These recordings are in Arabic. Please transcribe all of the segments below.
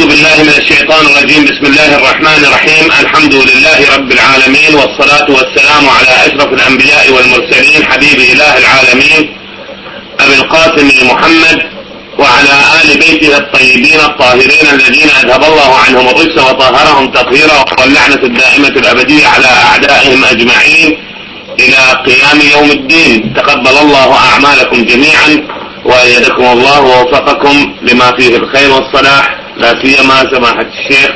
أعوذ بالله من الشيطان الرجيم. بسم الله الرحمن الرحيم. الحمد لله رب العالمين والصلاة والسلام على أشرف الأنبياء والمرسلين حبيب إله العالمين أبي القاسم محمد وعلى آل بيته الطيبين الطاهرين الذين أذهب الله عنهم الرجس وطهرهم تطهيرا واللعنة الدائمة الأبدية على أعدائهم أجمعين إلى قيام يوم الدين. تقبل الله أعمالكم جميعا وأيدكم الله ووفقكم لما فيه الخير والصلاح. لا سيما سماحة الشيخ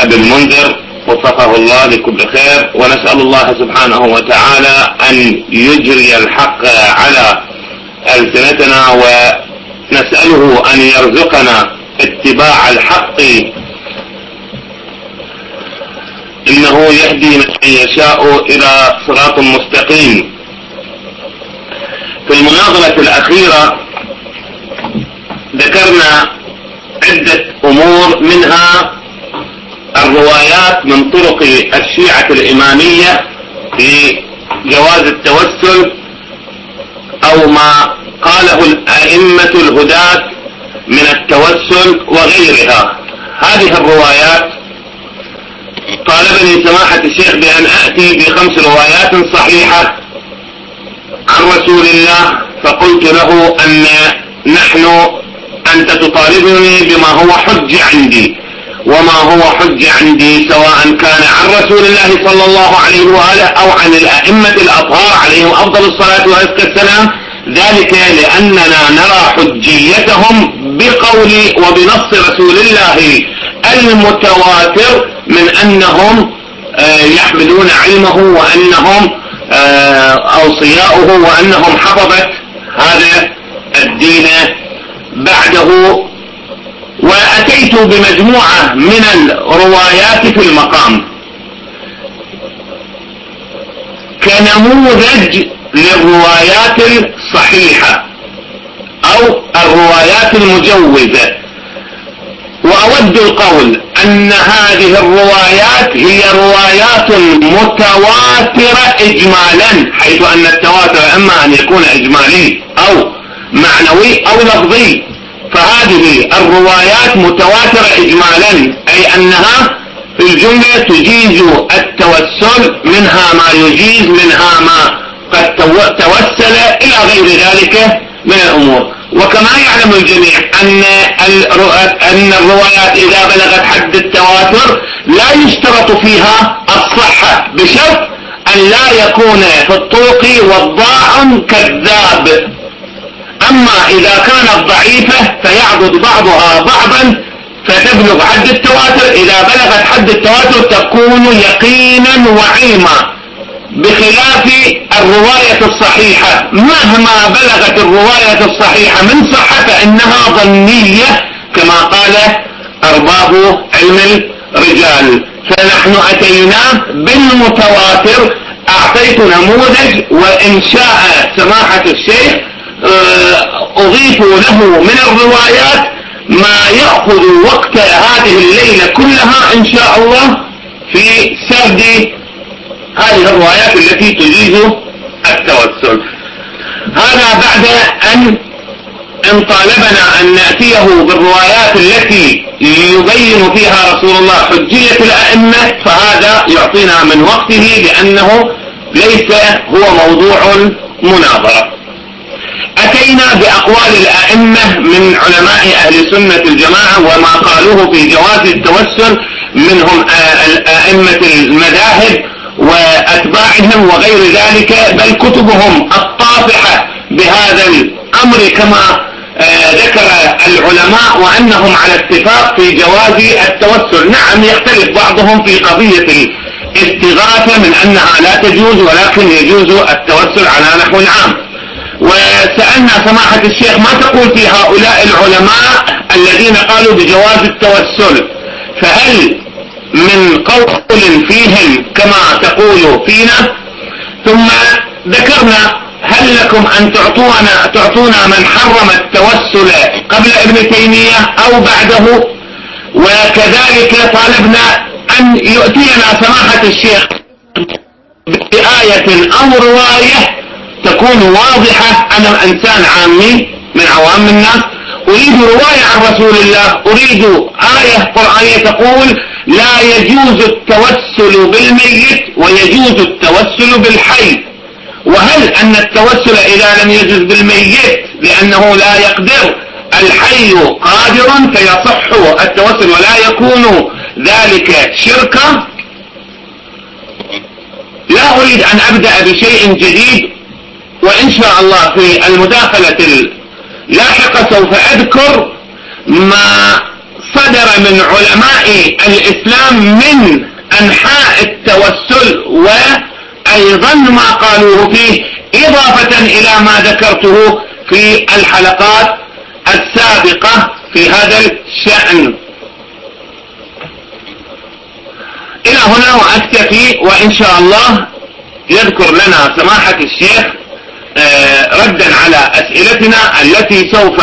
أبي المنذر وفقه الله لكل خير ونسأل الله سبحانه وتعالى أن يجري الحق على ألسنتنا ونسأله أن يرزقنا اتباع الحق. إنه يهدي من يشاء إلى صراط مستقيم. في المناظرة الأخيرة ذكرنا عدة أمور منها الروايات من طرق الشيعة الإمامية في جواز التوسل أو ما قاله الأئمة الهداة من التوسل وغيرها. هذه الروايات طالبني سماحة الشيخ بأن أأتي بخمس روايات صحيحة عن رسول الله فقلت له أن نحن أنت تطالبني بما هو حج عندي وما هو حج عندي سواء كان عن رسول الله صلى الله عليه وآله أو عن الأئمة الأطهار عليهم أفضل الصلاة وأزكى السلام. ذلك لأننا نرى حجيتهم بقول وبنص رسول الله المتواتر من أنهم يحملون علمه وأنهم أوصياؤه وأنهم حفظت هذا الدين بعده وأتيت بمجموعة من الروايات في المقام. كنموذج للروايات الصحيحة أو الروايات المجوزة. وأود القول أن هذه الروايات هي روايات متواترة إجمالا حيث أن التواتر إما أن يكون إجمالي أو معنوي أو لفظي. فهذه الروايات متواترة إجمالا أي أنها في الجملة تجيز التوسل منها ما يجيز منها ما قد توسل إلى غير ذلك من الأمور. وكما يعلم الجميع أن أن الروايات إذا بلغت حد التواتر لا يشترط فيها الصحة بشرط أن لا يكون في الطرق وضاع كذاب أما إذا كانت ضعيفة فيعبد بعضها بعضا فتبلغ حد التواتر. إذا بلغت حد التواتر تكون يقينا وعلما بخلاف الرواية الصحيحة. مهما بلغت الرواية الصحيحة من صحة فإنها ظنية كما قال أرباب علم الرجال. فنحن أتينا بالمتواتر أعطيت نموذج وإن شاء سماحة الشيخ أضيف له من الروايات ما يأخذ وقت هذه الليلة كلها إن شاء الله في سرد هذه الروايات التي تجيز التوسل. هذا بعد أن إن طالبنا أن نأتيه بالروايات التي يبين فيها رسول الله حجية الأئمة فهذا يعطينا من وقته لأنه ليس هو موضوع المناظرة أتينا بأقوال الأئمة من علماء أهل سنة الجماعة وما قالوه في جواز التوسل منهم أئمة المذاهب وأتباعهم وغير ذلك بل كتبهم الطافحة بهذا الأمر كما ذكر العلماء وأنهم على اتفاق في جواز التوسل. نعم يختلف بعضهم في قضية الاستغاثة من أنها لا تجوز ولكن يجوز التوسل على نحو عام. وسألنا سماحة الشيخ ما تقول في هؤلاء العلماء الذين قالوا بجواز التوسل؟ فهل من قول فيهم كما تقول فينا؟ ثم ذكرنا هل لكم أن تعطونا, تعطونا من حرم التوسل قبل ابن تيمية أو بعده؟ وكذلك طالبنا أن يؤتينا سماحة الشيخ بآية أو رواية تكون واضحة. أنا إنسان عامي من عوام الناس. أريد رواية عن رسول الله. أريد آية قرآنية تقول لا يجوز التوسل بالميت ويجوز التوسل بالحي. وهل أن التوسل إذا لم يجوز بالميت لأنه لا يقدر؟ الحي قادر فيصح التوسل ولا يكون ذلك شركا؟ لا أريد أن أبدأ بشيء جديد. وإن شاء الله في المداخلة اللاحقة سوف أذكر ما صدر من علماء الإسلام من أنحاء التوسل وأيضا ما قالوه فيه إضافة إلى ما ذكرته في الحلقات السابقة في هذا الشأن. إلى هنا وأكتفي وإن شاء الله يذكر لنا سماحة الشيخ ردا على أسئلتنا التي سوف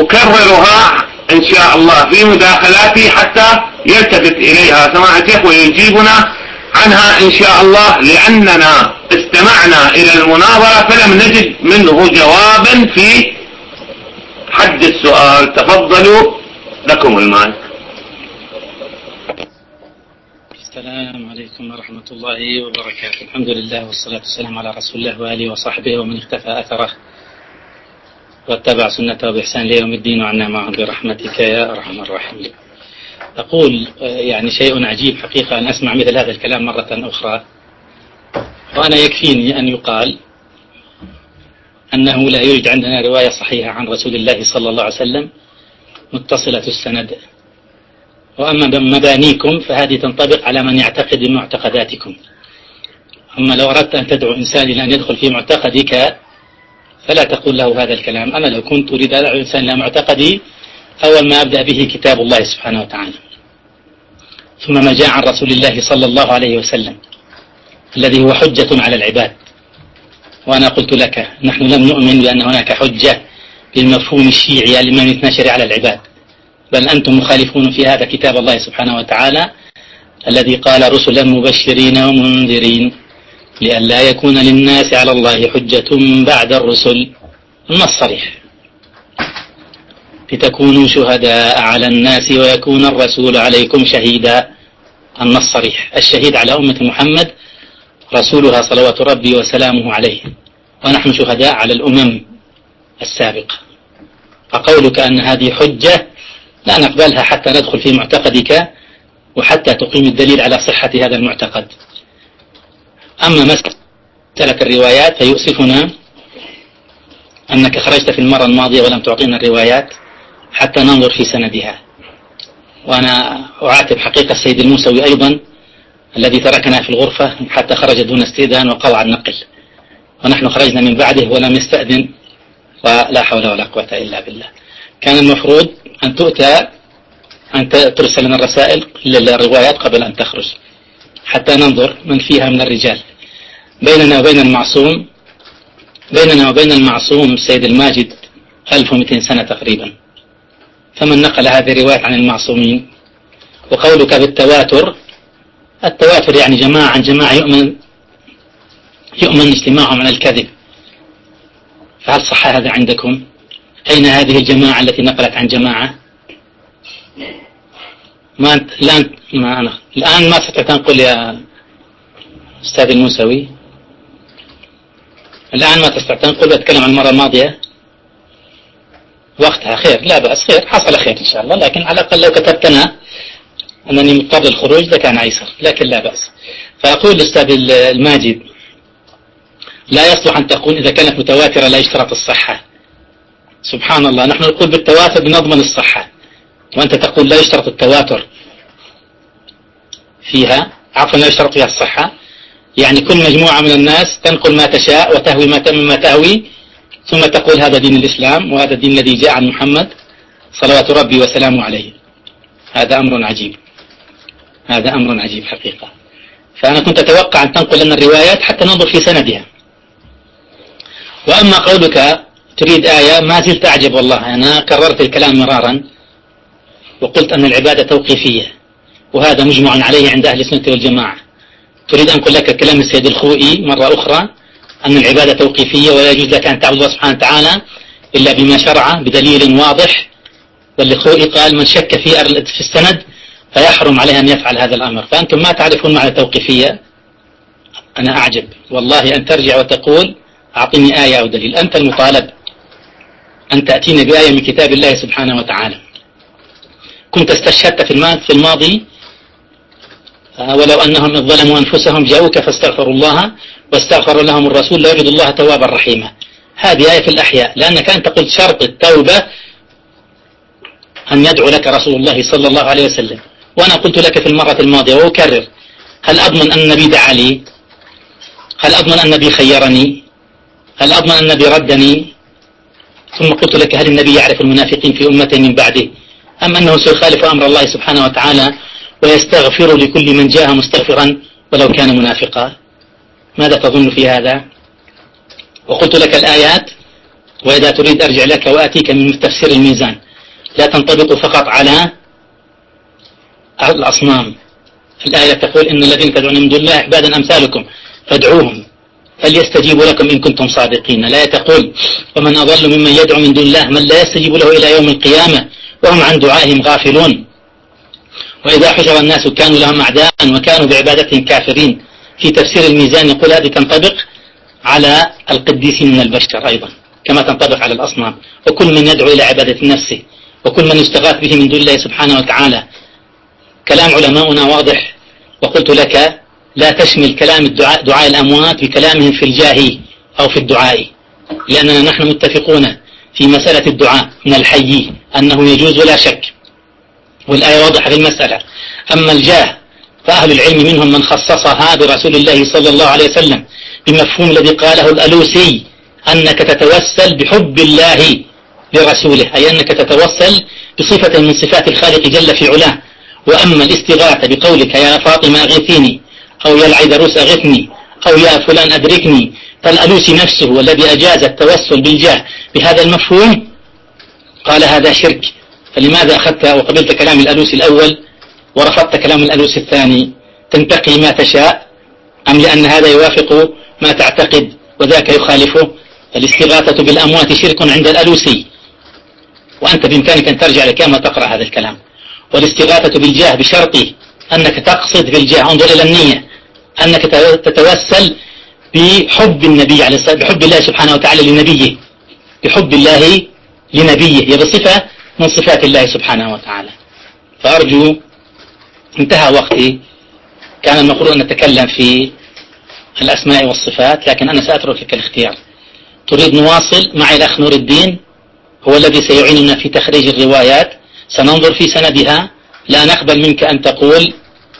أكررها إن شاء الله في مداخلاتي حتى يلتفت إليها. سماحة الشيخ ويجيبنا عنها إن شاء الله لأننا استمعنا إلى المناظرة فلم نجد منه جوابا في حد السؤال. تفضلوا لكم المال السلام عليكم ورحمة الله وبركاته. الحمد لله والصلاة والسلام على رسول الله وآله وصحبه ومن اختفى أثره واتبع سنته بإحسان ليوم الدين وعنا معهم برحمتك يا أرحم الراحمين. أقول يعني شيء عجيب حقيقة أن أسمع مثل هذا الكلام مرة أخرى. وأنا يكفيني أن يقال أنه لا يوجد عندنا رواية صحيحة عن رسول الله صلى الله عليه وسلم متصلة السند. وأما مبانيكم فهذه تنطبق على من يعتقد بمعتقداتكم أما لو أردت أن تدعو إنسان إلى أن يدخل في معتقدك فلا تقول له هذا الكلام. أنا لو كنت أريد أن أدعو إنسان إلى معتقدي أول ما أبدأ به كتاب الله سبحانه وتعالى. ثم ما جاء عن رسول الله صلى الله عليه وسلم الذي هو حجة على العباد. وأنا قلت لك نحن لم نؤمن بأن هناك حجة بالمفهوم الشيعي الإمام الاثنى على العباد. بل أنتم مخالفون في هذا كتاب الله سبحانه وتعالى الذي قال رسلا مبشرين ومنذرين لئلا يكون للناس على الله حجة بعد الرسل. النص صريح لتكونوا شهداء على الناس ويكون الرسول عليكم شهيدا. النص صريح الشهيد على أمة محمد رسولها صلوات ربي وسلامه عليه. ونحن شهداء على الأمم السابقة. فقولك أن هذه حجة لا نقبلها حتى ندخل في معتقدك وحتى تقيم الدليل على صحة هذا المعتقد. أما مسألة الروايات فيؤسفنا أنك خرجت في المرة الماضية ولم تعطينا الروايات حتى ننظر في سندها. وأنا أعاتب حقيقة السيد الموسوي أيضا الذي تركنا في الغرفة حتى خرج دون استئذان وقوع النقل ونحن خرجنا من بعده ولم يستأذن ولا حول ولا قوة إلا بالله. كان المفروض أن تؤتى أن ترسل لنا الرسائل للروايات قبل أن تخرج حتى ننظر من فيها من الرجال. بيننا وبين المعصوم بيننا وبين المعصوم السيد الماجد 1200 سنة تقريبا. فمن نقل هذه الروايات عن المعصومين وقولك بالتواتر التواتر يعني جماعة عن جماعة يؤمن يؤمن اجتماعهم على الكذب. فهل صح هذا عندكم؟ أين هذه الجماعة التي نقلت عن جماعة؟ ما أنت الآن ما أنا الآن ما تنقل يا أستاذ الموسوي. الآن ما تستطيع تنقل بتكلم عن المرة الماضية؟ وقتها خير. لا بأس خير. حصل خير إن شاء الله. لكن على الأقل لو كتبتنا أنني مضطر للخروج لكان أيسر لكن لا بأس. فأقول الأستاذ الماجد لا يصلح أن تقول إذا كانت متواترة لا يشترط الصحة. سبحان الله نحن نقول بالتواتر بنضمن الصحة. وأنت تقول لا يشترط التواتر فيها عفوا لا يشترط فيها الصحة. يعني كل مجموعة من الناس تنقل ما تشاء وتهوي ما ما تهوي ثم تقول هذا دين الإسلام وهذا الدين الذي جاء عن محمد صلوات ربي وسلامه عليه. هذا أمر عجيب. هذا أمر عجيب حقيقة. فأنا كنت أتوقع أن تنقل لنا الروايات حتى ننظر في سندها. وأما قولك تريد آية ما زلت أعجب والله. أنا كررت الكلام مرارا وقلت أن العبادة توقيفية وهذا مجمع عليه عند أهل السنة والجماعة. تريد أن أقول لك كلام السيد الخوئي مرة أخرى أن العبادة توقيفية ولا يجوز لك أن تعبد الله سبحانه وتعالى إلا بما شرع بدليل واضح. واللي قال من شك في في السند فيحرم عليه أن يفعل هذا الأمر. فأنتم ما تعرفون معنى التوقيفية أنا أعجب. والله أن ترجع وتقول أعطني آية أو دليل. أنت المطالب. أن تأتينا بآية من كتاب الله سبحانه وتعالى. كنت استشهدت في الماضي آه، ولو أنهم ظلموا أنفسهم جاءوك فاستغفروا الله واستغفر لهم الرسول لوجد الله توابا رحيما. هذه آية في الأحياء. لأنك أنت قلت شرط التوبة أن يدعو لك رسول الله صلى الله عليه وسلم. وأنا قلت لك في المرة الماضية وأكرر هل أضمن أن النبي دعا لي؟ هل أضمن أن النبي خيرني؟ هل أضمن أن النبي ردني؟ ثم قلت لك هل النبي يعرف المنافقين في أمته من بعده؟ أم أنه سيخالف أمر الله سبحانه وتعالى ويستغفر لكل من جاء مستغفرا ولو كان منافقا؟ ماذا تظن في هذا؟ وقلت لك الآيات وإذا تريد أرجع لك وآتيك من تفسير الميزان. لا تنطبق فقط على الأصنام. الآية تقول إن الذين تدعون من دون الله عبادا أمثالكم فادعوهم. فليستجيبوا لكم إن كنتم صادقين. لا تقول ومن أضل ممن يدعو من دون الله من لا يستجيب له إلى يوم القيامة وهم عن دعائهم غافلون. وإذا حشر الناس كانوا لهم أعداء وكانوا بعبادتهم كافرين. في تفسير الميزان يقول هذه تنطبق على القديسين من البشر أيضا كما تنطبق على الأصنام. وكل من يدعو إلى عبادة نفسه وكل من يستغاث به من دون الله سبحانه وتعالى. كلام علماؤنا واضح وقلت لك لا تشمل كلام الدعاء دعاء الأموات بكلامهم في الجاه أو في الدعاء. لأننا نحن متفقون في مسألة الدعاء من الحي أنه يجوز ولا شك. والآية واضحة في المسألة. أما الجاه فأهل العلم منهم من خصصها برسول الله صلى الله عليه وسلم بمفهوم الذي قاله الألوسي أنك تتوسل بحب الله لرسوله أي أنك تتوسل بصفة من صفات الخالق جل في علاه. وأما الاستغاثة بقولك يا فاطمة أغثيني أو يا العيدروس أغثني أو يا فلان أدركني. فالألوسي نفسه والذي أجاز التوسل بالجاه بهذا المفهوم قال هذا شرك. فلماذا أخذت وقبلت كلام الألوسي الأول ورفضت كلام الألوسي الثاني؟ تنتقي ما تشاء أم لأن هذا يوافق ما تعتقد وذاك يخالفه؟ الاستغاثة بالأموات شرك عند الألوسي. وأنت بإمكانك أن ترجع لكام تقرأ هذا الكلام. والاستغاثة بالجاه بشرط أنك تقصد بالجاه. انظر إلى النية. أنك تتوسل بحب النبي عليه الصلاة بحب الله سبحانه وتعالى لنبيه. بحب الله لنبيه. هي بصفة من صفات الله سبحانه وتعالى. فأرجو انتهى وقتي. كان المفروض أن نتكلم في الأسماء والصفات لكن أنا سأترك لك الاختيار. تريد نواصل معي الأخ نور الدين؟ هو الذي سيعيننا في تخريج الروايات. سننظر في سندها. لا نقبل منك أن تقول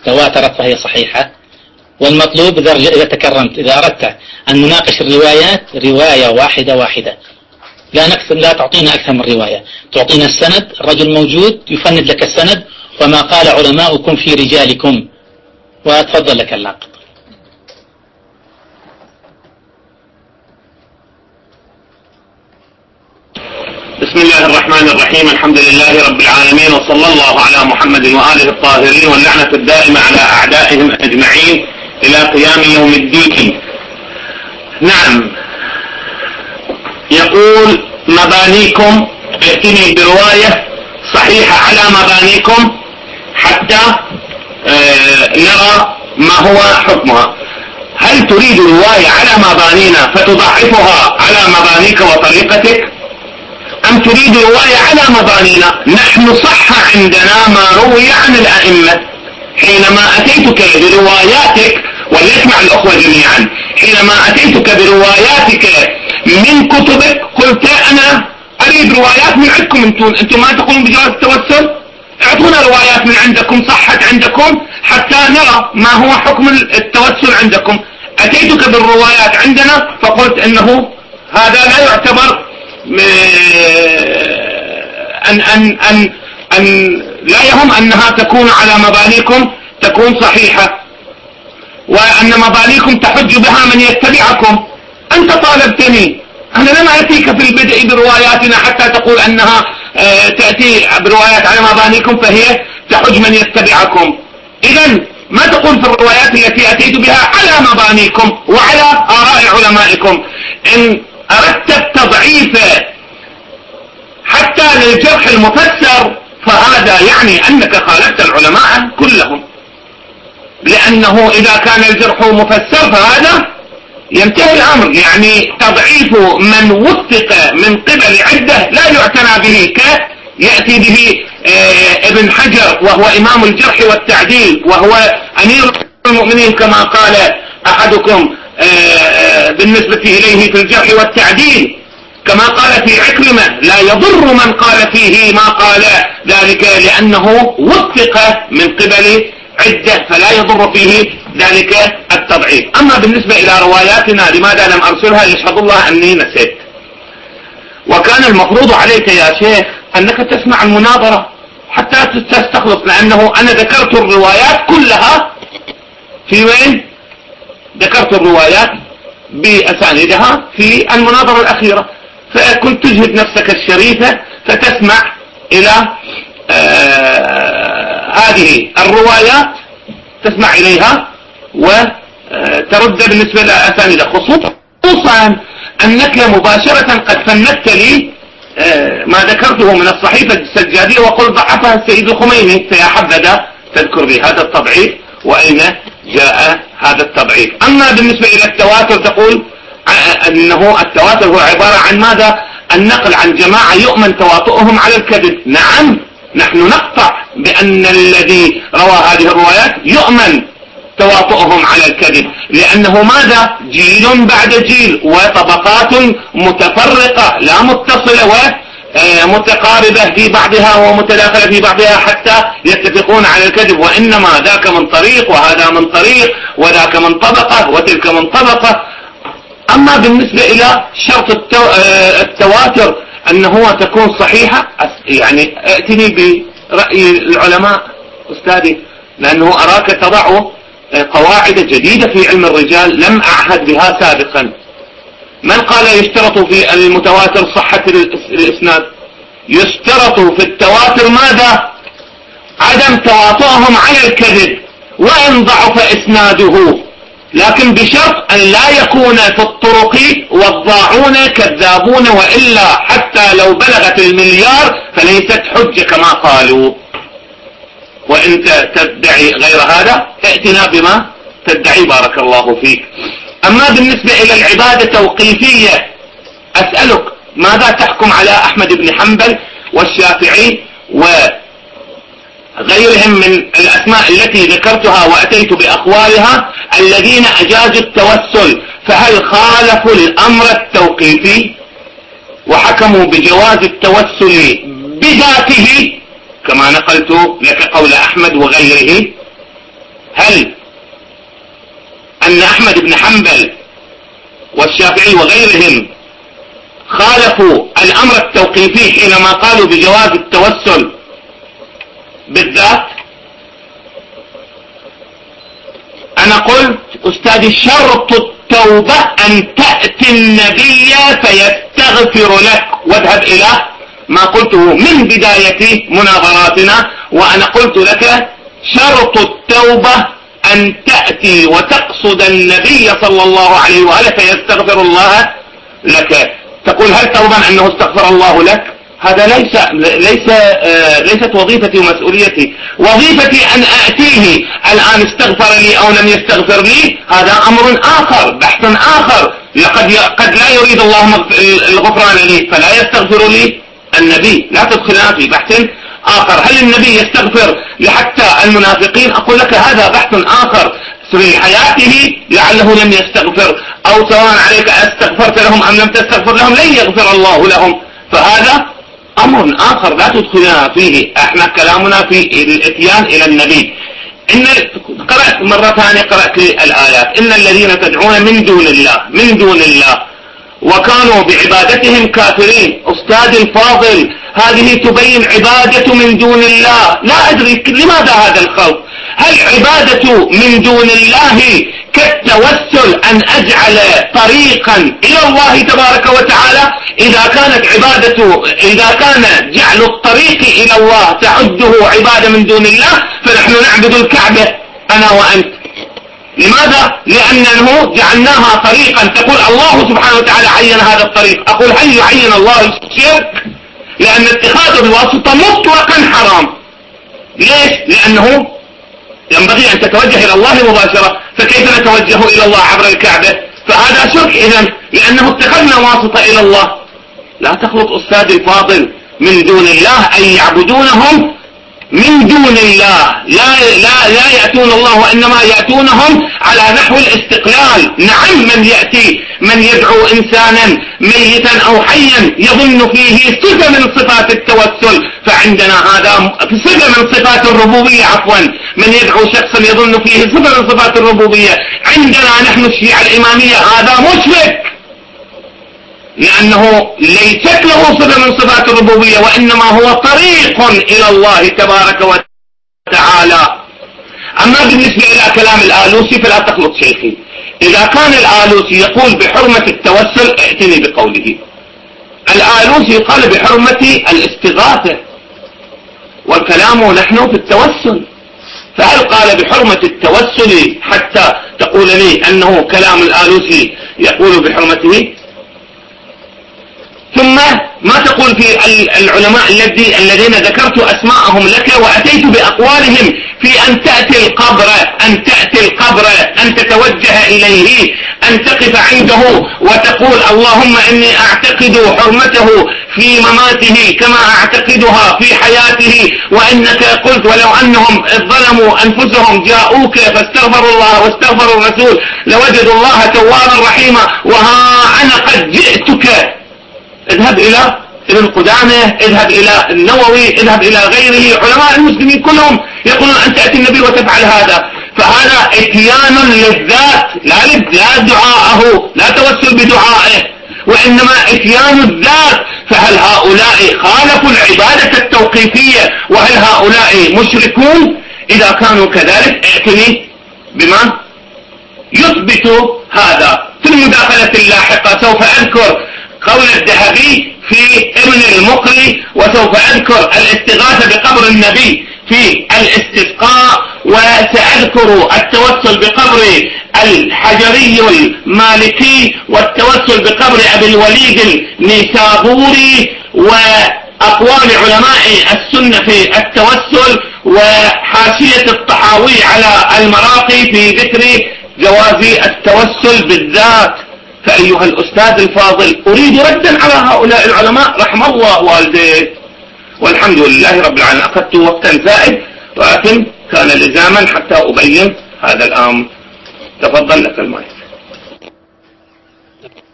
تواترت فهي صحيحة. والمطلوب إذا تكرمت إذا أردت أن نناقش الروايات رواية واحدة واحدة. لا نكثر لا تعطينا أكثر من رواية. تعطينا السند الرجل موجود يفند لك السند وما قال علماؤكم في رجالكم. وتفضل لك اللقب. بسم الله الرحمن الرحيم. الحمد لله رب العالمين وصلى الله على محمد وآله الطاهرين واللعنة الدائمة على أعدائهم أجمعين. إلى قيام يوم الدين. نعم. يقول مبانيكم ائتني برواية صحيحة على مبانيكم حتى آه نرى ما هو حكمها. هل تريد رواية على مبانينا فتضعفها على مبانيك وطريقتك؟ أم تريد رواية على مبانينا؟ نحن صح عندنا ما روي عن الأئمة. حينما أتيتك برواياتك وليسمع الأخوة جميعا حينما أتيتك برواياتك من كتبك قلت أنا أريد روايات من عندكم أنتم أنتم ما تقولون بجواز التوسل؟ اعطونا روايات من عندكم صحت عندكم حتى نرى ما هو حكم التوسل عندكم. أتيتك بالروايات عندنا فقلت أنه هذا لا يعتبر أن, أن, أن, أن لا يهم أنها تكون على مبانيكم تكون صحيحة وأن مبانيكم تحج بها من يتبعكم. أنت طالبتني أنا لم أتيك في البدء برواياتنا حتى تقول أنها آه، تأتي بروايات على مبانيكم فهي تحج من يتبعكم. إذا ما تقول في الروايات التي أتيت بها على مبانيكم وعلى آراء علمائكم؟ إن أردت التضعيف حتى للجرح المفسر فهذا يعني أنك خالفت العلماء كلهم. لأنه إذا كان الجرح مفسر فهذا ينتهي الأمر. يعني تضعيف من وثق من قبل عدة لا يعتنى به كيأتي به آه، ابن حجر وهو إمام الجرح والتعديل وهو أمير المؤمنين كما قال أحدكم آه، آه، بالنسبة إليه في الجرح والتعديل. كما قال في عكرمة لا يضر من قال فيه ما قال. ذلك لأنه وثق من قبل عدة فلا يضر فيه ذلك التضعيف. أما بالنسبة إلى رواياتنا لماذا لم أرسلها؟ يشهد الله أني نسيت. وكان المفروض عليك يا شيخ أنك تسمع المناظرة حتى تستخلص لأنه أنا ذكرت الروايات كلها. في وين؟ ذكرت الروايات بأسانيدها في المناظرة الأخيرة. فكنت تجهد نفسك الشريفة فتسمع إلى آه هذه الروايات تسمع إليها وترد بالنسبة لأسانيدها خصوصا أنك مباشرة قد فندت لي آه ما ذكرته من الصحيفة السجادية وقل ضعفها السيد الخميني فيا حبذا تذكر لي هذا التضعيف وأين جاء هذا التضعيف. أما بالنسبة إلى التواتر تقول أنه التواتر هو عبارة عن ماذا؟ النقل عن جماعة يؤمن تواطؤهم على الكذب. نعم نحن نقطع بأن الذي روى هذه الروايات يؤمن تواطؤهم على الكذب. لأنه ماذا؟ جيل بعد جيل وطبقات متفرقة لا متصلة ومتقاربة في بعضها ومتداخلة في بعضها حتى يتفقون على الكذب. وإنما ذاك من طريق وهذا من طريق وذاك من طبقة وتلك من طبقة. أما بالنسبة إلى شرط التو... آه، التواتر أن هو تكون صحيحة يعني ائتني برأي العلماء أستاذي لأنه أراك تضع آه، قواعد جديدة في علم الرجال لم أعهد بها سابقا. من قال يشترط في المتواتر صحة الإسناد؟ يشترط في التواتر ماذا؟ عدم تواطؤهم على الكذب وإن ضعف إسناده. لكن بشرط أن لا يكون في الطرق والضاعون كذابون وإلا حتى لو بلغت المليار فليست حجة كما قالوا. وإنت تدعي غير هذا ائتنا بما تدعي بارك الله فيك. أما بالنسبة إلى العبادة توقيفية أسألك ماذا تحكم على أحمد بن حنبل والشافعي و غيرهم من الأسماء التي ذكرتها وأتيت بأقوالها الذين أجازوا التوسل فهل خالفوا الأمر التوقيفي؟ وحكموا بجواز التوسل بذاته كما نقلت لك قول أحمد وغيره. هل أن أحمد بن حنبل والشافعي وغيرهم خالفوا الأمر التوقيفي حينما قالوا بجواز التوسل بالذات أنا قلت استاذي شرط التوبة أن تأتي النبي فيستغفر لك. واذهب إلى ما قلته من بداية مناظراتنا. وأنا قلت لك شرط التوبة أن تأتي وتقصد النبي صلى الله عليه وآله فيستغفر الله لك. تقول هل توبا أنه استغفر الله لك؟ هذا ليس ليس آه ليست وظيفتي ومسؤوليتي وظيفتي أن آتيه. الآن استغفر لي أو لم يستغفر لي هذا أمر آخر بحث آخر. لقد قد لا يريد الله الغفران لي فلا يستغفر لي النبي. لا تدخلنا في بحث آخر. هل النبي يستغفر لحتى المنافقين؟ أقول لك هذا بحث آخر. في حياته لعله لم يستغفر. أو سواء عليك أستغفرت لهم أم لم تستغفر لهم لن يغفر الله لهم. فهذا أمر آخر لا تدخلنا فيه إحنا كلامنا في الإتيان إلى النبي. إن قرأت مرة ثانية قرأت لي الآيات. إن الذين تدعون من دون الله من دون الله وكانوا بعبادتهم كافرين. أستاذ الفاضل هذه تبين عبادة من دون الله. لا أدري لماذا هذا الخلط هل عبادة من دون الله كالتوسل أن أجعل طريقا إلى الله تبارك وتعالى؟ إذا كانت عبادة إذا كان جعل الطريق إلى الله تعده عبادة من دون الله فنحن نعبد الكعبة أنا وأنت. لماذا؟ لأنه جعلناها طريقا. تقول الله سبحانه وتعالى عين هذا الطريق. أقول هل يعين الله الشرك لأن اتخاذ الواسطة مطلقا حرام. ليش؟ لأنه ينبغي أن تتوجه إلى الله مباشرة فكيف نتوجه إلى الله عبر الكعبة؟ فهذا شرك إذا لأنه اتخذنا واسطة إلى الله. لا تخلط أستاذ الفاضل من دون الله أن يعبدونهم من دون الله. لا, لا, لا يأتون الله وإنما يأتونهم على نحو الاستقلال. نعم من يأتي من يدعو إنسانا ميتا أو حيا يظن فيه صفة من صفات التوسل. فعندنا هذا صفة من صفات الربوبية عفوا. من يدعو شخصا يظن فيه صفة من صفات الربوبية. عندنا نحن الشيعة الإمامية هذا مشرك. لأنه ليست له صفة من صفات الربوبية وإنما هو طريق إلى الله تبارك وتعالى. أما بالنسبة إلى كلام الآلوسي فلا تخلط شيخي. إذا كان الآلوسي يقول بحرمة التوسل ائتني بقوله. الآلوسي قال بحرمة الاستغاثة والكلام نحن في التوسل. فهل قال بحرمة التوسل حتى تقول لي أنه كلام الآلوسي يقول بحرمته؟ ثم ما تقول في العلماء الذي الذين ذكرت أسماءهم لك وأتيت بأقوالهم في أن تأتي القبر أن تأتي القبر أن تتوجه إليه أن تقف عنده وتقول اللهم إني أعتقد حرمته في مماته كما أعتقدها في حياته وإنك قلت ولو أنهم ظلموا أنفسهم جاءوك فاستغفروا الله واستغفروا الرسول لوجدوا الله توابا رحيما وها أنا قد جئتك اذهب إلى ابن قدامة اذهب إلى النووي اذهب إلى غيره علماء المسلمين كلهم يقولون أن تأتي النبي وتفعل هذا. فهذا إتيان للذات لا لا دعاءه لا توسل بدعائه. وإنما إتيان الذات. فهل هؤلاء خالفوا العبادة التوقيفية؟ وهل هؤلاء مشركون؟ إذا كانوا كذلك ائتني بما يثبت هذا. في المداخلة اللاحقة سوف أذكر قول الذهبي في ابن المقري وسوف أذكر الاستغاثة بقبر النبي في الاستسقاء وسأذكر التوسل بقبر الحجري المالكي والتوسل بقبر أبي الوليد النيسابوري وأقوال علماء السنة في التوسل وحاشية الطحاوي على المراقي في ذكر جواز التوسل بالذات. فأيها الأستاذ الفاضل أريد ردا على هؤلاء العلماء رحم الله والديك. والحمد لله رب العالمين. أخذت وقتا زائد ولكن كان لزاما حتى أبين هذا الأمر. تفضل لك المايك.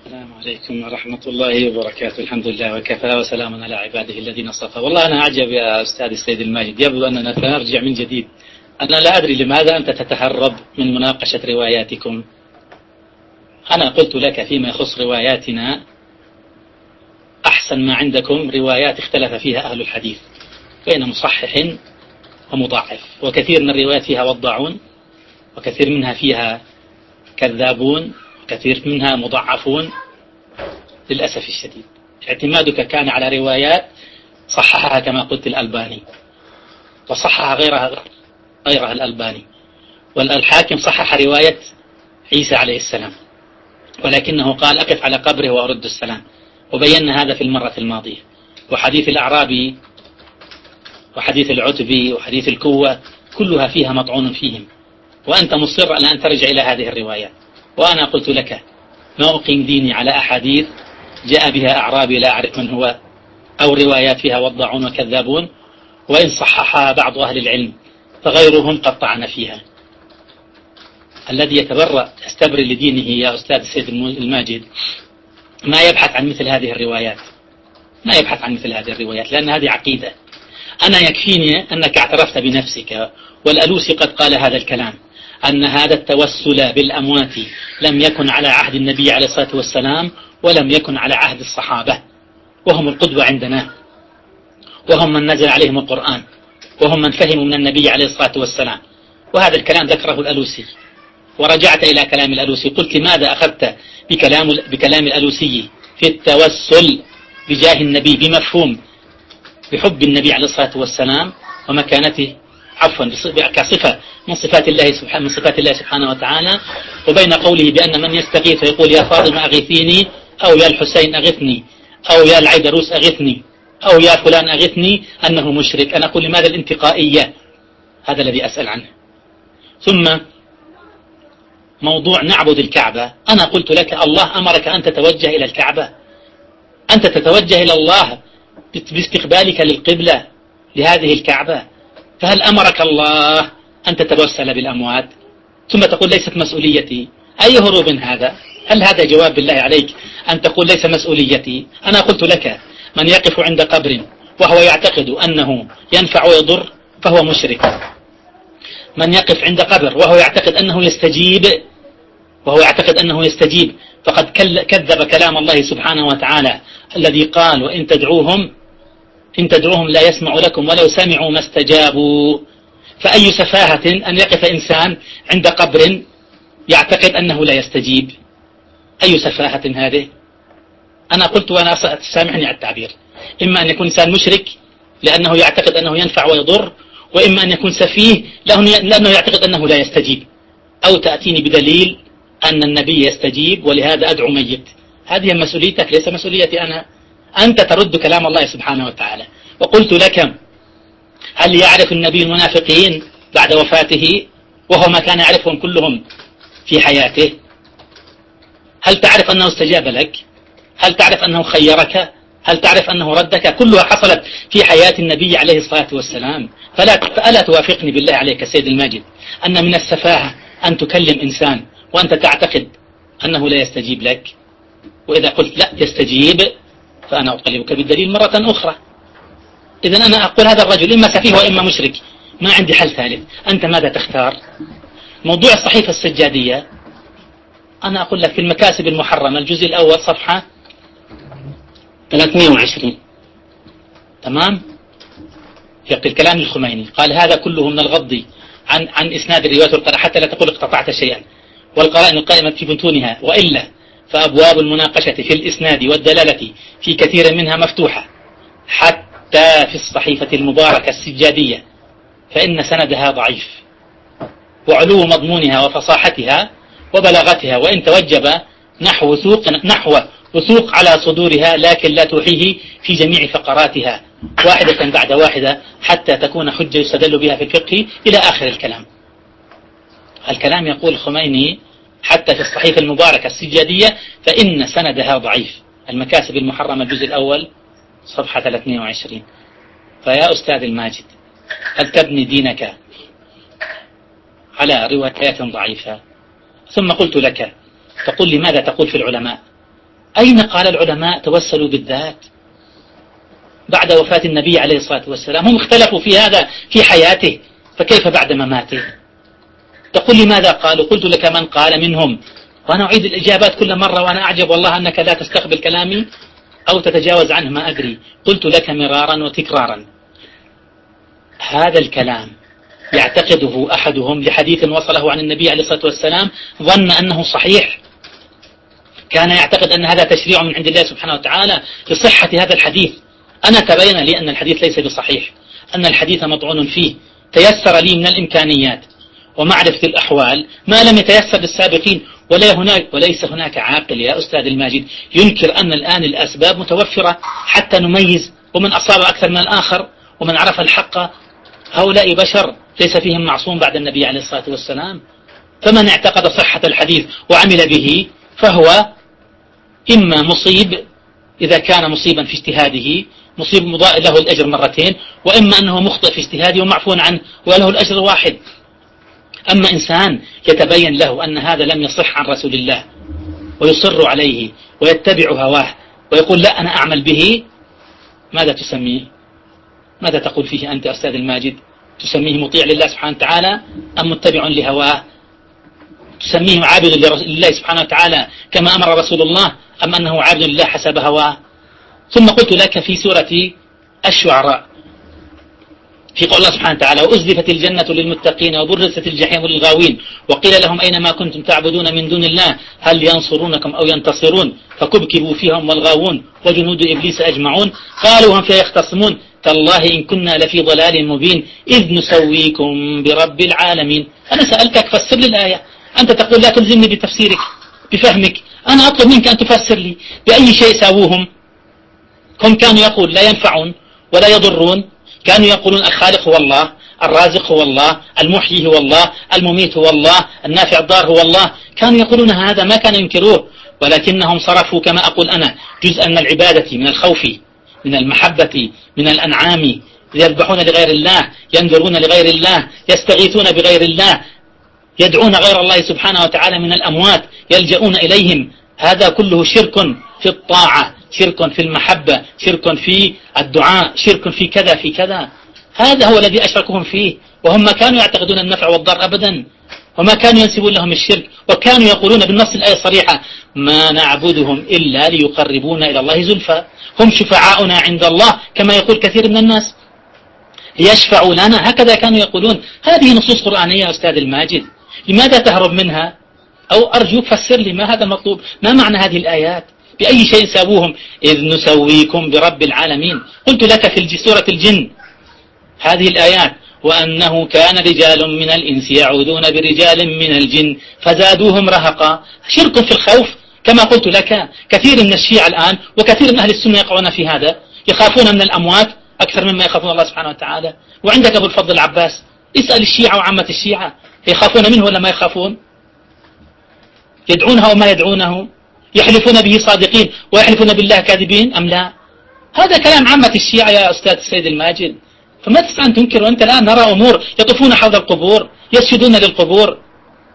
السلام عليكم ورحمة الله وبركاته. الحمد لله وكفى وسلام على عباده الذين اصطفى. والله أنا أعجب يا أستاذ السيد الماجد. يبدو أننا سنرجع من جديد. أنا لا أدري لماذا أنت تتهرب من مناقشة رواياتكم. أنا قلت لك فيما يخص رواياتنا. أحسن ما عندكم روايات اختلف فيها أهل الحديث بين مصحح ومضاعف وكثير من الروايات فيها وضعون وكثير منها فيها كذابون وكثير منها مضعفون للأسف الشديد. اعتمادك كان على روايات صححها كما قلت الألباني وصحح غيرها غيرها الألباني. والحاكم صحح رواية عيسى عليه السلام. ولكنه قال أقف على قبره وأرد السلام. وبينا هذا في المرة الماضية. وحديث الأعرابي وحديث العتبي وحديث الكوة كلها فيها مطعون فيهم. وأنت مصر على أن ترجع إلى هذه الروايات. وأنا قلت لك ما أقيم ديني على أحاديث جاء بها أعرابي لا أعرف من هو أو روايات فيها وضعون وكذابون وإن صححها بعض أهل العلم فغيرهم قد طعن فيها. الذي يتبرأ يستبرئ لدينه يا أستاذ السيد الماجد ما يبحث عن مثل هذه الروايات. ما يبحث عن مثل هذه الروايات لأن هذه عقيدة. أنا يكفيني أنك اعترفت بنفسك والألوسي قد قال هذا الكلام أن هذا التوسل بالأموات لم يكن على عهد النبي عليه الصلاة والسلام ولم يكن على عهد الصحابة. وهم القدوة عندنا. وهم من نزل عليهم القرآن. وهم من فهموا من النبي عليه الصلاة والسلام. وهذا الكلام ذكره الألوسي. ورجعت إلى كلام الألوسي. قلت ماذا أخذت بكلام, بكلام الألوسي في التوسل بجاه النبي بمفهوم بحب النبي عليه الصلاة والسلام ومكانته عفوا كصفة من صفات الله سبحانه من صفات الله سبحانه وتعالى. وبين قوله بأن من يستغيث ويقول يا فاطمة أغثيني أو يا الحسين أغثني أو يا العيدروس أغثني أو يا فلان أغثني أنه مشرك. أنا أقول لماذا الانتقائية؟ هذا الذي أسأل عنه. ثم موضوع نعبد الكعبة. أنا قلت لك الله أمرك أن تتوجه إلى الكعبة. أنت تتوجه إلى الله باستقبالك للقبلة لهذه الكعبة. فهل أمرك الله أن تتوسل بالأموات؟ ثم تقول ليست مسؤوليتي. أي هروب هذا؟ هل هذا جواب بالله عليك أن تقول ليس مسؤوليتي؟ أنا قلت لك من يقف عند قبر وهو يعتقد أنه ينفع ويضر فهو مشرك. من يقف عند قبر وهو يعتقد أنه يستجيب وهو يعتقد أنه يستجيب فقد كذب كلام الله سبحانه وتعالى الذي قال وإن تدعوهم إن تدعوهم لا يسمع لكم ولو سمعوا ما استجابوا. فأي سفاهة أن يقف إنسان عند قبر يعتقد أنه لا يستجيب؟ أي سفاهة هذه؟ أنا قلت وأنا سامحني على التعبير. إما أن يكون إنسان مشرك لأنه يعتقد أنه ينفع ويضر وإما أن يكون سفيه لأنه يعتقد أنه لا يستجيب أو تأتيني بدليل أن النبي يستجيب ولهذا أدعو ميت. هذه مسؤوليتك ليس مسؤوليتي أنا. أنت ترد كلام الله سبحانه وتعالى. وقلت لك هل يعرف النبي المنافقين بعد وفاته وهو ما كان يعرفهم كلهم في حياته؟ هل تعرف أنه استجاب لك؟ هل تعرف أنه خيرك؟ هل تعرف أنه ردك؟ كلها حصلت في حياة النبي عليه الصلاة والسلام. فلا فألا توافقني بالله عليك سيد الماجد أن من السفاهة أن تكلم إنسان. وأنت تعتقد أنه لا يستجيب لك وإذا قلت لا يستجيب فأنا أطالبك بالدليل مرة أخرى. إذا أنا أقول هذا الرجل إما سفيه وإما مشرك. ما عندي حل ثالث. أنت ماذا تختار؟ موضوع الصحيفة السجادية. أنا أقول لك في المكاسب المحرمة الجزء الأول صفحة 320 تمام؟ في الكلام الخميني قال هذا كله من الغض عن عن إسناد الروايات والقراءة حتى لا تقول اقتطعت شيئا. والقرائن القائمة في متونها وإلا فأبواب المناقشة في الإسناد والدلالة في كثير منها مفتوحة حتى في الصحيفة المباركة السجادية فإن سندها ضعيف. وعلو مضمونها وفصاحتها وبلاغتها وإن توجب نحو وثوق نحو وثوق على صدورها لكن لا توحيه في جميع فقراتها واحدة بعد واحدة حتى تكون حجة يستدل بها في الفقه إلى آخر الكلام. الكلام يقول الخميني حتى في الصحيفة المباركة السجادية فإن سندها ضعيف. المكاسب المحرمة الجزء الأول صفحة 320 فيا أستاذ الماجد هل تبني دينك على روايات ضعيفة؟ ثم قلت لك تقول لي ماذا تقول في العلماء؟ أين قال العلماء توسلوا بالذات؟ بعد وفاة النبي عليه الصلاة والسلام هم اختلفوا في هذا في حياته فكيف بعد مماته؟ تقول لي ماذا قالوا؟ قلت لك من قال منهم. وأنا أعيد الإجابات كل مرة وأنا أعجب والله أنك لا تستقبل كلامي أو تتجاوز عنه ما أدري. قلت لك مرارا وتكرارا. هذا الكلام يعتقده أحدهم لحديث وصله عن النبي عليه الصلاة والسلام ظن أنه صحيح. كان يعتقد أن هذا تشريع من عند الله سبحانه وتعالى لصحة هذا الحديث. أنا تبين لي أن الحديث ليس بصحيح أن الحديث مطعون فيه. تيسر لي من الإمكانيات. ومعرفة الأحوال ما لم يتيسر للسابقين ولا هناك وليس هناك عاقل يا أستاذ الماجد ينكر أن الآن الأسباب متوفرة حتى نميز ومن أصاب أكثر من الآخر ومن عرف الحق. هؤلاء بشر ليس فيهم معصوم بعد النبي عليه الصلاة والسلام. فمن اعتقد صحة الحديث وعمل به فهو إما مصيب إذا كان مصيبا في اجتهاده مصيب مضاء له الأجر مرتين وإما أنه مخطئ في اجتهاده ومعفو عنه وله الأجر واحد أما إنسان يتبين له أن هذا لم يصح عن رسول الله ويصر عليه ويتبع هواه ويقول لا أنا أعمل به ماذا تسميه؟ ماذا تقول فيه أنت أستاذ الماجد؟ تسميه مطيع لله سبحانه وتعالى أم متبع لهواه؟ تسميه عابد لله سبحانه وتعالى كما أمر رسول الله أم أنه عابد لله حسب هواه؟ ثم قلت لك في سورة الشعراء. في قول الله سبحانه وتعالى وأزلفت الجنة للمتقين وبرزت الجحيم للغاوين وقيل لهم أين ما كنتم تعبدون من دون الله؟ هل ينصرونكم أو ينتصرون؟ فكبكبوا فيهم والغاوون وجنود إبليس أجمعون. قالوا هم فيها يختصمون. تالله إن كنا لفي ضلال مبين إذ نسويكم برب العالمين. أنا سألتك فسر لي الآية. أنت تقول لا تلزمني بتفسيرك بفهمك. أنا أطلب منك أن تفسر لي بأي شيء ساووهم. هم كانوا يقول لا ينفعون ولا يضرون. كانوا يقولون الخالق هو الله الرازق هو الله المحيي هو الله المميت هو الله النافع الضار هو الله. كانوا يقولون هذا ما كانوا ينكروه ولكنهم صرفوا كما أقول أنا جزءا من العبادة من الخوف من المحبة من الأنعام. يذبحون لغير الله ينذرون لغير الله يستغيثون بغير الله يدعون غير الله سبحانه وتعالى من الأموات يلجؤون إليهم. هذا كله شرك في الطاعة. شرك في المحبة شرك في الدعاء شرك في كذا في كذا. هذا هو الذي أشركهم فيه. وهم ما كانوا يعتقدون النفع والضر أبدا. وما كانوا ينسبون لهم الشرك. وكانوا يقولون بالنص الآية الصريحة ما نعبدهم إلا ليقربونا إلى الله زلفى. هم شفعاؤنا عند الله كما يقول كثير من الناس. ليشفعوا لنا هكذا كانوا يقولون. هذه نصوص قرآنية أستاذ الماجد. لماذا تهرب منها؟ أو أرجوك فسر لي ما هذا المطلوب؟ ما معنى هذه الآيات؟ بأي شيء سابوهم إذ نسويكم برب العالمين. قلت لك في سورة الجن. هذه الآيات. وأنه كان رجال من الإنس يعودون برجال من الجن فزادوهم رهقا. شرك في الخوف. كما قلت لك كثير من الشيعة الآن وكثير من أهل السنة يقعون في هذا. يخافون من الأموات أكثر مما يخافون الله سبحانه وتعالى. وعندك أبو الفضل العباس. اسأل الشيعة وعامة الشيعة. يخافون منه ولا ما يخافون؟ يدعونه وما يدعونه؟ يحلفون به صادقين ويحلفون بالله كاذبين أم لا؟ هذا كلام عامة الشيعة يا أستاذ السيد الماجد. فما تستطيع أن تنكر وأنت الآن نرى أمور يطوفون حول القبور يسجدون للقبور.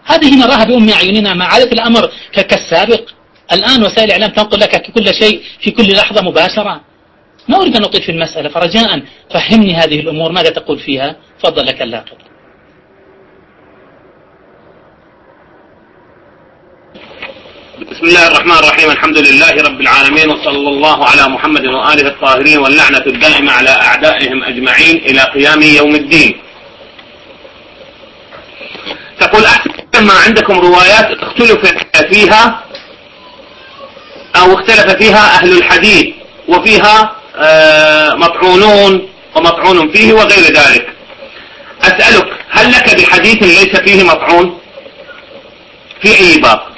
هذه نراها بأم أعيننا ما عادت الأمر كالسابق. الآن وسائل الإعلام تنقل لك كل شيء في كل لحظة مباشرة. ما أريد أن أطيل في المسألة فرجاء فهمني هذه الأمور ماذا تقول فيها؟ تفضل لك اللاقط بسم الله الرحمن الرحيم. الحمد لله رب العالمين وصلى الله على محمد وآله الطاهرين واللعنة الدائمة على أعدائهم أجمعين إلى قيام يوم الدين. تقول أحسن ما عندكم روايات اختلف فيها أو اختلف فيها أهل الحديث وفيها آه، مطعونون ومطعون فيه وغير ذلك. أسألك هل لك بحديث ليس فيه مطعون؟ في أي باب؟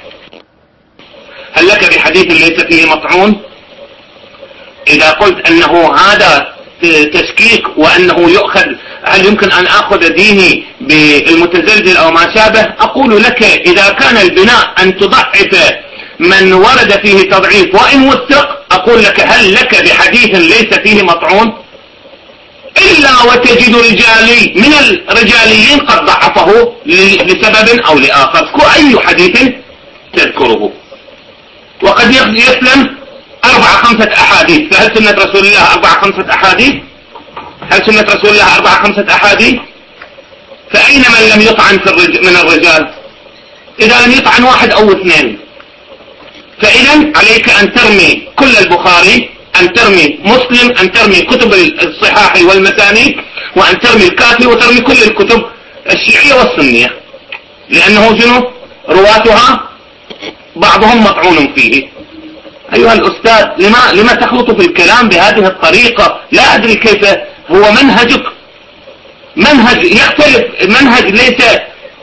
هل لك بحديث ليس فيه مطعون؟ إذا قلت أنه هذا تشكيك وأنه يؤخذ هل يمكن أن أخذ ديني بالمتزلزل أو ما شابه؟ أقول لك إذا كان البناء أن تضعف من ورد فيه تضعيف وإن وثق أقول لك هل لك بحديث ليس فيه مطعون؟ إلا وتجد رجالي من الرجاليين قد ضعفه لسبب أو لآخر. أي حديث تذكره؟ وقد يسلم أربع خمسة أحاديث. فهل سنة رسول الله أربع خمسة أحاديث؟ هل سنة رسول الله أربع خمسة أحاديث؟ فأين من لم يطعن في الرج... من الرجال؟ إذا لم يطعن واحد أو اثنين. فإذا عليك أن ترمي كل البخاري أن ترمي مسلم أن ترمي كتب الصحاح والمسانيد وأن ترمي الكافي وترمي كل الكتب الشيعية والسنية. لأنه شنو؟ رواتها بعضهم مطعون فيه. أيها الأستاذ لما, لما تخلط في الكلام بهذه الطريقة؟ لا أدري كيف هو منهجك. منهج يختلف منهج ليس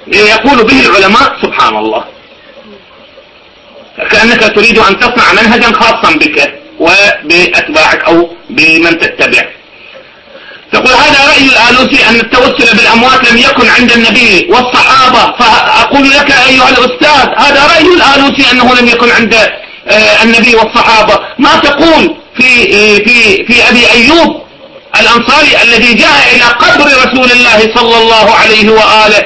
يقول به العلماء سبحان الله. كأنك تريد أن تصنع منهجا خاصا بك وبأتباعك أو بمن تتبع تقول هذا رأي الآلوسي أن التوسل بالأموات لم يكن عند النبي والصحابة. فأقول لك أيها الأستاذ هذا رأي الآلوسي أنه لم يكن عند آه، النبي والصحابة. ما تقول في, في, في أبي أيوب الأنصاري الذي جاء إلى قبر رسول الله صلى الله عليه وآله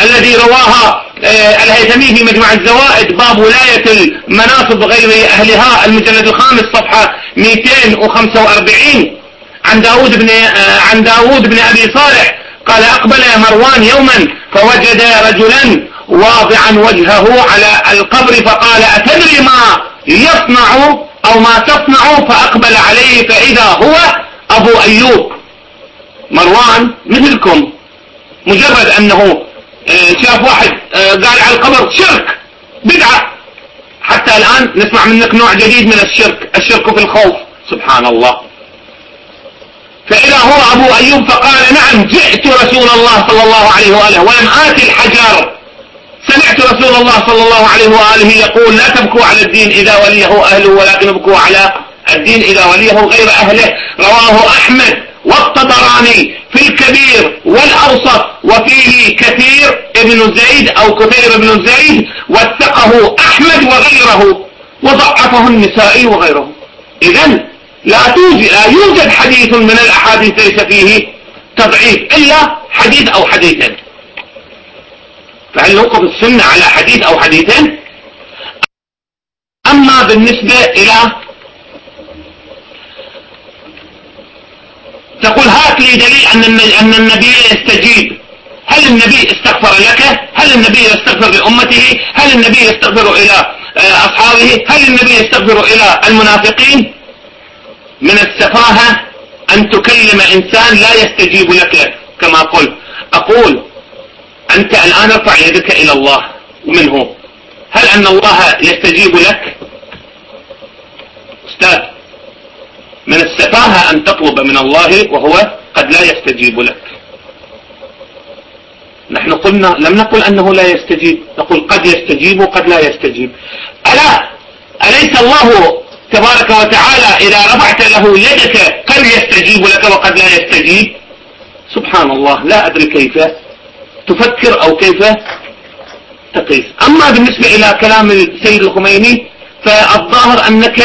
الذي رواها آه، الهيثمي في مجمع الزوائد باب ولاية المناصب غير أهلها المجلد الخامس صفحة 245 عن داود بن آه، عن داود بن أبي صالح قال أقبل مروان يوما فوجد رجلا واضعا وجهه على القبر فقال أتدري ما يصنع أو ما تصنع؟ فأقبل عليه فإذا هو أبو أيوب. مروان مثلكم مجرد أنه آه، شاف واحد آه، قال على القبر شرك بدعة. حتى الآن نسمع منك نوع جديد من الشرك الشرك في الخوف. سبحان الله. فإذا هو أبو أيوب فقال نعم جئت رسول الله صلى الله عليه وآله ولم آتي الحجر سمعت رسول الله صلى الله عليه وآله يقول لا تبكوا على الدين إذا وليه أهله ولكن ابكوا على الدين إلى وليه غير أهله. رواه أحمد والطبراني في الكبير والأوسط وفيه كثير ابن زيد أو كثير ابن زيد وثقه أحمد وغيره وضعفه النسائي وغيره. إذا لا توجد لا يوجد حديث من الأحاديث ليس فيه تضعيف إلا حديث أو حديثين. فهل نوقف السنة على حديث أو حديثين؟ أما بالنسبة إلى تقول هات لي دليل أن النبي يستجيب. هل النبي استغفر لك؟ هل النبي يستغفر لأمته؟ هل النبي يستغفر إلى آه، أصحابه؟ هل النبي يستغفر إلى المنافقين؟ من السفاهة أن تكلم إنسان لا يستجيب لك كما قلت. أقول أنت الآن ارفع يدك إلى الله منه هل أن الله يستجيب لك؟ أستاذ من السفاهة أن تطلب من الله وهو قد لا يستجيب لك. نحن قلنا لم نقل أنه لا يستجيب نقول قد يستجيب وقد لا يستجيب. ألا أليس الله تبارك وتعالى إذا رفعت له يدك قد يستجيب لك وقد لا يستجيب. سبحان الله لا أدري كيف تفكر أو كيف تقيس. أما بالنسبة إلى كلام السيد الخميني فالظاهر أنك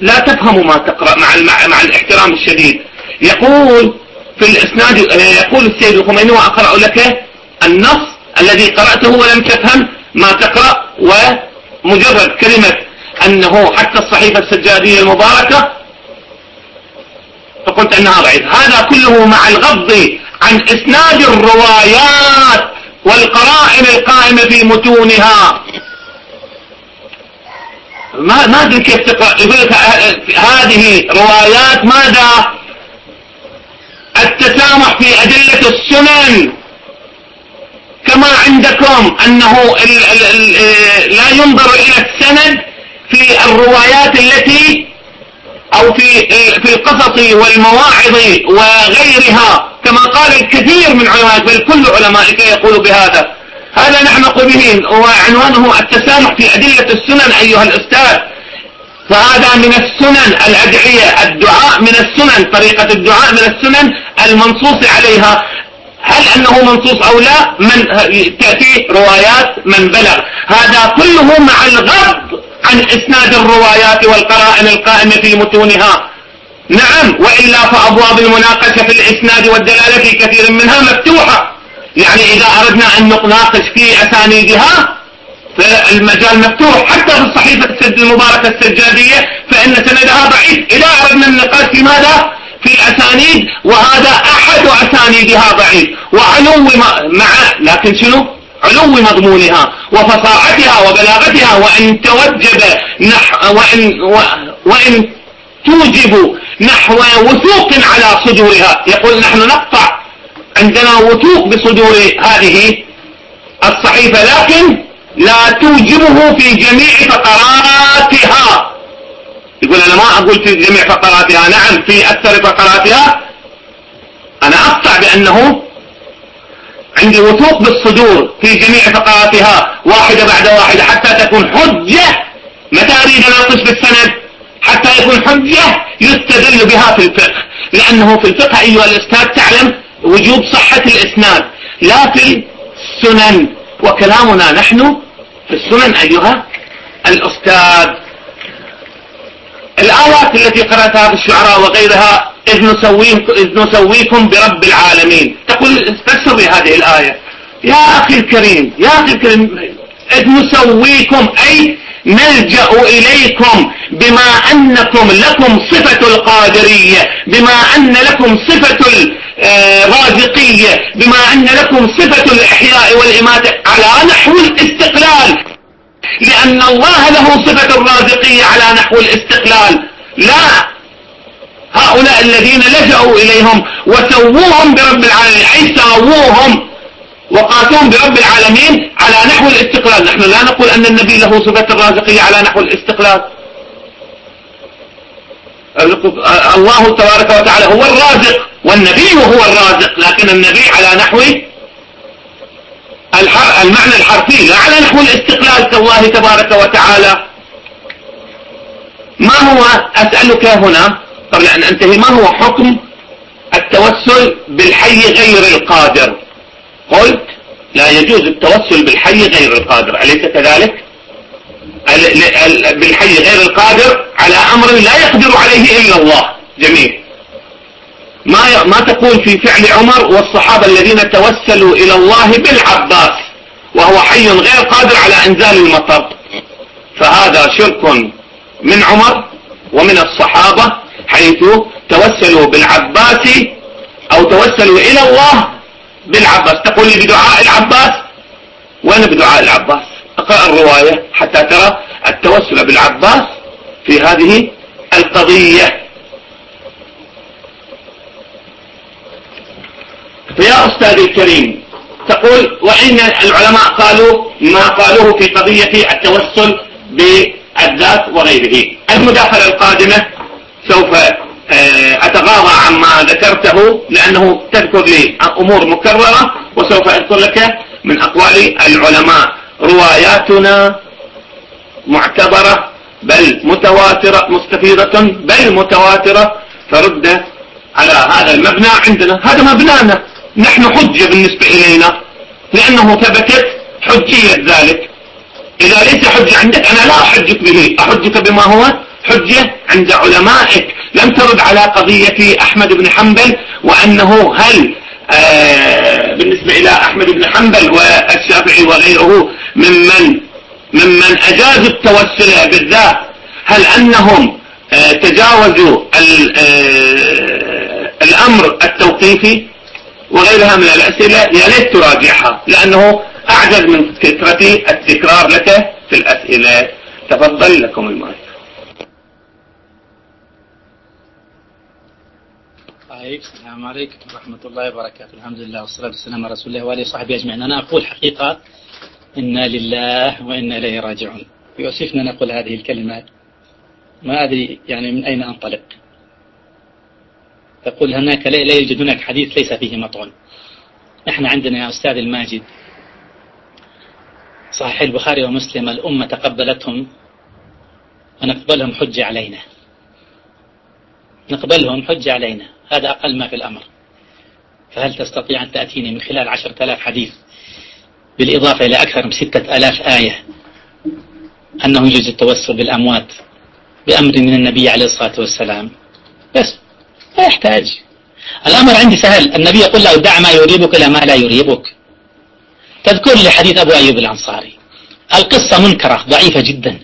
لا تفهم ما تقرأ مع, مع الاحترام الشديد. يقول في الإسناد يقول السيد الخميني وأقرأ لك النص الذي قرأته ولم تفهم ما تقرأ ومجرد كلمة أنه حتى الصحيفة السجادية المباركة فقلت أنها ضعيف هذا كله مع الغض عن إسناد الروايات والقرائن القائمة في متونها. ما ما أدري كيف تقرأ. يقول هذه روايات ماذا؟ التسامح في أدلة السنن. كما عندكم أنه ال ال ال لا ينظر إلى السند في الروايات التي أو في في القصص والمواعظ وغيرها. كما قال الكثير من علماء بل كل علمائك يقول بهذا. هذا نقول به وعنوانه التسامح في أدلة السنن أيها الأستاذ. فهذا من السنن الأدعية الدعاء من السنن طريقة الدعاء من السنن المنصوص عليها. هل أنه منصوص أو لا؟ من تأتي روايات من بلغ. هذا كله مع الغض عن إسناد الروايات والقرائن القائمة في متونها. نعم وإلا فأبواب المناقشة في الإسناد والدلالة في كثير منها مفتوحة. يعني إذا أردنا أن نناقش في أسانيدها فالمجال مفتوح. حتى في الصحيفة المباركة السجادية فإن سندها ضعيف. إذا أردنا النقاش في ماذا؟ في الأسانيد وهذا أحد أسانيدها ضعيف. وعلو مع لكن شنو؟ علو مضمونها وفصاحتها وبلاغتها وإن توجب نح وإن, وإن توجب نحو وثوق على صدورها. يقول نحن نقطع عندنا وثوق بصدور هذه الصحيفة لكن لا توجبه في جميع فقراتها. يقول أنا ما أقول في جميع فقراتها. نعم في أكثر فقراتها. أنا أقطع بأنه عندي وثوق بالصدور في جميع فقراتها واحدة بعد واحدة حتى تكون حجة متى أريد أناقش بالسند حتى يكون حجة يستدل بها في الفقه. لأنه في الفقه أيها الأستاذ تعلم وجوب صحة الإسناد. لا في السنن. وكلامنا نحن في السنن أيها الأستاذ. الآيات التي قرأتها بالشعراء وغيرها إذ, نسويكم, إذ نسويكم برب العالمين. تقول فسر لي هذه الآية. يا أخي الكريم يا أخي الكريم إذ نسويكم أي نلجأ إليكم بما أنكم لكم صفة القادرية بما أن لكم صفة الرازقية بما أن لكم صفة الإحياء والإماتة على نحو الاستقلال. لأن الله له صفة الرازقية على نحو الاستقلال. لا هؤلاء الذين لجأوا إليهم وسووهم برب العالمين أي ساووهم وقاتوهم برب العالمين على نحو الاستقلال. نحن لا نقول أن النبي له صفة الرازقية على نحو الاستقلال. الله تبارك وتعالى هو الرازق والنبي هو الرازق لكن النبي على نحو المعنى الحرفي لا على نحو الاستقلال. كالله تبارك وتعالى. ما هو أسألك هنا؟ قبل أن أنتهي. ما هو حكم التوسل بالحي غير القادر؟ قلت لا يجوز التوسل بالحي غير القادر. أليس كذلك؟ بالحي غير القادر على أمر لا يقدر عليه إلا الله. جميل. ما ما تقول في فعل عمر والصحابة الذين توسلوا إلى الله بالعباس وهو حي غير قادر على إنزال المطر؟ فهذا شرك من عمر ومن الصحابة حيث توسلوا بالعباس أو توسلوا إلى الله بالعباس. تقول لي بدعاء العباس؟ وين بدعاء العباس. أقرأ الرواية حتى ترى التوسل بالعباس في هذه القضية. فيا أستاذي الكريم تقول وإن العلماء قالوا ما قالوه في قضية التوسل بالذات وغيره. المداخلة القادمة سوف آه، أتغاضى عما ذكرته لأنه تذكر لي أمور مكررة وسوف أذكر لك من أقوال العلماء. رواياتنا معتبرة بل متواترة مستفيضة بل متواترة. فرد على هذا المبنى عندنا. هذا مبنانا. نحن حجة بالنسبة إلينا. لأنه ثبتت حجية ذلك. إذا ليس حجة عندك أنا لا أحجك به. أحجك بما هو حجة عند علمائك لم ترد على قضية أحمد بن حنبل وأنه هل آه بالنسبة إلى أحمد بن حنبل والشافعي وغيره ممن ممن أجازوا التوسل بالذات هل أنهم آه تجاوزوا آه الأمر التوقيفي وغيرها من الأسئلة؟ يا ليت تراجعها لأنه أعجز من كثرة التكرار لك في الأسئلة. تفضل لكم المايك طيب السلام عليكم ورحمة الله وبركاته. الحمد لله والصلاة والسلام على رسول الله وآله وصحبه أجمعين. أنا أقول حقيقة إنا لله وإنا إليه راجعون. يؤسفنا نقول هذه الكلمات ما أدري يعني من أين أنطلق. تقول هناك لا يوجد هناك حديث ليس فيه مطعن إحنا عندنا يا أستاذ الماجد. صحيح البخاري ومسلم الأمة تقبلتهم ونقبلهم حجة علينا. نقبلهم حجة علينا. هذا أقل ما في الأمر. فهل تستطيع أن تأتيني من خلال عشرة آلاف حديث بالإضافة إلى أكثر من ستة آلاف آية أنه يجوز التوسل بالأموات بأمر من النبي عليه الصلاة والسلام؟ بس لا يحتاج. الأمر عندي سهل. النبي يقول له دع ما يريبك إلى ما لا يريبك. تذكر لي حديث أبو أيوب الأنصاري. القصة منكرة ضعيفة جدا.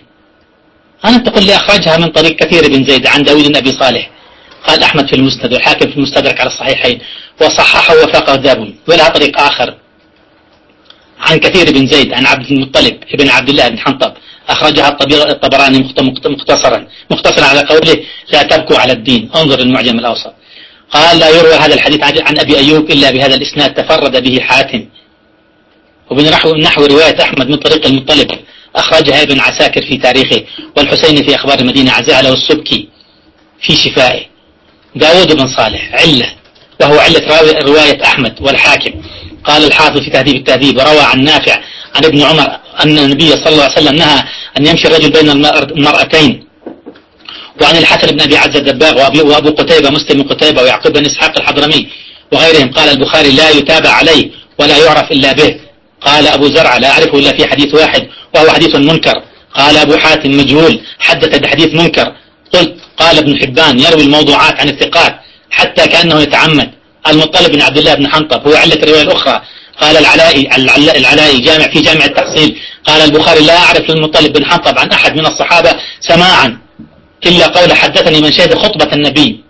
أنا تقول لي أخرجها من طريق كثير بن زيد عن داود بن أبي صالح. قال أحمد في المسند والحاكم في المستدرك على الصحيحين وصححه وفاقه ذاب ولها طريق آخر. عن كثير بن زيد عن عبد المطلب ابن عبد الله بن حنطب أخرجها الطبراني مختصرا مختصرا على قوله لا تبكوا على الدين انظر المعجم الأوسط قال لا يروى هذا الحديث عن أبي أيوب إلا بهذا الإسناد تفرد به حاتم ومن نحو رواية أحمد من طريق المطلب أخرجها ابن عساكر في تاريخه والحسيني في أخبار المدينة عزاله السبكي في شفائه. داود بن صالح علة. وهو علة رواية أحمد والحاكم. قال الحافظ في تهذيب التهذيب وروى عن نافع عن ابن عمر أن النبي صلى الله عليه وسلم نهى أن يمشي الرجل بين المرأتين. وعن الحسن بن أبي عز الدباغ وأبو قتيبة مسلم قتيبة ويعقوب بن إسحاق الحضرمي وغيرهم قال البخاري لا يتابع عليه ولا يعرف إلا به. قال أبو زرع لا أعرفه إلا في حديث واحد وهو حديث منكر. قال أبو حاتم مجهول حدث بحديث منكر. قلت قال ابن حبان يروي الموضوعات عن الثقات حتى كأنه يتعمد. المطلب بن عبد الله بن حنطب هو علة الرواية الأخرى قال العلائي العلائي جامع في جامع التحصيل. قال البخاري لا أعرف للمطلب بن حنطب عن أحد من الصحابة سماعا. إلا قول حدثني من شهد خطبة النبي.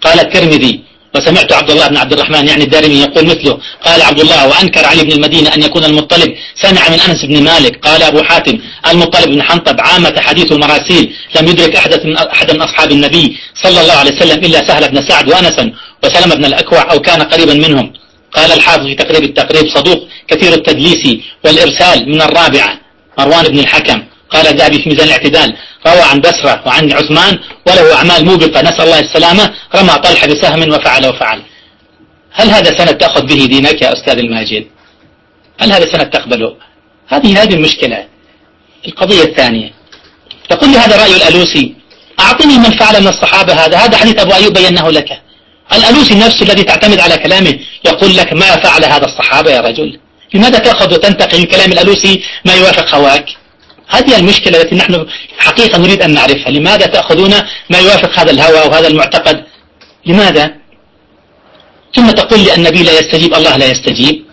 قال الترمذي وسمعت عبد الله بن عبد الرحمن يعني الدارمي يقول مثله قال عبد الله وأنكر علي بن المدينة أن يكون المطلب سمع من أنس بن مالك قال أبو حاتم المطلب بن حنطب عامة حديث المراسيل لم يدرك أحد من أحد من أصحاب النبي صلى الله عليه وسلم إلا سهل بن سعد وأنسا وسلم بن الأكوع أو كان قريبا منهم. قال الحافظ في تقريب التقريب صدوق كثير التدليس والإرسال من الرابعة مروان بن الحكم. قال الذهبي في ميزان الاعتدال روى عن بسرة وعن عثمان وله أعمال موبقة نسأل الله السلامة رمى طلحة بسهم وفعل وفعل. هل هذا سند تأخذ به دينك يا أستاذ الماجد؟ هل هذا سند تقبله؟ هذه هذه المشكلة. القضية الثانية تقول لي هذا رأي الألوسي أعطني من فعل من الصحابة هذا هذا حديث أبو أيوب بينه لك. الألوسي نفسه الذي تعتمد على كلامه يقول لك ما فعل هذا الصحابة يا رجل؟ لماذا تأخذ وتنتقي من كلام الألوسي ما يوافق هواك؟ هذه المشكلة التي نحن حقيقة نريد أن نعرفها. لماذا تأخذون ما يوافق هذا الهوى وهذا المعتقد؟ لماذا؟ ثم تقول لي النبي لا يستجيب الله لا يستجيب.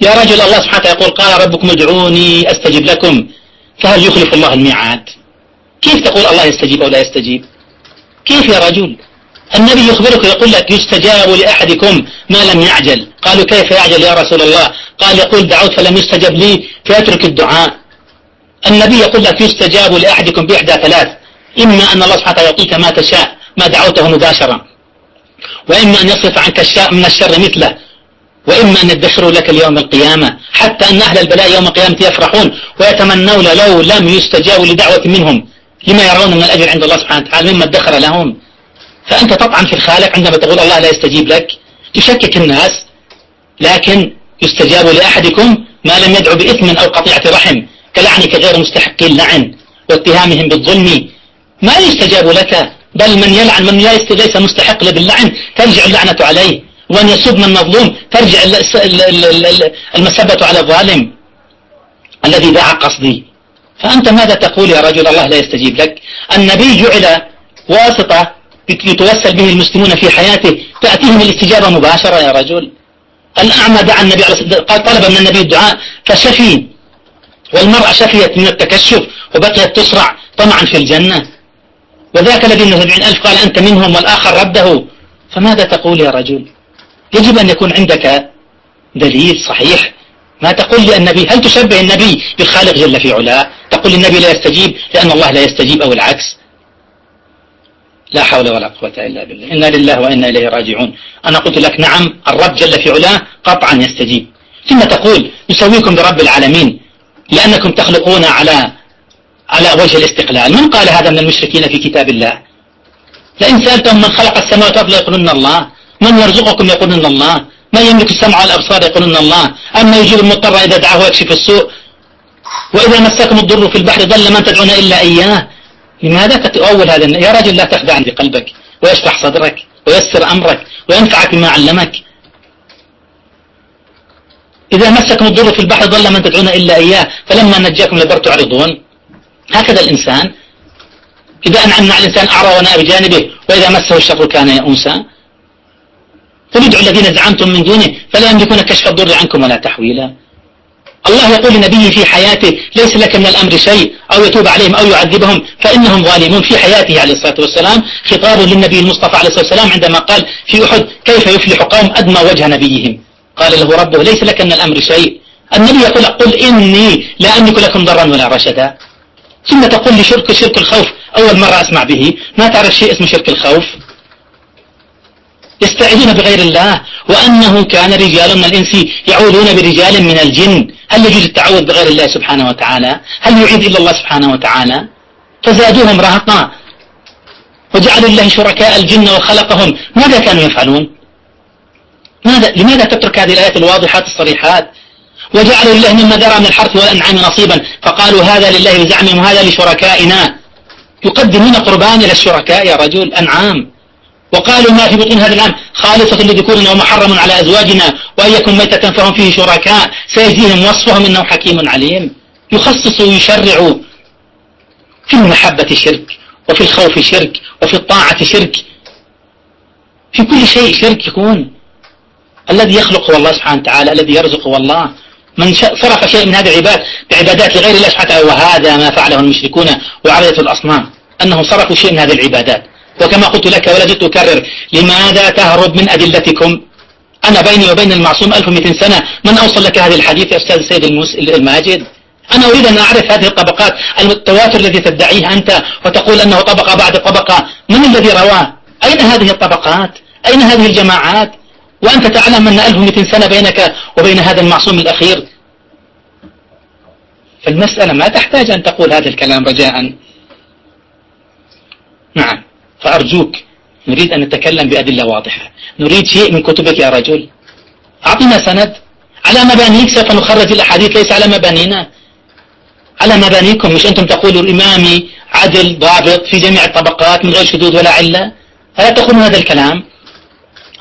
يا رجل الله سبحانه وتعالى يقول قال ربكم ادعوني أستجب لكم. فهل يخلف الله الميعاد؟ كيف تقول الله يستجيب أو لا يستجيب؟ كيف يا رجل؟ النبي يخبرك يقول لك يستجاب لأحدكم ما لم يعجل. قالوا كيف يعجل يا رسول الله؟ قال يقول دعوت فلم يستجب لي فيترك الدعاء. النبي يقول لك يستجاب لأحدكم بإحدى ثلاث. إما أن الله سبحانه يعطيك ما تشاء ما دعوته مباشرة. وإما أن يصرف عنك الشاء من الشر مثله. وإما أن يدخروا لك اليوم القيامة. حتى أن أهل البلاء يوم القيامة يفرحون ويتمنون لو لم يستجابوا لدعوة منهم. لما يرون من الأجر عند الله سبحانه وتعالى مما ادخر لهم. فأنت تطعن في الخالق عندما تقول الله لا يستجيب لك. تشكك الناس. لكن يستجاب لأحدكم ما لم يدعو بإثم أو قطيعة رحم. كلعنك غير مستحق اللعن واتهامهم بالظلم. ما يستجاب لك بل من يلعن من ليس مستحق باللعن ترجع اللعنة عليه. وأن يسب من مظلوم ترجع المسبة على الظالم الذي باع قصدي. فأنت ماذا تقول يا رجل؟ الله لا يستجيب لك. النبي جعل واسطة يتوسل به المسلمون في حياته. تأتيهم الاستجابة مباشرة يا رجل. الأعمى دعا النبي قال طلب من النبي الدعاء فشفي. والمرأة شفيت من التكشف وبقيت تسرع طمعا في الجنة. وذاك الذي من سبعين ألف قال أنت منهم والآخر رده. فماذا تقول يا رجل؟ يجب أن يكون عندك دليل صحيح. ما تقول للنبي؟ هل تشبه النبي بالخالق جل في علاه؟ تقول النبي لا يستجيب لأن الله لا يستجيب أو العكس. لا حول ولا قوة إلا بالله. إنا لله وإنا إليه راجعون. أنا قلت لك نعم الرب جل في علاه قطعا يستجيب. ثم تقول يسويكم برب العالمين. لأنكم تخلقون على على وجه الاستقلال. من قال هذا من المشركين في كتاب الله؟ لئن سألتم من خلق السماوات والأرض يقولون الله من يرزقكم يقولون الله من يملك السمع والأبصار يقولون الله أما يجيب المضطر إذا دعاه ويكشف السوء؟ وإذا مسكم الضر في البحر ضل من تدعون إلا إياه؟ لماذا تتأول هذا يا رجل لا تخدع بقلبك ويشرح صدرك ويسر أمرك وينفعك بما علمك. إذا مسكم الضر في البحر ضل من تدعون إلا إياه فلما نجاكم لبر تعرضون هكذا الإنسان إذا أنعمنا على الإنسان أعرى وناء بجانبه وإذا مسه الشر كان يئوسا قل الذين زعمتم من دونه فلا يملكون كشف الضر عنكم ولا تحويلا. الله يقول لنبيه في حياته ليس لك من الأمر شيء أو يتوب عليهم أو يعذبهم. فإنهم ظالمون في حياته عليه الصلاة والسلام. خطاب للنبي المصطفى عليه الصلاة والسلام عندما قال في أحد كيف يفلح قوم أدمى وجه نبيهم؟ قال له ربه ليس لك من الأمر شيء. النبي يقول قل إني لا أملك لكم ضرا ولا رشدا. ثم تقول لي شرك شرك الخوف. أول مرة أسمع به. ما تعرف شيء اسمه شرك الخوف؟ يستعيذون بغير الله وأنه كان رجال من الإنس يعوذون برجال من الجن. هل يجوز التعوذ بغير الله سبحانه وتعالى؟ هل يعيد إلا الله سبحانه وتعالى؟ فزادوهم رهقا. وجعلوا الله شركاء الجن وخلقهم. ماذا كانوا يفعلون؟ ماذا لماذا تترك هذه الآيات الواضحات الصريحات؟ وجعلوا الله مما ذرى من الحرث والأنعام نصيبا. فقالوا هذا لله بزعمهم وهذا لشركائنا. يقدمون قربان إلى الشركاء يا رجل أنعام. وقالوا ما في بطون هذا العام خالصة لذكورنا ومحرم على أزواجنا وأن يكن ميتة فهم فيه شركاء. سيجزيهم وصفهم إنه حكيم عليم. يخصص ويشرع في المحبة شرك وفي الخوف شرك وفي الطاعة شرك. في كل شيء شرك يكون. الذي يخلق هو الله سبحانه وتعالى الذي يرزق هو الله. من صرف شيء من هذه العباد بعبادات لغير الله سبحانه وتعالى وهذا ما فعله المشركون وعبدة الأصنام. أنهم صرفوا شيء من هذه العبادات. وكما قلت لك ولا زلت أكرر لماذا تهرب من أدلتكم؟ أنا بيني وبين المعصوم 1200 سنة. من أوصل لك هذه الحديث يا أستاذ السيد الماجد؟ أنا أريد أن أعرف هذه الطبقات التواتر الذي تدعيه أنت وتقول أنه طبقة بعد طبقة. من الذي رواه؟ أين هذه الطبقات؟ أين هذه الجماعات؟ وأنت تعلم أن 1200 سنة بينك وبين هذا المعصوم الأخير. فالمسألة ما تحتاج أن تقول هذا الكلام رجاء. نعم فأرجوك نريد أن نتكلم بأدلة واضحة. نريد شيء من كتبك يا رجل. أعطنا سند. على مبانيك سوف نخرج الأحاديث ليس على مبانينا. على مبانيكم مش أنتم تقولوا الإمامي عدل ضابط في جميع الطبقات من غير شذوذ ولا علة؟ ألا تقولون هذا الكلام؟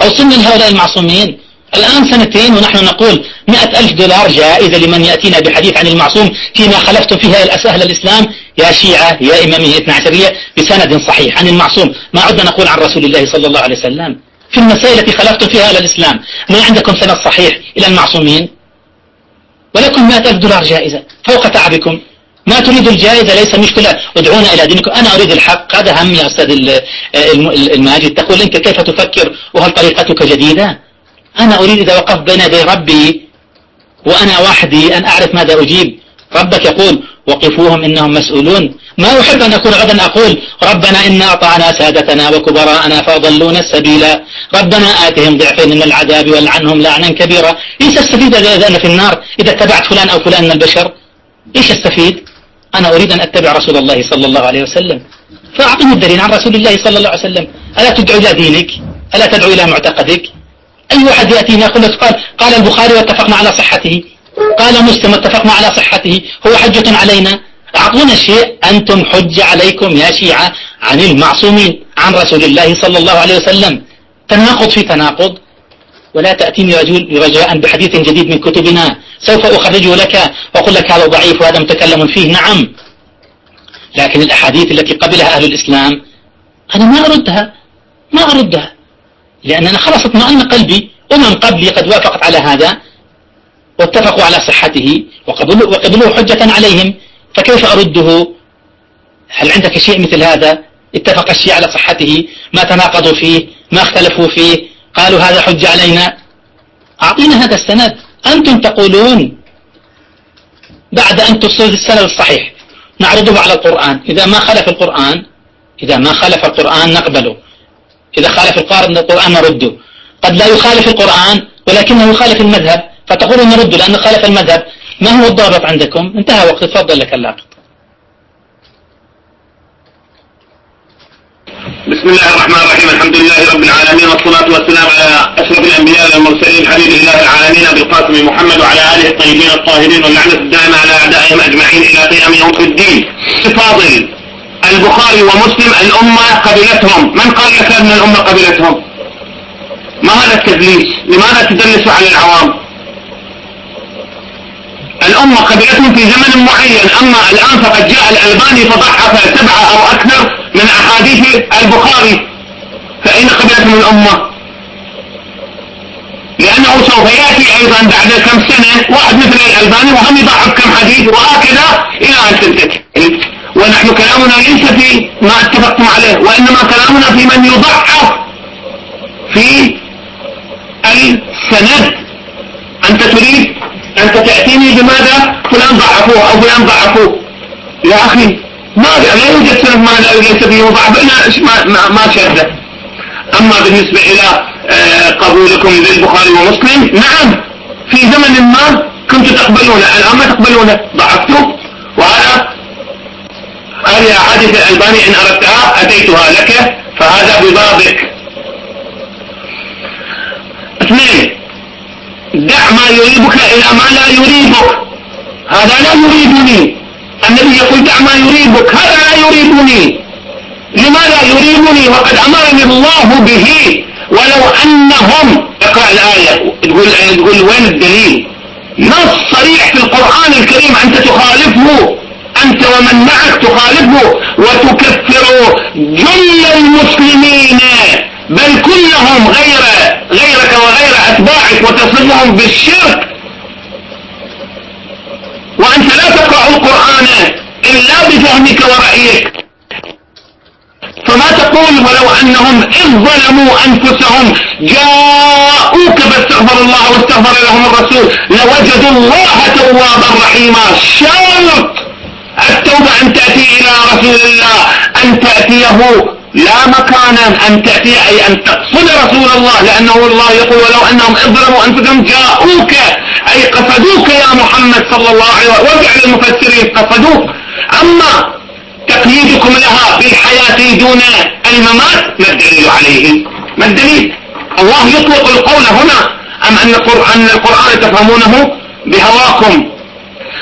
أو سن هؤلاء المعصومين. الآن سنتين ونحن نقول مئة ألف دولار جائزة لمن يأتينا بحديث عن المعصوم فيما خلفتم فيها أهل الإسلام يا شيعة يا إمامية اثنى عشرية بسند صحيح عن المعصوم. ما عدنا نقول عن رسول الله صلى الله عليه وسلم. في المسائل التي خلفتم فيها أهل الإسلام ما عندكم سند صحيح إلى المعصومين؟ ولكم مئة ألف دولار جائزة فوق تعبكم. ما تريد الجائزة ليس مشكلة. ادعونا إلى دينكم. أنا أريد الحق. هذا هم يا أستاذ الماجد تقول أنت كيف تفكر؟ وهل طريقتك جديدة؟ أنا أريد إذا وقفت بين يدي ربي وأنا وحدي أن أعرف ماذا أجيب. ربك يقول وقفوهم إنهم مسؤولون. ما أحب أن أكون غدا أقول ربنا إنا أطعنا سادتنا وكبراءنا فأضلونا السبيل ربنا آتهم ضعفين من العذاب والعنهم لعنا كبيرا. إيش أستفيد إذا أنا في النار؟ إذا اتبعت فلان أو فلان من البشر؟ إيش أستفيد؟ أنا أريد أن أتبع رسول الله صلى الله عليه وسلم. فأعطني الدليل عن رسول الله صلى الله عليه وسلم. ألا تدعو إلى دينك؟ ألا تدعو إلى معتقدك؟ أي واحد يأتينا يقول قال قال البخاري واتفقنا على صحته. قال مسلم اتفقنا على صحته. هو حجة علينا؟ أعطونا شيء. أنتم حجة عليكم يا شيعة عن المعصومين عن رسول الله صلى الله عليه وسلم. تناقض في تناقض. ولا تأتيني رجاء بحديث جديد من كتبنا. سوف أخرجه لك وأقول لك هذا ضعيف وهذا متكلم فيه. نعم. لكن الأحاديث التي قبلها أهل الإسلام أنا ما أردها. ما أردها. لأن أنا خلاص اطمأن قلبي. أمم قبلي قد وافقت على هذا. واتفقوا على صحته. وقبلوا, وقبلوا حجة عليهم. فكيف أرده؟ هل عندك شيء مثل هذا؟ اتفق الشيء على صحته. ما تناقضوا فيه. ما اختلفوا فيه. قالوا هذا حجة علينا. أعطينا هذا السند. أنتم تقولون بعد أن تفصل السند الصحيح. نعرضه على القرآن. إذا ما خلف القرآن إذا ما خلف القرآن نقبله. إذا خالف القرآن نرده. قد لا يخالف القرآن ولكنه يخالف المذهب. فتقولون نرده لأنه خالف المذهب. ما هو الضابط عندكم؟ انتهى وقت تفضل لك اللاقط بسم الله الرحمن الرحيم. الحمد لله رب العالمين والصلاة والسلام على أشرف الأنبياء والمرسلين حبيب الله العالمين أبي القاسم محمد وعلى آله الطيبين الطاهرين واللعنة الدائمة على أعدائهم أجمعين إلى قيام يوم الدين. فاضل البخاري ومسلم الأمة قبلتهم. من قال لك أن الأمة قبلتهم؟ ما هذا التدليس؟ لماذا تدلس على العوام؟ الأمة قبلتهم في زمن معين أما الآن فقد جاء الألباني فضعف سبعة أو أكثر. من أحاديث البخاري فأين قبلتهم الأمة. لأنه سوف يأتي أيضا بعد كم سنة واحد مثل الألباني وهم يضعف كم حديث وهكذا إلى أن تنتهي ونحن كلامنا ليس في ما اتفقتم عليه وإنما كلامنا في من يضعف في السند. أنت تريد أنت تأتيني بماذا؟ فلان ضعفوه أو فلان ضعفوه. يا أخي ما لا يوجد سند ما ليس فيه ضعف ما, ما, ما شهده أما بالنسبة إلى آه، قبولكم للبخاري ومسلم نعم في زمن ما كنتم تقبلونه الآن ما تقبلونه ضعفتوا وهذا هذه أحاديث الألباني إن أردتها أتيتها لك فهذا ببابك اثنين دع ما يريبك إلى ما لا يريبك. هذا لا يريدني النبي يقول دع ما يريبك هذا لا يريدني. لماذا يريبني وقد أمرني الله به. ولو أنهم اقرأ الآية تقول, تقول وين الدليل؟ نص صريح في القرآن الكريم أنت تخالفه؟ أنت ومن معك تخالفه وتكفر جل المسلمين بل كلهم غير غيرك وغير أتباعك وتصفهم بالشرك. وأنت لا تقرأ القرآن إلا بفهمك ورأيك. فما تقول ولو أنهم إذ ظلموا أنفسهم جاءوك فاستغفر الله واستغفر لهم الرسول لوجدوا الله توابا رحيما. شرط التوبة أن تأتي إلى رسول الله أن تأتيه لا مكانا أن تأتي أي أن تقصد رسول الله لأنه الله يقول ولو أنهم اضربوا أنفسهم جاءوك أي قصدوك يا محمد صلى الله عليه وسلم وفعل المفسرين قصدوك. أما تقييدكم لها بالحياة دون الممات ما الدليل عليه؟ ما الدليل؟ الله يطلق القول هنا أم أن القرآن, القرآن تفهمونه بهواكم؟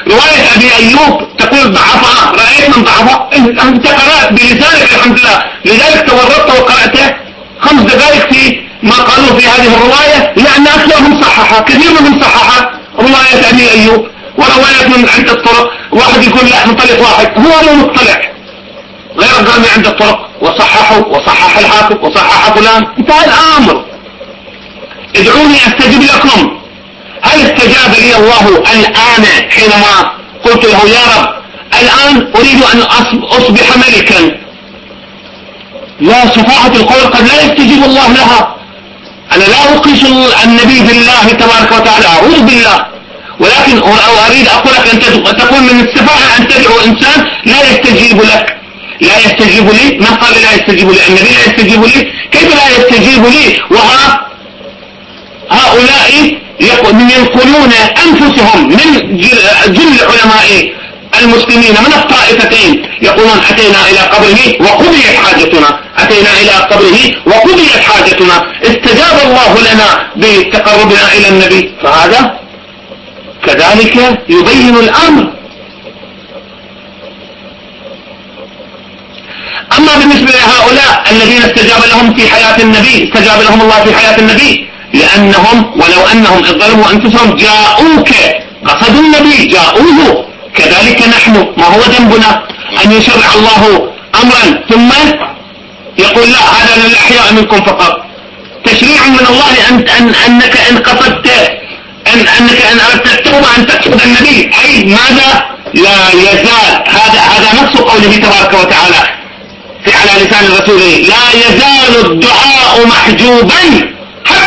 رواية أبي أيوب تقول ضعفاء رأيت من ضعفاء أنت قرأت بلسانك الحمد لله. لذلك تورطت وقرأت خمس دقائق في ما قالوا في هذه الرواية. لأن أكثرهم صححها كثير منهم صححها رواية أبي أيوب ورواية من عدة طرق واحد يقول لا مطلق واحد. هو مو مطلع. غير قال من عدة طرق وصححوا وصحح الحافظ وصحح فلان. انتهى الأمر. ادعوني أستجب لكم. هل استجاب لي الله الآن حينما قلت له يا رب الآن أريد أن أصبح ملكا. لا شفاعة القول قد لا يستجيب الله لها. أنا لا أقيس النبي بالله تبارك وتعالى أعوذ بالله. ولكن أريد أقول لك أن تكون من السفاهة أن تدعو إنسان لا يستجيب لك. لا يستجيب لي من قال لا يستجيب لي؟ النبي لا يستجيب لي. كيف لا يستجيب لي؟ وها هؤلاء ينقلون أنفسهم من جل علماء المسلمين من الطائفتين يقولون أتينا إلى قبره وقضيت حاجتنا أتينا إلى قبره وقضيت حاجتنا استجاب الله لنا بتقربنا إلى النبي. فهذا كذلك يبين الأمر. أما بالنسبة لهؤلاء الذين استجاب لهم في حياة النبي استجاب لهم الله في حياة النبي لأنهم ولو أنهم ظلموا أنفسهم جاءوك قصدوا النبي جاءوه. كذلك نحن ما هو ذنبنا؟ أن يشرع الله أمرا ثم يقول لا هذا للأحياء منكم فقط. تشريع من الله أن أن أنك إن قصدت أن أنك إن أردت التوبة أن تقصد النبي. أي ماذا؟ لا يزال. هذا هذا نفس قوله تبارك وتعالى في على لسان الرسول. لا يزال الدعاء محجوبا.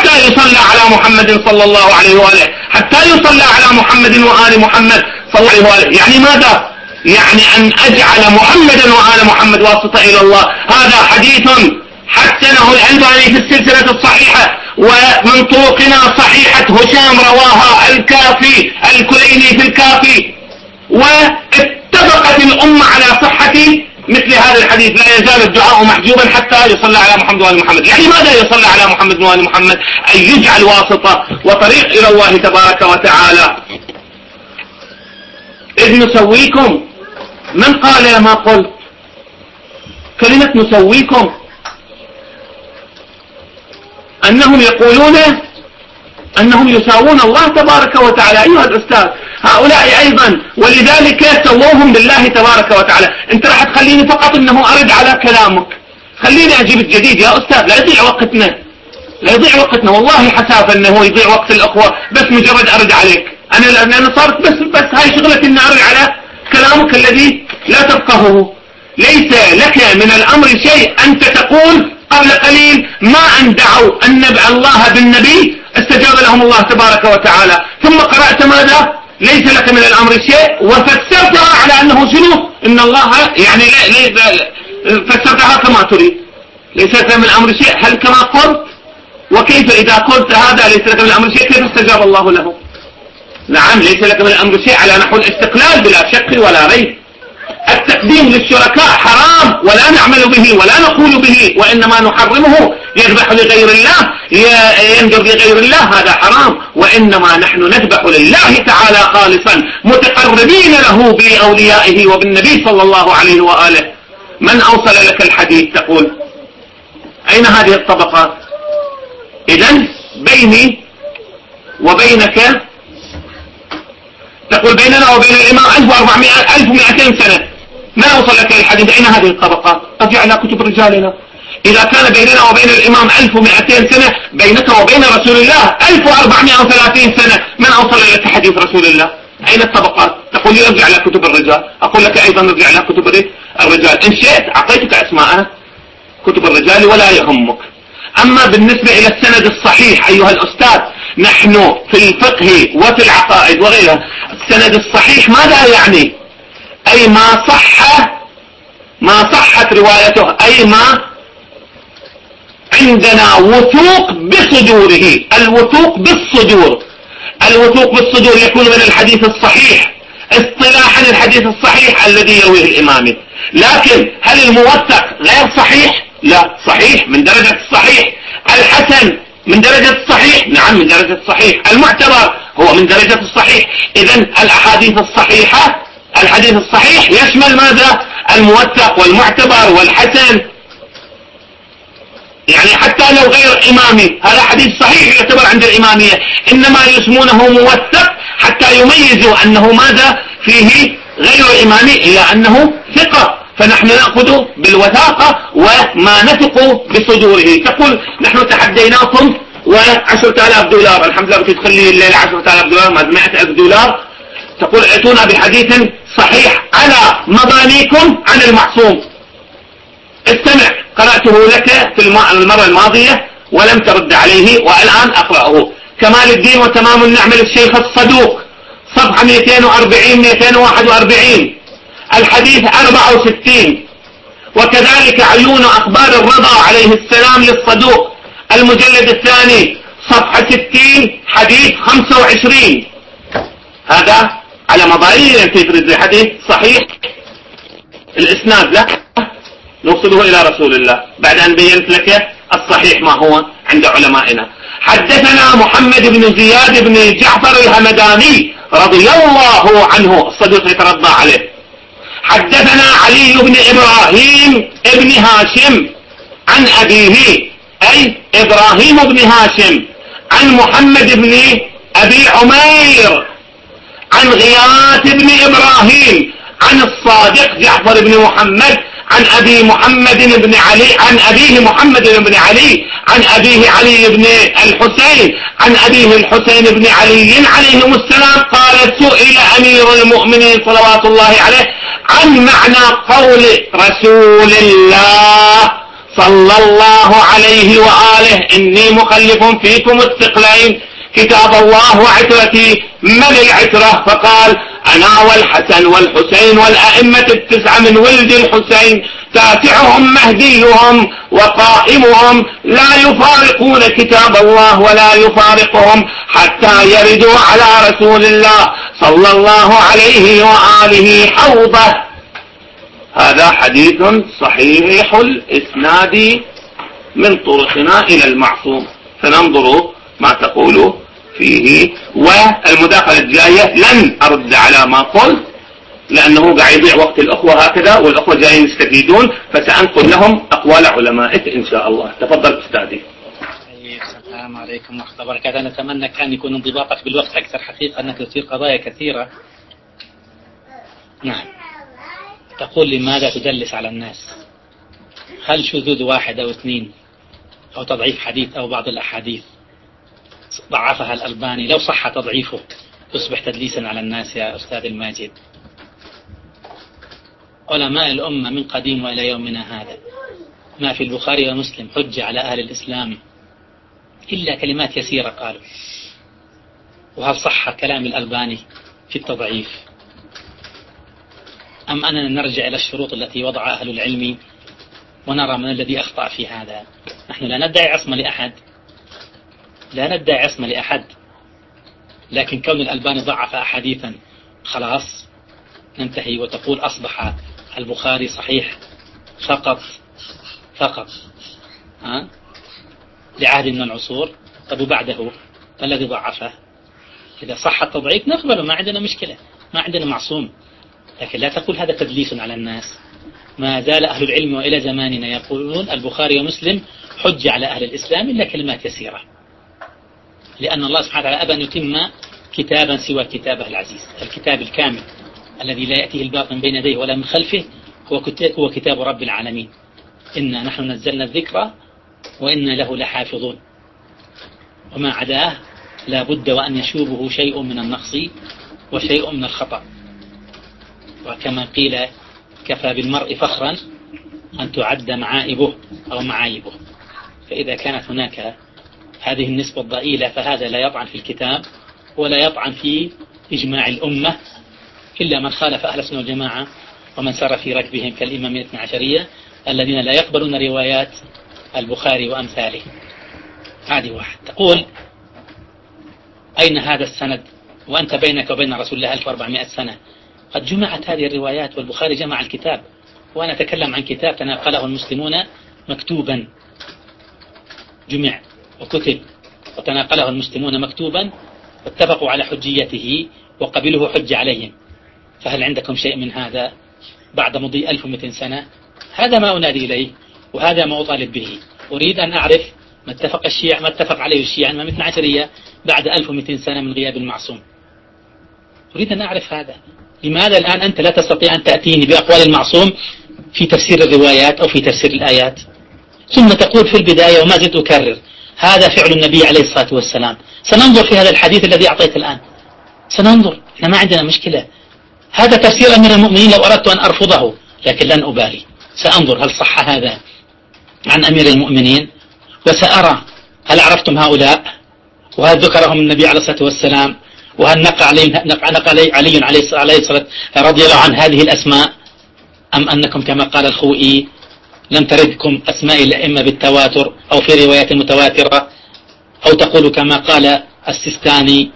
حتى يصلى على محمد صلى الله عليه وآله. حتى يصلى على محمد وآل محمد صلى الله عليه وآله. يعني ماذا؟ يعني أن أجعل محمدا وآل محمد واسطة إلى الله. هذا حديث حسنه الألباني في السلسلة الصحيحة ومن طرقنا صحيحة هشام رواها الكافي الكليني في الكافي. واتفقت الأمة على صحة مثل هذا الحديث لا يزال الدعاء محجوبا حتى يصلى على محمد وآل محمد. يعني ماذا يصلى على محمد وآل محمد؟ أن يجعل واسطة وطريق إلى الله تبارك وتعالى. إذ نسويكم. من قال ما قلت؟ كلمة نسويكم. أنهم يقولون أنهم يساوون الله تبارك وتعالى. أيها الأستاذ هؤلاء أيضا ولذلك سووهم بالله تبارك وتعالى. أنت راح تخليني فقط أنه أرد على كلامك. خليني أجيب الجديد يا أستاذ لا يضيع وقتنا. لا يضيع وقتنا والله حساف أنه يضيع وقت الأخوة بس مجرد أرد عليك. أنا لأن صارت بس بس هاي شغلتي أن أرد على كلامك الذي لا تفقهه. ليس لك من الأمر شيء أنت تقول قبل قليل ما أن دعوا أن الله بالنبي. استجاب لهم الله تبارك وتعالى. ثم قرأت ماذا؟ ليس لك من الأمر شيء وفسرتها على أنه شنو إن الله يعني لا لا فسرتها كما تريد. ليس لك من الأمر شيء. هل كما قلت؟ وكيف إذا قلت هذا ليس لك من الأمر شيء؟ كيف استجاب الله له؟ نعم ليس لك من الأمر شيء على نحو الاستقلال بلا شك ولا ريب. التقديم للشركاء حرام ولا نعمل به ولا نقول به وإنما نحرمه يذبح لغير الله ينذر لغير الله هذا حرام. وإنما نحن نذبح لله تعالى خالصا متقربين له بأوليائه وبالنبي صلى الله عليه وآله. من أوصل لك الحديث تقول أين هذه الطبقات؟ إذا بيني وبينك تقول بيننا وبين الإمام 1400 1200 سنة. ما وصل لك الحديث؟ أين هذه الطبقات؟ ارجع إلى كتب رجالنا. إذا كان بيننا وبين الإمام 1200 سنة بينك وبين رسول الله 1430 سنة. من أوصل لك حديث رسول الله؟ أين الطبقات؟ تقول لي ارجع إلى كتب الرجال. أقول لك أيضا ارجع إلى كتب الرجال إن شئت أعطيتك أسماء. كتب الرجال ولا يهمك. أما بالنسبة إلى السند الصحيح أيها الأستاذ نحن في الفقه وفي العقائد وغيرها السند الصحيح ماذا يعني؟ أي ما صح ما صحت روايته أي ما عندنا وثوق بصدوره الوثوق بالصدور. الوثوق بالصدور يكون من الحديث الصحيح اصطلاحا الحديث الصحيح الذي يرويه الإمام. لكن هل الموثق غير صحيح؟ لا صحيح من درجة الصحيح. الحسن من درجة الصحيح؟ نعم من درجة الصحيح. المعتبر هو من درجة الصحيح. إذا الأحاديث الصحيحة الحديث الصحيح يشمل ماذا؟ الموثق والمعتبر والحسن. يعني حتى لو غير إمامي. هذا حديث صحيح يعتبر عند الإمامية. إنما يسمونه موثق حتى يميزوا أنه ماذا؟ فيه غير إمامي إلا أنه ثقة. فنحن نأخذ بالوثاقة وما نثق بصدوره. تقول نحن تحديناكم وعشرة آلاف دولار. الحمد لله بتدخل لي الليلة عشرة آلاف دولار مئة ألف دولار. تقول ائتونا بحديث صحيح على مبانيكم عن المعصوم. استمع قرأته لك في المرة الماضية ولم ترد عليه والآن أقرأه. كمال الدين وتمام النعمة للشيخ الصدوق. صفحة 240 241 الحديث 64 وكذلك عيون أخبار الرضا عليه السلام للصدوق. المجلد الثاني صفحة 60 حديث 25 هذا على مضايق في حديث صحيح؟ الإسناد له نوصله إلى رسول الله. بعد أن بينت لك الصحيح ما هو عند علمائنا. حدثنا محمد بن زياد بن جعفر الهمداني رضي الله عنه. الصدوق يترضى عليه. حدثنا علي بن إبراهيم ابن هاشم عن أبيه أي إبراهيم بن هاشم عن محمد بن أبي عمير عن غياث بن إبراهيم عن الصادق جعفر بن محمد عن أبي محمد بن علي عن أبيه محمد بن علي عن أبيه علي بن الحسين عن أبيه الحسين بن علي عليهم السلام قال سئل أمير المؤمنين صلوات الله عليه عن معنى قول رسول الله صلى الله عليه وآله إني مخلف فيكم الثقلين. كتاب الله وعترتي من العترة؟ فقال أنا والحسن والحسين والأئمة التسعة من ولد الحسين. تاسعهم مهديهم وقائمهم. لا يفارقون كتاب الله ولا يفارقهم حتى يردوا على رسول الله صلى الله عليه وآله حوضه. هذا حديث صحيح الإسناد من طرقنا إلى المعصوم. فننظر ما تقول فيه والمداخلة الجاية لن أرد على ما قلت لأنه قاعد يضيع وقت الأخوة هكذا والأخوة جايين يستفيدون فسأنقل لهم أقوال علمائك إن شاء الله. تفضل أستاذي. السلام عليكم ورحمة الله وبركاته. أنا أتمنى كان يكون انضباطك بالوقت أكثر حقيقة أنك تصير قضايا كثيرة. نعم. تقول لماذا تدلس على الناس؟ هل شذوذ واحد أو اثنين أو تضعيف حديث أو بعض الأحاديث؟ ضعفها الألباني. لو صح تضعيفه تصبح تدليسا على الناس يا أستاذ الماجد. علماء الأمة من قديم وإلى يومنا هذا. ما في البخاري ومسلم حجة على أهل الإسلام. إلا كلمات يسيرة قالوا. وهل صح كلام الألباني في التضعيف؟ أم أننا نرجع إلى الشروط التي وضعها أهل العلم ونرى من الذي أخطأ في هذا؟ نحن لا ندعي عصمة لأحد. لا ندعي عصمة لأحد لكن كون الألباني ضعف أحاديثا خلاص ننتهي وتقول أصبح البخاري صحيح فقط فقط. ها؟ لعهد من العصور. طب وبعده؟ الذي ضعفه؟ إذا صح التضعيف نقبله ما عندنا مشكلة ما عندنا معصوم. لكن لا تقول هذا تدليس على الناس. ما زال أهل العلم وإلى زماننا يقولون البخاري ومسلم حج على أهل الإسلام إلا كلمات يسيرة. لأن الله سبحانه وتعالى أبى أن يتم كتابا سوى كتابه العزيز. الكتاب الكامل الذي لا يأتيه الباطن بين يديه ولا من خلفه هو هو كتاب رب العالمين. إنا نحن نزلنا الذكر وإنا له لحافظون. وما عداه لا بد وأن يشوبه شيء من النقص وشيء من الخطأ. وكما قيل كفى بالمرء فخرا أن تعد معائبه أو معايبه. فإذا كانت هناك هذه النسبة الضئيلة فهذا لا يطعن في الكتاب ولا يطعن في إجماع الأمة إلا من خالف أهل السنة والجماعة ومن سار في ركبهم كالإمام الاثنى عشرية الذين لا يقبلون روايات البخاري وأمثاله. هذه واحد. تقول أين هذا السند؟ وأنت بينك وبين رسول الله 1400 سنة. قد جمعت هذه الروايات والبخاري جمع الكتاب. وأنا أتكلم عن كتاب تناقله المسلمون مكتوبا. جمع وكتب وتناقله المسلمون مكتوبا واتفقوا على حجيته وقبله حج عليهم. فهل عندكم شيء من هذا بعد مضي 1200 سنة؟ هذا ما أنادي إليه وهذا ما أطالب به. أريد أن أعرف ما اتفق الشيعة ما اتفق عليه الشيعة الإمام اثنى عشرية بعد 1200 سنة من غياب المعصوم. أريد أن أعرف هذا. لماذا الآن أنت لا تستطيع أن تأتيني بأقوال المعصوم في تفسير الروايات أو في تفسير الآيات؟ ثم تقول في البداية وما زلت أكرر. هذا فعل النبي عليه الصلاة والسلام. سننظر في هذا الحديث الذي أعطيت الآن. سننظر. إحنا ما عندنا مشكلة. هذا تفسير أمير المؤمنين لو أردت أن أرفضه لكن لن أبالي. سأنظر هل صح هذا عن أمير المؤمنين؟ وسأرى هل عرفتم هؤلاء؟ وهل ذكرهم النبي عليه الصلاة والسلام؟ وهل علي, نقع علي, علي عليه الصلاة رضي الله عن هذه الأسماء؟ أم أنكم كما قال الخوئي لم تردكم أسماء الأئمة بالتواتر أو في روايات متواترة أو تقول كما قال السيستاني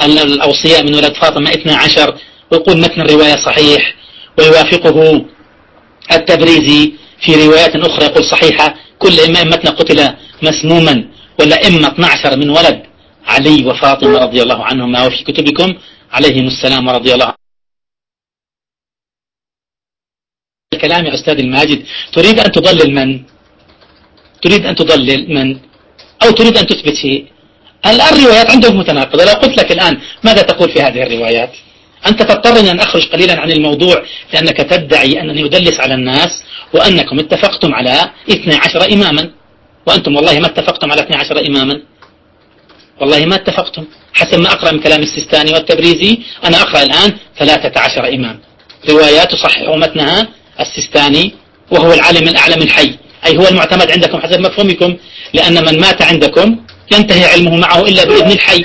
أن الأوصياء من ولد فاطمة 12 ويقول متن الرواية صحيح ويوافقه التبريزي في روايات أخرى يقول صحيحة كل أئمتنا قتل مسموما ولا إما 12 من ولد علي وفاطمة رضي الله عنهما وفي كتبكم عليهم السلام ورضي الله الكلام يا أستاذ الماجد. تريد أن تضلل من؟ تريد أن تضلل من؟ أو تريد أن تثبت شيء؟ الروايات عندهم متناقضة. لو قلت لك الآن ماذا تقول في هذه الروايات؟ أنت تضطرني أن أخرج قليلا عن الموضوع لأنك تدعي أنني أدلس على الناس وأنكم اتفقتم على 12 إماما. وأنتم والله ما اتفقتم على 12 إماما. والله ما اتفقتم. حسب ما أقرأ من كلام السيستاني والتبريزي أنا أقرأ الآن 13 إمام. روايات تصحح متنها السيستاني وهو العالم الأعلى من حي. أي هو المعتمد عندكم. حسب مفهومكم. لأن من مات عندكم ينتهي علمه معه إلا بإذن الحي.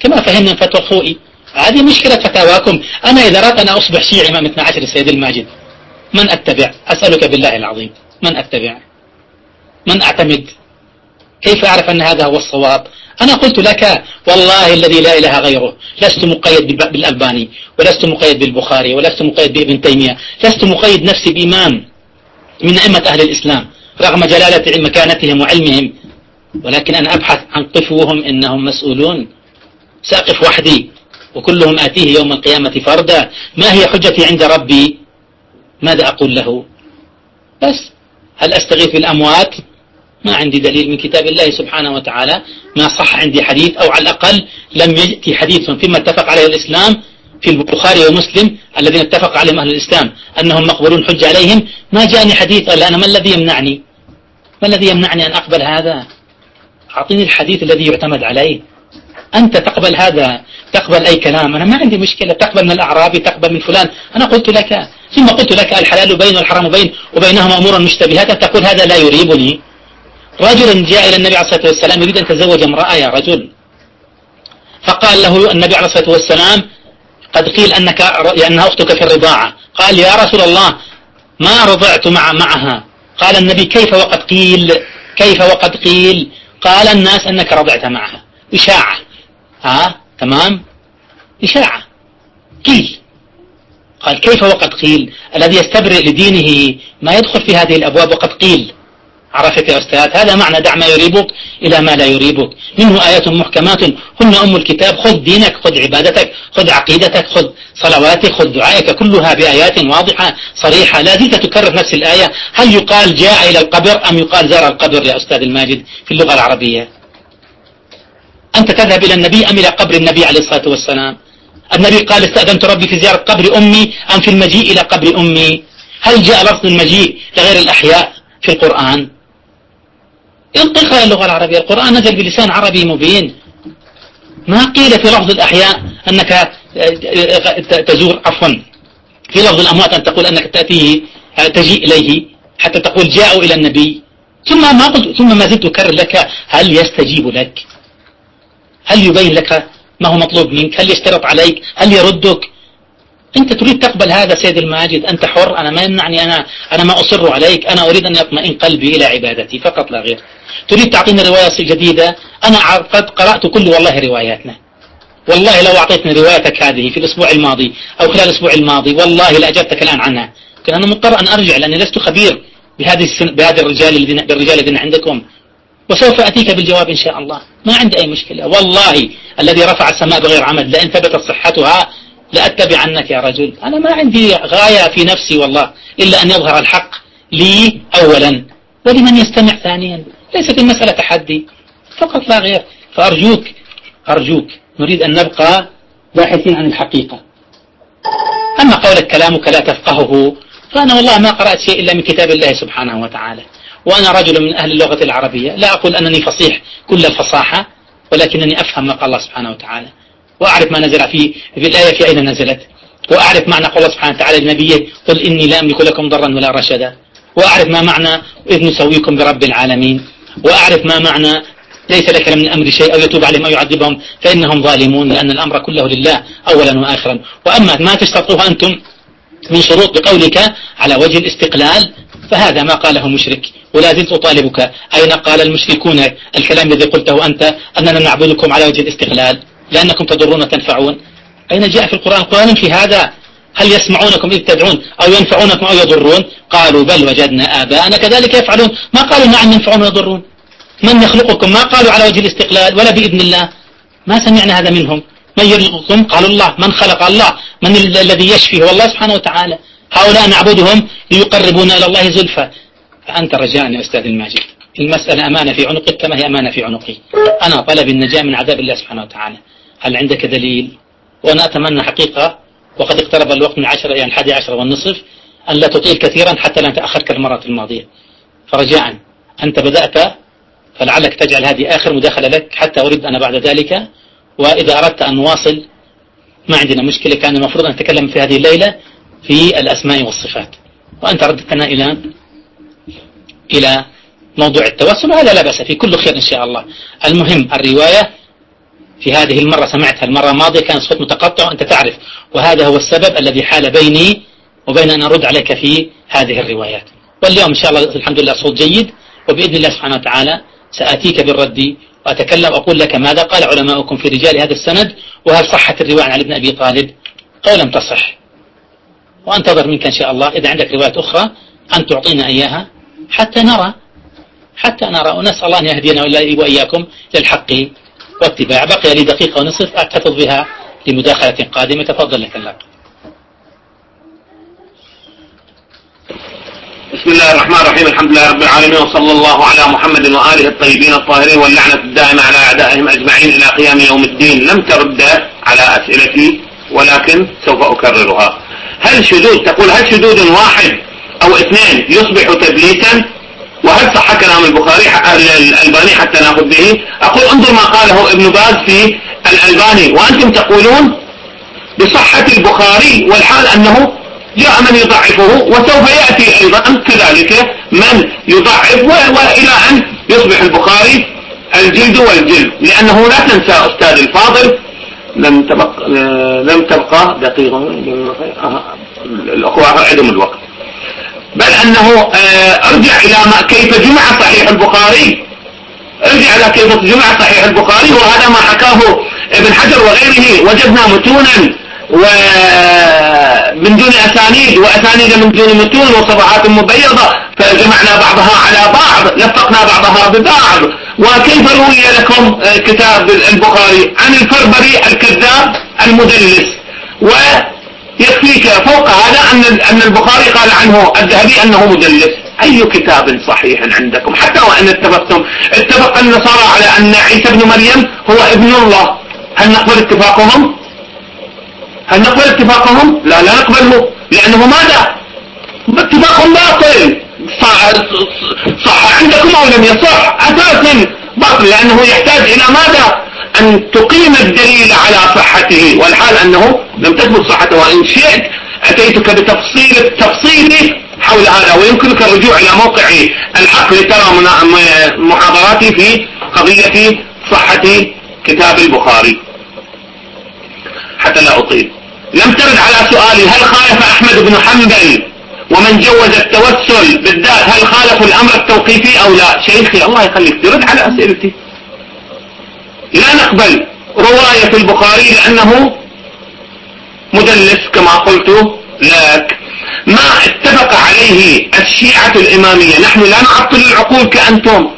كما فهمنا من فتوى الخوئي هذه مشكلة فتاواكم. أنا إذا أردت أن أصبح شيعي إمام 12 السيد الماجد من أتبع؟ أسألك بالله العظيم. من أتبع؟ من أعتمد؟ كيف أعرف أن هذا هو الصواب؟ أنا قلت لك والله الذي لا إله غيره. لست مقيد بالألباني ولست مقيد بالبخاري ولست مقيد بابن تيمية لست مقيد نفسي بإمام من أئمة أهل الإسلام رغم جلالة مكانتهم وعلمهم. ولكن أنا أبحث عن قفوهم إنهم مسؤولون. سأقف وحدي وكلهم آتيه يوم القيامة فردا. ما هي حجتي عند ربي؟ ماذا أقول له؟ بس هل أستغيث بالأموات ما عندي دليل من كتاب الله سبحانه وتعالى ما صح عندي حديث أو على الأقل لم يأتي حديث فيما اتفق عليه الإسلام في البخاري ومسلم الذين اتفق عليهم أهل الإسلام أنهم مقبولون حج عليهم. ما جاءني حديث قال أنا ما الذي يمنعني؟ ما الذي يمنعني أن أقبل هذا؟ أعطيني الحديث الذي يعتمد عليه. أنت تقبل هذا تقبل أي كلام؟ أنا ما عندي مشكلة. تقبل من الأعرابي تقبل من فلان. أنا قلت لك ثم قلت لك الحلال بين والحرام بين وبينهما أمور مشتبهات. تقول هذا لا يريبني. رجل جاء إلى النبي عليه الصلاة والسلام يريد أن يتزوج امرأة يا رجل. فقال له النبي عليه الصلاة والسلام قد قيل أنك لأنها أختك في الرضاعة. قال يا رسول الله ما رضعت مع معها؟ قال النبي كيف وقد قيل؟ كيف وقد قيل؟ قال الناس أنك رضعت معها. إشاعة. ها؟ تمام؟ إشاعة. قيل. قال كيف وقد قيل؟ الذي يستبرئ لدينه ما يدخل في هذه الأبواب وقد قيل. عرفت يا أستاذ؟ هذا معنى دع ما يريبك إلى ما لا يريبك. منه آيات محكمات. هن أم الكتاب. خذ دينك خذ عبادتك خذ عقيدتك خذ صلواتك خذ دعائك. كلها بآيات واضحة صريحة. لا زلت تكرر نفس الآية. هل يقال جاء إلى القبر أم يقال زار القبر يا أستاذ الماجد في اللغة العربية؟ أنت تذهب إلى النبي أم إلى قبر النبي عليه الصلاة والسلام؟ النبي قال استأذنت ربي في زيارة قبر أمي أم في المجيء إلى قبر أمي؟ هل جاء لفظ المجيء لغير الأحياء في القرآن؟ اقرأ اللغة العربية. القرآن نزل بلسان عربي مبين. ما قيل في لفظ الأحياء أنك تزور عفوا. في لفظ الأموات أن تقول أنك تأتيه تجيء إليه حتى تقول جاءوا إلى النبي. ثم ما قلت ثم ما زلت أكرر لك هل يستجيب لك؟ هل يبين لك ما هو مطلوب منك؟ هل يشترط عليك؟ هل يردك؟ أنت تريد تقبل هذا سيد الماجد أنت حر أنا ما يمنعني أنا أنا ما أصر عليك أنا أريد أن يطمئن قلبي إلى عبادتي فقط لا غير. تريد تعطيني رواية جديدة؟ أنا قد قرأت كل والله رواياتنا. والله لو أعطيتني روايتك هذه في الأسبوع الماضي أو خلال الأسبوع الماضي والله لأجبتك الآن عنها. لكن أنا مضطر أن أرجع لأني لست خبير بهذه السن... بهذه الرجال الذين بالرجال الذين عندكم. وسوف أتيك بالجواب إن شاء الله. ما عندي أي مشكلة. والله الذي رفع السماء بغير عمد لئن ثبتت صحتها لأتبعنك يا رجل. أنا ما عندي غاية في نفسي والله إلا أن يظهر الحق لي أولا. ولمن يستمع ثانيا؟ ليست المسألة تحدي. فقط لا غير. فأرجوك أرجوك. نريد أن نبقى باحثين عن الحقيقة. أما قولك كلامك لا تفقهه. فأنا والله ما قرأت شيء إلا من كتاب الله سبحانه وتعالى. وأنا رجل من أهل اللغة العربية. لا أقول أنني فصيح كل الفصاحة ولكنني أفهم ما قال الله سبحانه وتعالى. وأعرف ما نزل في في الآية في أين نزلت. وأعرف معنى قول سبحانه وتعالى لنبيه قل إني لا أملك لكم ضرا ولا رشدا. وأعرف ما معنى إذ نسويكم برب العالمين. وأعرف ما معنى ليس لك من الأمر شيء أو يتوب عليهم أو يعذبهم فإنهم ظالمون لأن الأمر كله لله أولا وآخرا. وأما ما تشترطوه أنتم من شروط بقولك على وجه الاستقلال فهذا ما قاله مشرك ولا زلت أطالبك. أين قال المشركون الكلام الذي قلته أنت؟ أننا نعبدكم على وجه الاستقلال. لأنكم تضرون وتنفعون. أين جاء في القرآن القرآن في هذا؟ هل يسمعونكم إذ تدعون أو ينفعونكم أو يضرون؟ قالوا بل وجدنا آباءنا كذلك يفعلون. ما قالوا نعم ينفعون ويضرون. من يخلقكم؟ ما قالوا على وجه الاستقلال ولا بإذن الله. ما سمعنا هذا منهم. من يرزقكم؟ قالوا الله. من خلق؟ الله. من الذي يشفي هو الله سبحانه وتعالى. هؤلاء نعبدهم ليقربونا إلى الله زلفى. فأنت رجاء يا أستاذ الماجد. المسألة أمانة في عنقك كما هي أمانة في عنقي. أنا طلب النجاة من عذاب الله سبحانه وتعالى. هل عندك دليل؟ وأنا أتمنى حقيقة وقد اقترب الوقت من عشرة يعني الحادي عشر والنصف أن لا تطيل كثيرا حتى لا نتأخر كالمرة الماضية. فرجاء أنت بدأت فلعلك تجعل هذه آخر مداخلة لك حتى أريد أنا بعد ذلك. وإذا أردت أن نواصل ما عندنا مشكلة كان المفروض أن نتكلم في هذه الليلة في الأسماء والصفات. وأنت ردتنا إلى إلى موضوع التوسل وهذا لا بأس في كل خير إن شاء الله. المهم الرواية في هذه المرة سمعتها المرة الماضية كان صوت متقطع وأنت تعرف. وهذا هو السبب الذي حال بيني وبين أن أرد عليك في هذه الروايات. واليوم إن شاء الله الحمد لله صوت جيد وبإذن الله سبحانه وتعالى سآتيك بالرد وأتكلم وأقول لك ماذا قال علماؤكم في رجال هذا السند وهل صحت الرواية عن ابن أبي طالب؟ أو لم تصح. وأنتظر منك إن شاء الله إذا عندك رواية أخرى أن تعطينا إياها حتى نرى. حتى نرى. ونسأل الله أن يهدينا وإياكم للحق. واتباع بقي لي دقيقة ونصف أحتفظ بها لمداخلة قادمة. تفضل لك الله بسم الله الرحمن الرحيم. الحمد لله رب العالمين وصلى الله على محمد وآله الطيبين الطاهرين واللعنة الدائمة على أعدائهم أجمعين إلى قيام يوم الدين. لم ترد على أسئلتي ولكن سوف أكررها. هل شذوذ تقول هل شذوذ واحد أو اثنين يصبح تدليسا؟ وهل صح كلام البخاري الألباني حتى نأخذ به؟ أقول انظر ما قاله ابن باز في الألباني وأنتم تقولون بصحة البخاري والحال أنه جاء من يضعفه وسوف يأتي أيضا كذلك من يضعف وإلى أن يصبح البخاري الجلد والجلد لأنه لا تنسى أستاذ الفاضل لم تبقى لم تبقى دقيقة. الأخوة عدم الوقت. بل أنه آه، ارجع إلى ما كيف جمع صحيح البخاري. ارجع إلى كيف جمع صحيح البخاري وهذا ما حكاه ابن حجر وغيره. وجدنا متونا ومن دون أسانيد وأسانيد من دون متون وصفحات مبيضة فجمعنا بعضها على بعض لفقنا بعضها ببعض. وكيف روي لكم آه، كتاب البخاري عن الفربري الكذاب المدلس. ويكفيك فوق هذا أن أن البخاري قال عنه الذهبي أنه مدلس. أي كتاب صحيح عندكم؟ حتى وإن اتفقتم. اتفق النصارى على أن عيسى بن مريم هو ابن الله. هل نقبل اتفاقهم؟ هل نقبل اتفاقهم؟ لا لا نقبله. لأنه ماذا؟ اتفاق باطل. صح عندكم أو لم يصح؟ أساسا باطل. لأنه يحتاج إلى ماذا؟ أن تقيم الدليل على صحته والحال أنه لم تثبت صحته وإن شئت أتيتك بتفصيل التفصيل حول هذا ويمكنك الرجوع إلى موقع الحق لترى محاضراتي في قضية صحة كتاب البخاري. حتى لا أطيل. لم ترد على سؤالي هل خالف أحمد بن حنبل ومن جوز التوسل بالذات هل خالف الأمر التوقيفي أو لا؟ شيخي الله يخليك ترد على أسئلتي. لا نقبل رواية البخاري لأنه مدلس كما قلت لك ما اتفق عليه الشيعة الإمامية. نحن لا نعطل العقول كأنتم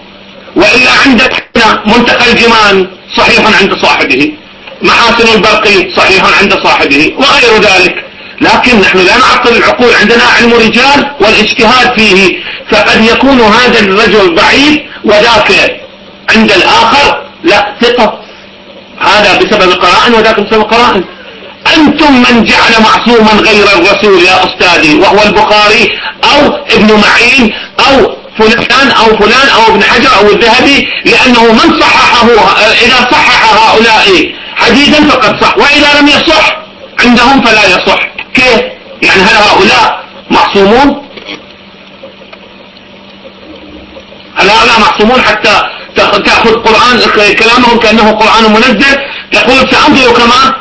وإلا عندك منتقى الجمان صحيح عند صاحبه محاسن البرقي صحيح عند صاحبه وغير ذلك. لكن نحن لا نعطل العقول عندنا علم رجال والاجتهاد فيه. فقد يكون هذا الرجل ضعيف وذاك عند الآخر لا ثقة. هذا بسبب قرائن وذاك بسبب قرائن أنتم من جعل معصوما غير الرسول يا أستاذي وهو البخاري أو ابن معين أو فلان أو فلان أو ابن حجر أو الذهبي لأنه من صححه إذا صحح هؤلاء حديثا فقد صح وإذا لم يصح عندهم فلا يصح. كيف؟ يعني هل هؤلاء معصومون؟ هل هؤلاء معصومون حتى تأخذ قرآن كلامهم كأنه قرآن منزل. تقول سأنظر كما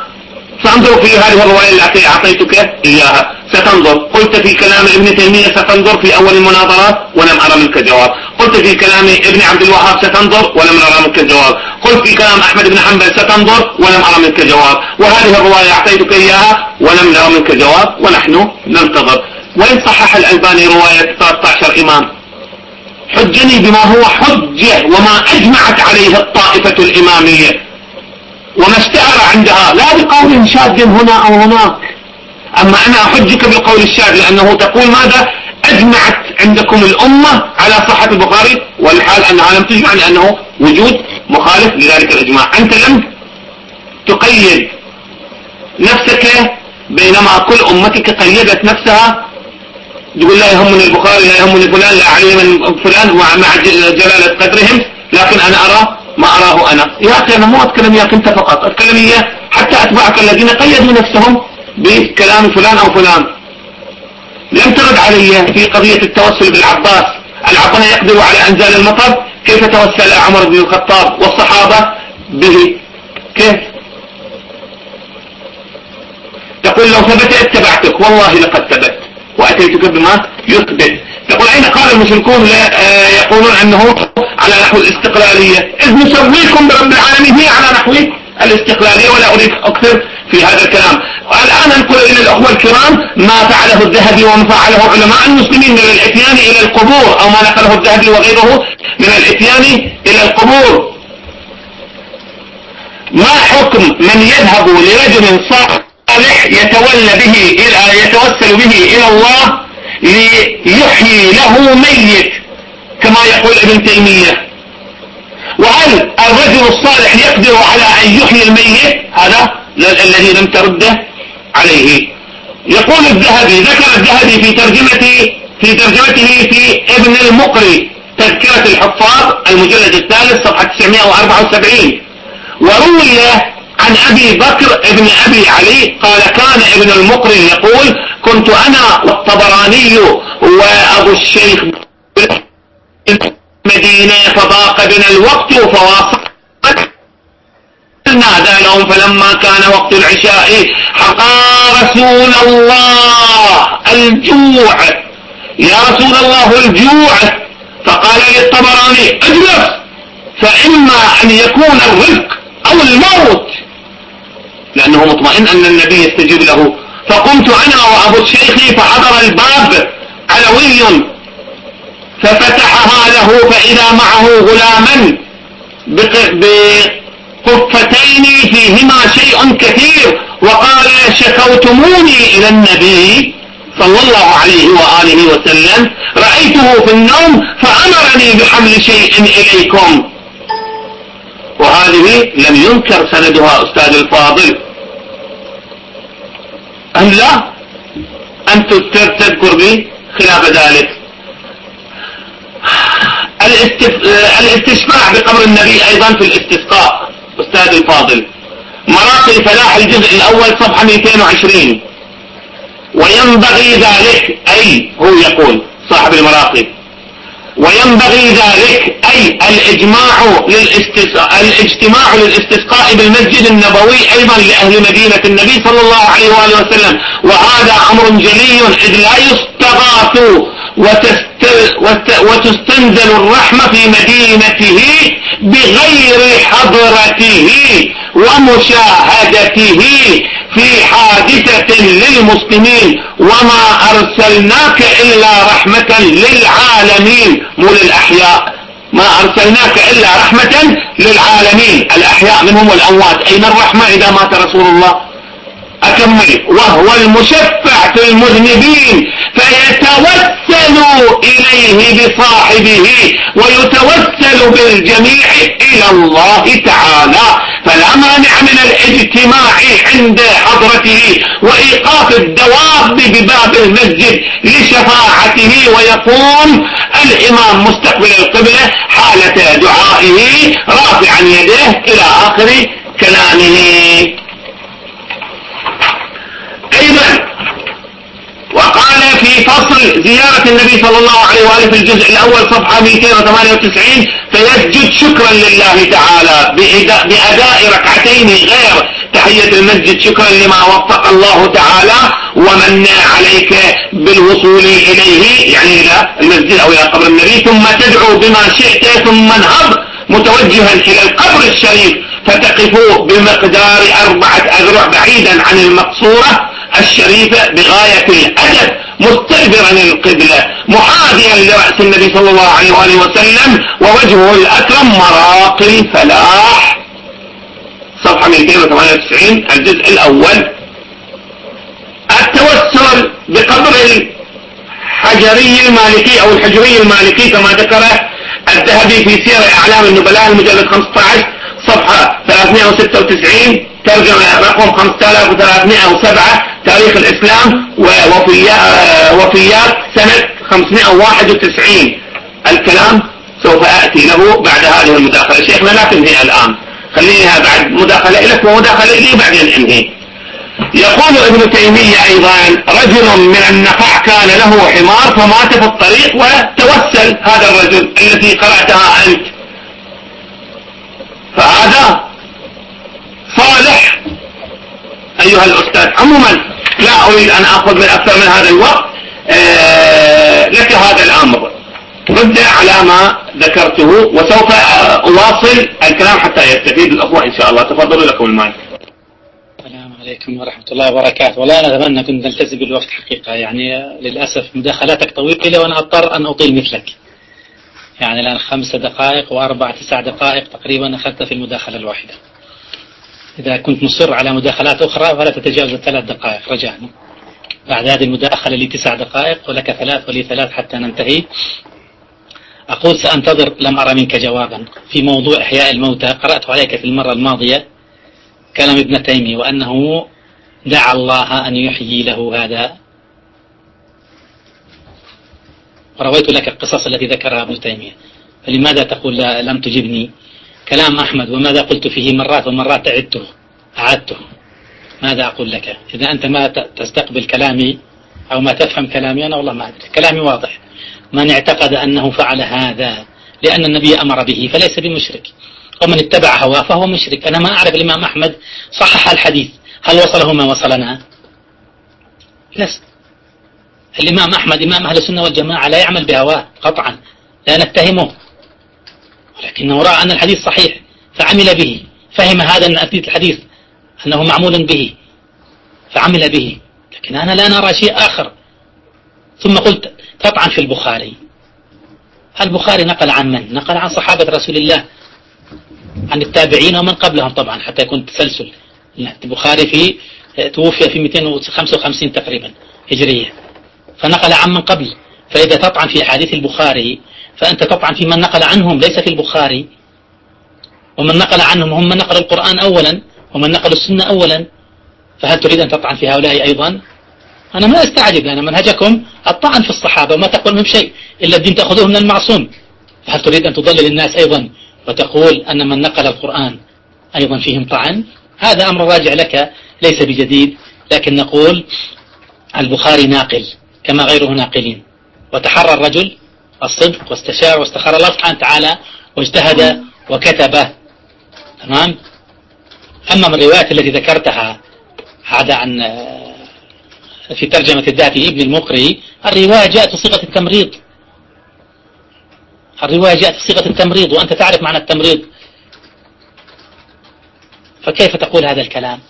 سأنظر في هذه الرواية التي أعطيتك إياها. ستنظر. قلت في كلام ابن تيمية ستنظر في أول المناظرات ولم أرى منك جواب. قلت في كلام ابن عبد الوهاب ستنظر ولم أرى منك جواب. قلت في كلام أحمد بن حنبل ستنظر ولم أرى منك جواب. وهذه الرواية أعطيتك إياها ولم نرى منك جواب ونحن ننتظر. وإن صحح الألباني رواية 13 إمام؟ حجني بما هو حجة وما أجمعت عليه الطائفة الإمامية. وما اشتهر عندها. لا بقول شاذ هنا أو هناك. أما أنا أحجك بالقول الشاذ لأنه تقول ماذا؟ أجمعت عندكم الأمة على صحة البخاري. والحال أنها لم تجمع لأنه وجود مخالف لذلك الإجماع. أنت لم تقيد نفسك بينما كل أمتك قيدت نفسها تقول لا يهمني البخاري لا يهمني فلان لا علي من فلان مع جلالة قدرهم لكن أنا أرى ما أراه أنا. يا أخي أنا مو أتكلم إياك أنت فقط أتكلم إياه حتى أتباعك الذين قيدوا نفسهم بكلام فلان أو فلان. لم ترد علي في قضية التوسل بالعباس. العباس يقدر على أنزال المطر. كيف توسل عمر بن الخطاب والصحابة به؟ كيف؟ تقول لو ثبت اتبعتك والله لقد ثبت. وأتيتك بما يثبت. تقول أين قال المشركون آه، يقولون أنه على نحو الاستقلالية؟ إذ نسويكم برب العالمين هي على نحو الاستقلالية ولا أريد أكثر في هذا الكلام. الآن ننقل إلى الأخوة الكرام ما فعله الذهبي وما فعله علماء المسلمين من الإتيان إلى القبور أو ما نقله الذهبي وغيره من الإتيان إلى القبور. ما حكم من يذهب لرجل صالح يتولى به يتوسل به إلى الله ليحيي له ميت كما يقول ابن تيمية. وهل الرجل الصالح يقدر على أن يحيي الميت؟ هذا الذي لم ترده عليه. يقول الذهبي ذكر الذهبي في ترجمته في ترجمته في ابن المقري تذكرة الحفاظ المجلد الثالث صفحة 974 وروي عن أبي بكر ابن أبي علي قال كان ابن المقري يقول كنت أنا والطبراني وأبو الشيخ مدينة فضاق بنا الوقت فواصلنا لهم فلما كان وقت العشاء حقا رسول الله الجوع. يا رسول الله الجوع. فقال للطبراني اجلس فإما أن يكون الرزق أو الموت. لأنه مطمئن أن النبي يستجيب له. فقمت أنا وأبو الشيخ فحضر الباب علوي. ففتحها له فإذا معه غلاما بقفتين فيهما شيء كثير. وقال شكوتموني إلى النبي صلى الله عليه وآله وسلم. رأيته في النوم فأمرني بحمل شيء إليكم. وهذه لم ينكر سندها أستاذ الفاضل. أم لا؟ أنت تذكر بي خلاف ذلك. الاستشفاع بقبر النبي أيضا في الاستسقاء أستاذ الفاضل. مراقي فلاح الجزء الأول صفحة 220 وينبغي ذلك أي هو يقول صاحب المراقي وينبغي ذلك أي الإجماع الاجتماع للاستسقاء بالمسجد النبوي أيضا لأهل مدينة النبي صلى الله عليه وآله وسلم. وهذا أمر جلي إذ لا يستغاث وتستنزل الرحمة في مدينته بغير حضرته ومشاهدته في حادثة للمسلمين وما أرسلناك إلا رحمة للعالمين. مو للأحياء. ما أرسلناك إلا رحمة للعالمين. الأحياء منهم والأموات. أين الرحمة إذا مات رسول الله؟ أكمل وهو المشفع في المذنبين فيتوسل إليه بصاحبه ويتوسل بالجميع إلى الله تعالى. فلا مانع من الاجتماع عند حضرته وإيقاف الدواب بباب المسجد لشفاعته ويقوم الإمام مستقبل القبلة حالة دعائه رافعا يديه إلى آخر كلامه. أيضا وقال في فصل زيارة النبي صلى الله عليه وآله في الجزء الأول صفحة 298 فيسجد شكرا لله تعالى بأداء ركعتين غير تحية المسجد شكرا لما وفق الله تعالى ومن عليك بالوصول إليه يعني إلى المسجد أو إلى قبر النبي ثم تدعو بما شئت ثم انهض متوجها إلى القبر الشريف فتقف بمقدار أربعة أذرع بعيدا عن المقصورة. الشريفة بغاية الأدب مستدبرا القبلة محاذيا لرأس النبي صلى الله عليه وآله وسلم ووجهه الأكرم مراقي الفلاح. صفحة 298 الجزء الأول. التوسل بقبر الحجري المالكي أو الحجري المالكي كما ذكره الذهبي في سير أعلام النبلاء المجلد 15 صفحة 396 ترجمة رقم 5307 تاريخ الإسلام ووفيات سنة 591 الكلام سوف أتي له بعد هذه المداخلة. شيخنا لا تنهي الآن. خليها بعد مداخلة لك ومداخلة لي بعدين انهي يقول ابن تيمية أيضا رجل من النخع كان له حمار فمات في الطريق وتوسل هذا الرجل التي قرأتها أنت. فهذا صالح. أيها الأستاذ عموما لا أريد أن أخذ من أكثر من هذا الوقت. آه، لك هذا الأمر. رد على ما ذكرته وسوف أواصل الكلام حتى يستفيد الأخوة إن شاء الله. تفضلوا لكم المايك. السلام عليكم ورحمة الله وبركاته. والله أنا أتمنى كنت نلتزم بالوقت حقيقة. يعني للأسف مداخلاتك طويلة وأنا أضطر أن أطيل مثلك. يعني الآن خمس دقائق وأربع تسع دقائق تقريبا أخذت في المداخلة الواحدة. إذا كنت مصر على مداخلات أخرى فلا تتجاوز الثلاث دقائق. رجاء بعد هذه المداخلة لي تسع دقائق ولك ثلاث ولي ثلاث حتى ننتهي. أقول سأنتظر لم أرى منك جوابا. في موضوع إحياء الموتى قرأت عليك في المرة الماضية كلام ابن تيمية وأنه دعا الله أن يحيي له هذا ورويت لك القصص التي ذكرها ابن تيمية. فلماذا تقول لم تجبني كلام أحمد؟ وماذا قلت فيه مرات ومرات أعدته؟ أعدته. ماذا أقول لك؟ إذا أنت ما تستقبل كلامي أو ما تفهم كلامي أنا والله ما أدري. كلامي واضح. من اعتقد أنه فعل هذا لأن النبي أمر به فليس بمشرك. ومن اتبع هواه فهو مشرك. أنا ما أعرف الإمام أحمد صحح الحديث. هل وصله ما وصلنا؟ لست. الإمام أحمد إمام أهل السنة والجماعة لا يعمل بهواه قطعا لا نتهمه. ولكنه رأى أن الحديث صحيح فعمل به فهم هذا الحديث أنه معمول به فعمل به. لكن أنا لا نرى شيء آخر. ثم قلت قطعا في البخاري. البخاري نقل عن من؟ نقل عن صحابة رسول الله عن التابعين ومن قبلهم طبعا حتى يكون تسلسل. البخاري في توفي في 255 تقريبا هجرية. فنقل عن من قبل. فإذا تطعن في أحاديث البخاري فأنت تطعن في من نقل عنهم ليس في البخاري. ومن نقل عنهم هم من نقل القرآن أولا ومن نقل السنة أولا. فهل تريد أن تطعن في هؤلاء أيضا؟ أنا ما أستعجب لأن منهجكم الطعن في الصحابة وما تقول منهم شيء إلا الدين تأخذه من المعصوم. فهل تريد أن تضلل الناس أيضا وتقول أن من نقل القرآن أيضا فيهم طعن؟ هذا أمر راجع لك ليس بجديد. لكن نقول البخاري ناقل. كما غيره ناقلين. وتحرى الرجل الصدق واستشار واستخار الله سبحانه وتعالى واجتهد وكتب تمام؟ أما من الروايات التي ذكرتها هذا عن في ترجمة الذاتي ابن المقري الرواية جاءت بصيغة التمريض. الرواية جاءت بصيغة التمريض وأنت تعرف معنى التمريض. فكيف تقول هذا الكلام؟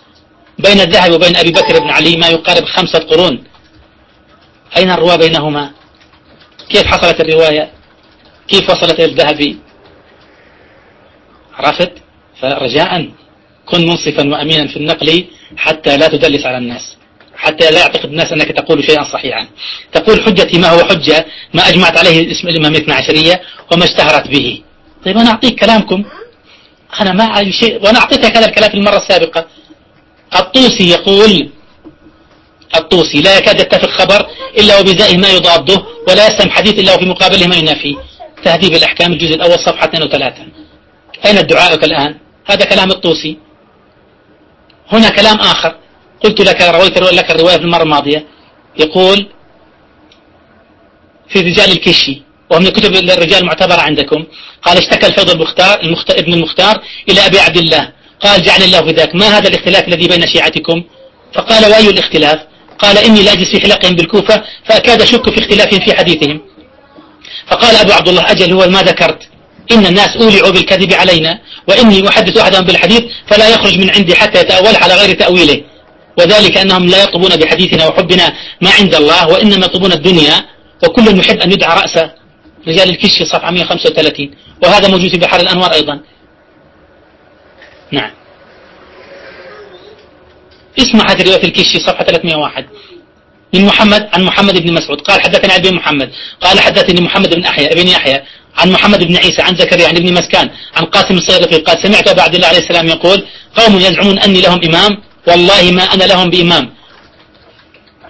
بين الذهب وبين أبي بكر بن علي ما يقارب خمسة قرون. أين الرواة بينهما؟ كيف حصلت الرواية؟ كيف وصلت إلى الذهبي عرفت؟ فرجاء كن منصفا وأمينا في النقل حتى لا تدلس على الناس حتى لا يعتقد الناس أنك تقول شيئا صحيحا. تقول حجتي ما هو حجة؟ ما أجمعت عليه اسم الإمامية عشرية وما اشتهرت به. طيب أنا أعطيك كلامكم. أنا ما شيء. وأنا أعطيتك هذا الكلام في المرة السابقة. الطوسي يقول الطوسي لا يكاد يتفق خبر إلا وبزائه ما يضاده ولا يسلم حديث إلا وفي مقابله ما ينافيه تهذيب الأحكام الجزء الأول صفحة 2 و3 أين دعائك الآن؟ هذا كلام الطوسي. هنا كلام آخر. قلت لك رويت لك الرواية في المرة الماضية. يقول في رجال الكشي ومن كتب الرجال المعتبرة عندكم قال اشتكى الفيض المختار, المختار ابن المختار إلى أبي عبد الله. قال جعل الله في ذاك ما هذا الاختلاف الذي بين شيعتكم؟ فقال وأي الاختلاف؟ قال إني لأجلس في حلقهم بالكوفة فأكاد أشك في اختلافهم في حديثهم. فقال أبو عبد الله أجل هو ما ذكرت. إن الناس أولعوا بالكذب علينا وإني أحدث أحدهم بالحديث فلا يخرج من عندي حتى يتأول على غير تأويله. وذلك أنهم لا يطلبون بحديثنا وحبنا ما عند الله وإنما يطلبون الدنيا وكل يحب أن يدعى رأسه. رجال الكشي صفحة 135 وهذا موجود في بحر الأنوار أيضا. نعم. اسمع هذه رواية الكشي صفحة 301 من محمد عن محمد بن مسعود. قال حدثني عن محمد. قال حدثني محمد بن أحيا ابن يحيى. عن محمد بن عيسى عن زكريا عن ابن مسكان عن قاسم الصيرفي قال سمعت أبا عبد الله عليه السلام يقول قوم يزعمون أني لهم إمام. والله ما أنا لهم بإمام.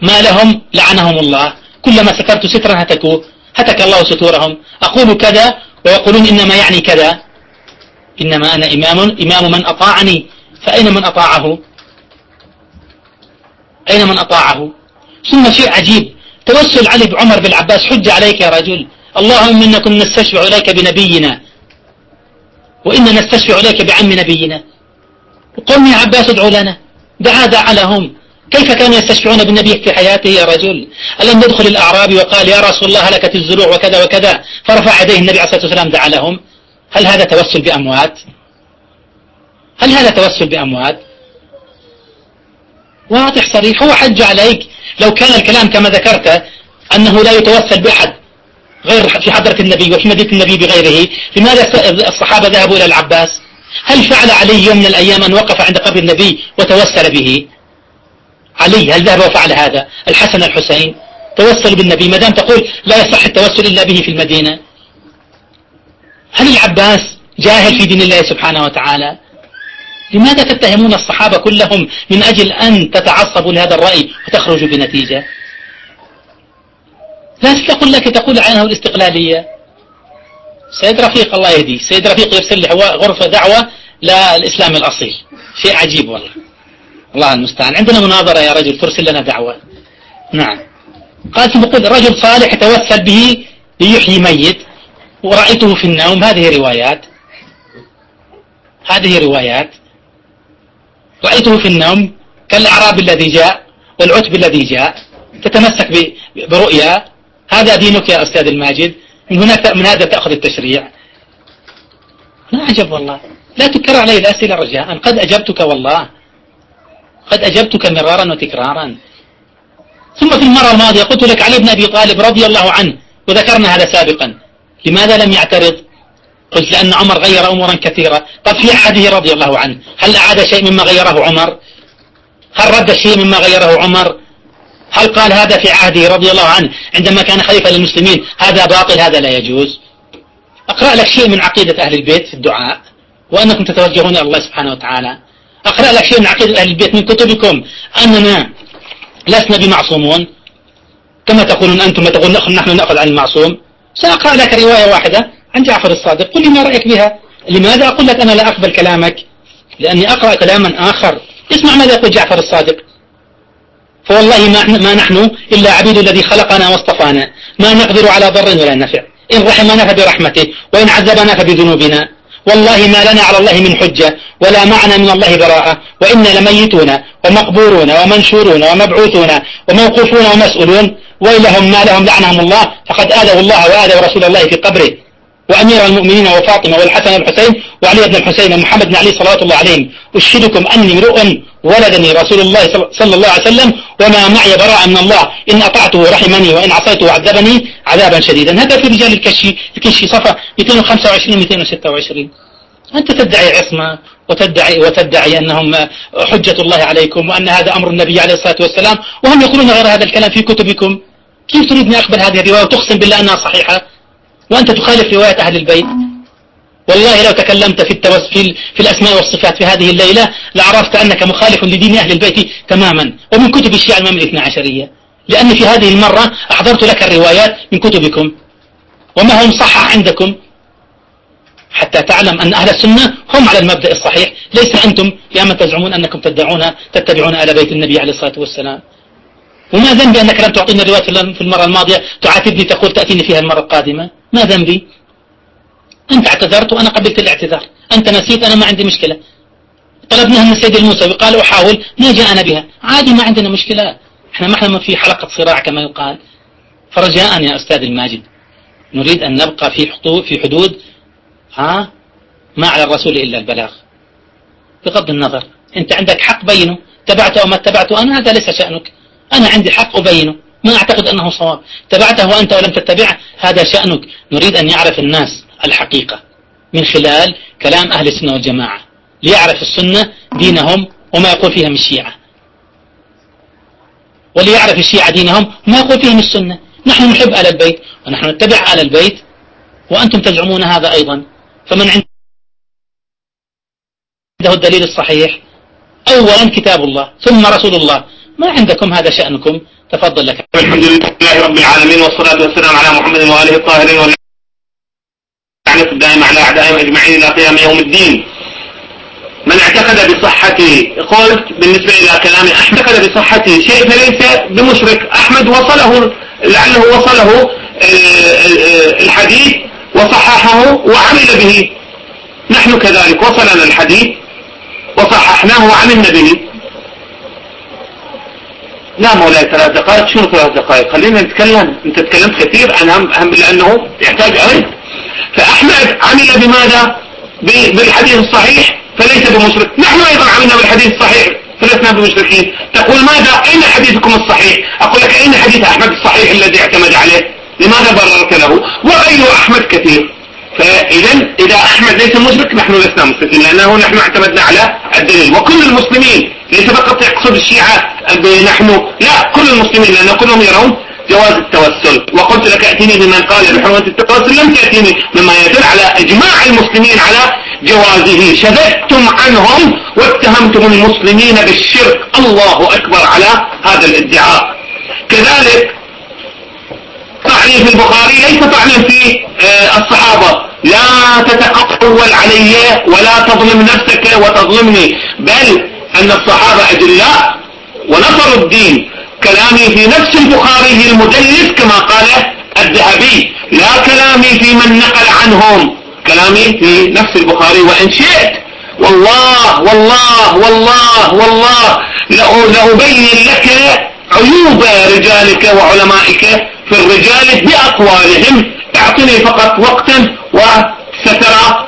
ما لهم؟ لعنهم الله. كلما سترت سترا هتكوه هتك الله ستورهم. أقول كذا ويقولون إنما يعني كذا. إنما أنا إمام إمام من أطاعني. فأين من أطاعه؟ أين من أطاعه؟ ثم شيء عجيب. توسل علي بعمر بالعباس حج عليك يا رجل. اللهم إنا كنا نستشفع إليك بنبينا وإنا نستشفع إليك بعم نبينا. وقل يا عباس ادعو لنا. دعا دعا لهم. كيف كانوا يستشفعون بالنبي في حياته يا رجل؟ ألم يدخل الأعرابي وقال يا رسول الله هلكت الزروع وكذا وكذا. فرفع يديه النبي عليه الصلاة والسلام دعا لهم. هل هذا توسل بأموات؟ هل هذا توسل بأموات؟ واضح صريح هو حج عليك. لو كان الكلام كما ذكرت أنه لا يتوسل بأحد غير في حضرة النبي وفي مدينة النبي بغيره لماذا الصحابة ذهبوا إلى العباس؟ هل فعل علي يوم من الأيام أن وقف عند قبر النبي وتوسل به؟ علي هل ذهب وفعل هذا؟ الحسن الحسين. توسل بالنبي ما دام تقول لا يصح التوسل إلا به في المدينة. هل العباس جاهل في دين الله سبحانه وتعالى؟ لماذا تتهمون الصحابة كلهم من أجل أن تتعصبوا لهذا الرأي وتخرجوا بنتيجة؟ لا تقول لك تقول عنه الاستقلالية. سيد رفيق الله يهديه. سيد رفيق يرسل لي غرفة دعوة للإسلام الأصيل. شيء عجيب والله. الله المستعان. عندنا مناظرة يا رجل ترسل لنا دعوة. نعم. قال بقول رجل صالح يتوسل به ليحيي ميت. ورأيته في النوم. هذه روايات. هذه روايات. رأيته في النوم كالأعراب الذي جاء والعتب الذي جاء تتمسك برؤيا هذا دينك يا أستاذ الماجد من هناك من هذا تأخذ التشريع. لا عجب والله. لا تكرر علي الأسئلة رجاء. قد أجبتك والله. قد أجبتك مرارا وتكرارا. ثم في المرة الماضية قلت لك علي بن أبي طالب رضي الله عنه وذكرنا هذا سابقا. لماذا لم يعترض؟ قلت لأن عمر غير أمورا كثيرة طب في عهده رضي الله عنه هل أعاد شيء مما غيره عمر؟ هل رد شيء مما غيره عمر؟ هل قال هذا في عهده رضي الله عنه؟ عندما كان خليفة للمسلمين هذا باطل هذا لا يجوز. أقرأ لك شيء من عقيدة أهل البيت في الدعاء وأنكم تتوجهون إلى الله سبحانه وتعالى. أقرأ لك شيء من عقيدة أهل البيت من كتبكم. أننا لسنا بمعصومون. كما تقولون أنتم تقول نحن نأخذ عن المعصوم. سأقرأ لك رواية واحدة. عن جعفر الصادق. قل لي ما رأيك بها؟ لماذا أقول لك أنا لا أقبل كلامك؟ لأني أقرأ كلاما آخر. اسمع ماذا يقول جعفر الصادق. فوالله ما, ما نحن إلا عبيد الذي خلقنا واصطفانا. ما نقدر على ضر ولا نفع. إن رحمنا فبرحمته وإن عذبنا فبذنوبنا. والله ما لنا على الله من حجة ولا معنى من الله براءة. وإنا لميتون ومقبورون ومنشورون ومبعوثون وموقوفون ومسؤولون. ويلهم ما لهم لعنهم الله فقد آذوا الله وآذوا رسول الله في قبره. وأمير المؤمنين وفاطمة والحسن والحسين وعلي بن الحسين ومحمد بن علي صلوات الله عليهم. أشهدكم أني امرؤ ولدني رسول الله صلى الله عليه وسلم وما معي براء من الله. إن أطعته رحمني وإن عصيته عذبني عذابا شديدا. هذا في رجال الكشي الكشي صفة 225 226 أنت تدعي عصمة وتدعي, وتدعي أنهم حجة الله عليكم وأن هذا أمر النبي عليه الصلاة والسلام. وهم يقولون غير هذا الكلام في كتبكم. كيف تريدني أقبل هذه الرواية وتقسم بالله أنها صحيحة؟ وأنت تخالف رواية أهل البيت. والله لو تكلمت في التوس في, في الأسماء والصفات في هذه الليلة لعرفت أنك مخالف لدين أهل البيت تماما. ومن كتب الشيعة الإمام الاثنى عشرية. لأن في هذه المرة أحضرت لك الروايات من كتبكم. وما هم صح عندكم؟ حتى تعلم أن أهل السنة هم على المبدأ الصحيح. ليس أنتم يا من تزعمون أنكم تدعون تتبعون آل بيت النبي عليه الصلاة والسلام. وما ذنبي أنك لم تعطيني الرواية في المرة الماضية؟ تعاتبني تقول تأتيني فيها المرة القادمة. ما ذنبي أنت اعتذرت وأنا قبلت الاعتذار. أنت نسيت أنا ما عندي مشكلة. طلبناها من السيد الموسوي قال أحاول ما جاءنا بها. عادي ما عندنا مشكلة. إحنا ما إحنا في حلقة صراع كما يقال. فرجاء يا أستاذ الماجد. نريد أن نبقى في في حدود ها؟ ما على الرسول إلا البلاغ. بغض النظر. أنت عندك حق بينه. تبعته أو ما اتبعته أنا هذا ليس شأنك. أنا عندي حق أبينه. ما أعتقد أنه صواب. تبعته أنت ولم تتبعه هذا شأنك. نريد أن يعرف الناس الحقيقة من خلال كلام أهل السنة والجماعة. ليعرف السنة دينهم وما يقول فيها من الشيعة. وليعرف الشيعة دينهم ما يقول فيهم السنة. نحن نحب آل البيت ونحن نتبع آل البيت وأنتم تزعمون هذا أيضا. فمن عنده الدليل الصحيح أولا كتاب الله ثم رسول الله. ما عندكم هذا شأنكم؟ تفضل لك. الحمد لله رب العالمين والصلاة والسلام على محمد وآله الطاهرين واللعنة الدائمة على أعدائهم أجمعين إلى قيام يوم الدين. من اعتقد بصحة قلت بالنسبة إلى كلام أحمد اعتقد بصحة شيء فليس بمشرك. أحمد وصله لعله وصله الحديث وصححه وعمل به. نحن كذلك وصلنا الحديث وصححناه وعملنا به. لا مولاي ثلاث دقائق شنو ثلاث دقائق خلينا نتكلم أنت تكلمت كثير عن هم, هم لأنه يحتاج علم فأحمد عمل بماذا؟ بالحديث الصحيح فليس بمشرك. نحن أيضا عملنا بالحديث الصحيح فلسنا بمشركين. تقول ماذا؟ أين حديثكم الصحيح؟ أقول لك أين حديث أحمد الصحيح الذي اعتمد عليه؟ لماذا بررت له؟ وغير أحمد كثير. فاذا اذا احمد ليس مشرك نحن لسنا مشركين لأنه نحن اعتمدنا على الدليل. وكل المسلمين ليس فقط يقصد الشيعة نحن لا كل المسلمين لأن كلهم يرون جواز التوسل. وقلت لك اتني بمن قال بحرمة التوسل لم تأتيني. مما يدل على إجماع المسلمين على جوازه. شددتم عنهم واتهمتم المسلمين بالشرك. الله أكبر على هذا الادعاء. كذلك طعن في البخاري ليس طعنا في آه، الصحابة. لا تتقول علي ولا تظلم نفسك وتظلمني. بل أن الصحابة أجلاء ونصروا الدين. كلامي في نفس البخاري المدلس كما قال الذهبي. لا كلامي في من نقل عنهم. كلامي في نفس البخاري. وإن شئت والله والله والله والله لأبين لك عيوب رجالك وعلمائك في الرجال بأقوالهم اعطني فقط وقتا وسترى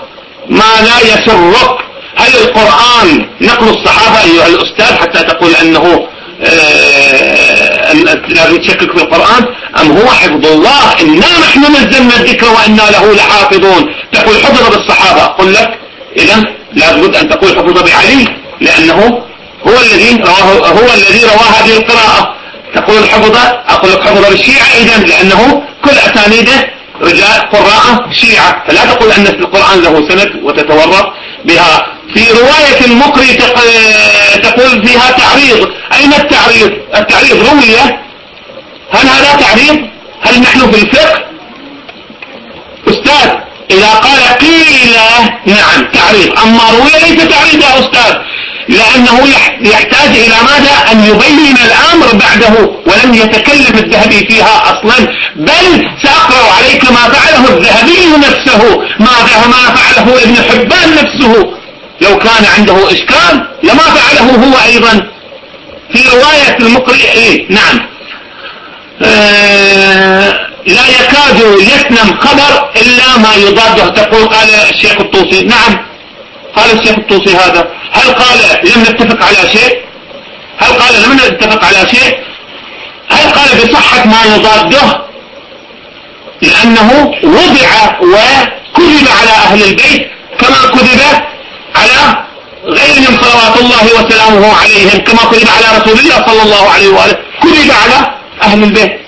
ما لا يسرك. هل القرآن نقل الصحابة أيها الأستاذ حتى تقول أنه آه، لا تشكك في القرآن؟ أم هو حفظ الله؟ إنا نحن نزلنا الذكر وإنا له لحافظون. تقول حفظ بالصحابة. أقول لك إذا لابد أن تقول حفظ بعلي لأنه هو الذي رواه هو الذي رواه هذه القراءة. تقول حفظ أقول لك حفظ بالشيعة إذا لأنه كل أسانيده رجال قراء شيعة. فلا تقول أن القرآن له سند وتتورط بها. في رواية المقري تقول فيها تعريض. أين التعريض؟ التعريض روية هل هذا تعريض؟ هل نحن في الفقه؟ أستاذ إذا قال قيل نعم تعريض. أما روية ليس تعريض يا أستاذ. لأنه يحتاج إلى ماذا؟ أن يبين الأمر بعده ولم يتكلم الذهبي فيها أصلا. بل سأقرأ عليك ما فعله الذهبي نفسه ماذا ما فعله ابن حبان نفسه. لو كان عنده إشكال لما فعله هو أيضا. في رواية المقرئ إيه نعم. آه لا يكاد يسلم خبر إلا ما يضاده تقول قال الشيخ الطوسي. نعم. قال الشيخ الطوسي هذا هل قال لم نتفق على شيء؟ هل قال لم نتفق على شيء؟ هل قال بصحة ما يضاده؟ لأنه وضع وكذب على أهل البيت كما كذب على غيرهم صلوات الله وسلامه عليهم كما كذب على رسول الله صلى الله عليه وآله كذب على أهل البيت.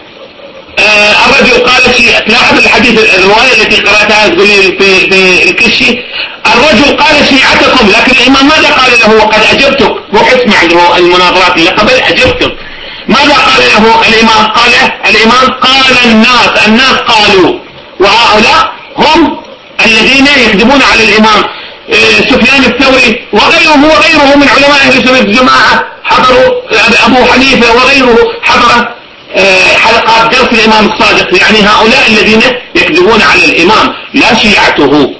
الرجل قال شيء تلاحظ الحديث الرواية التي قرأتها تقول في, في الكشي. الرجل قال شيعتكم لكن الإمام ماذا قال له؟ وقد أجبتك. مو اسمع المناظرات اللي قبل أجبتك. ماذا قال له الإمام؟ قال الإمام قال الناس الناس قالوا. وهؤلاء هم الذين يكذبون على الإمام. إيه، سفيان الثوري وغيره وغيره من علماء أهل السنة الجماعة حضروا أبو حنيفة وغيره حضر حلقات درس الإمام الصادق. يعني هؤلاء الذين يكذبون على الإمام لا شيعته.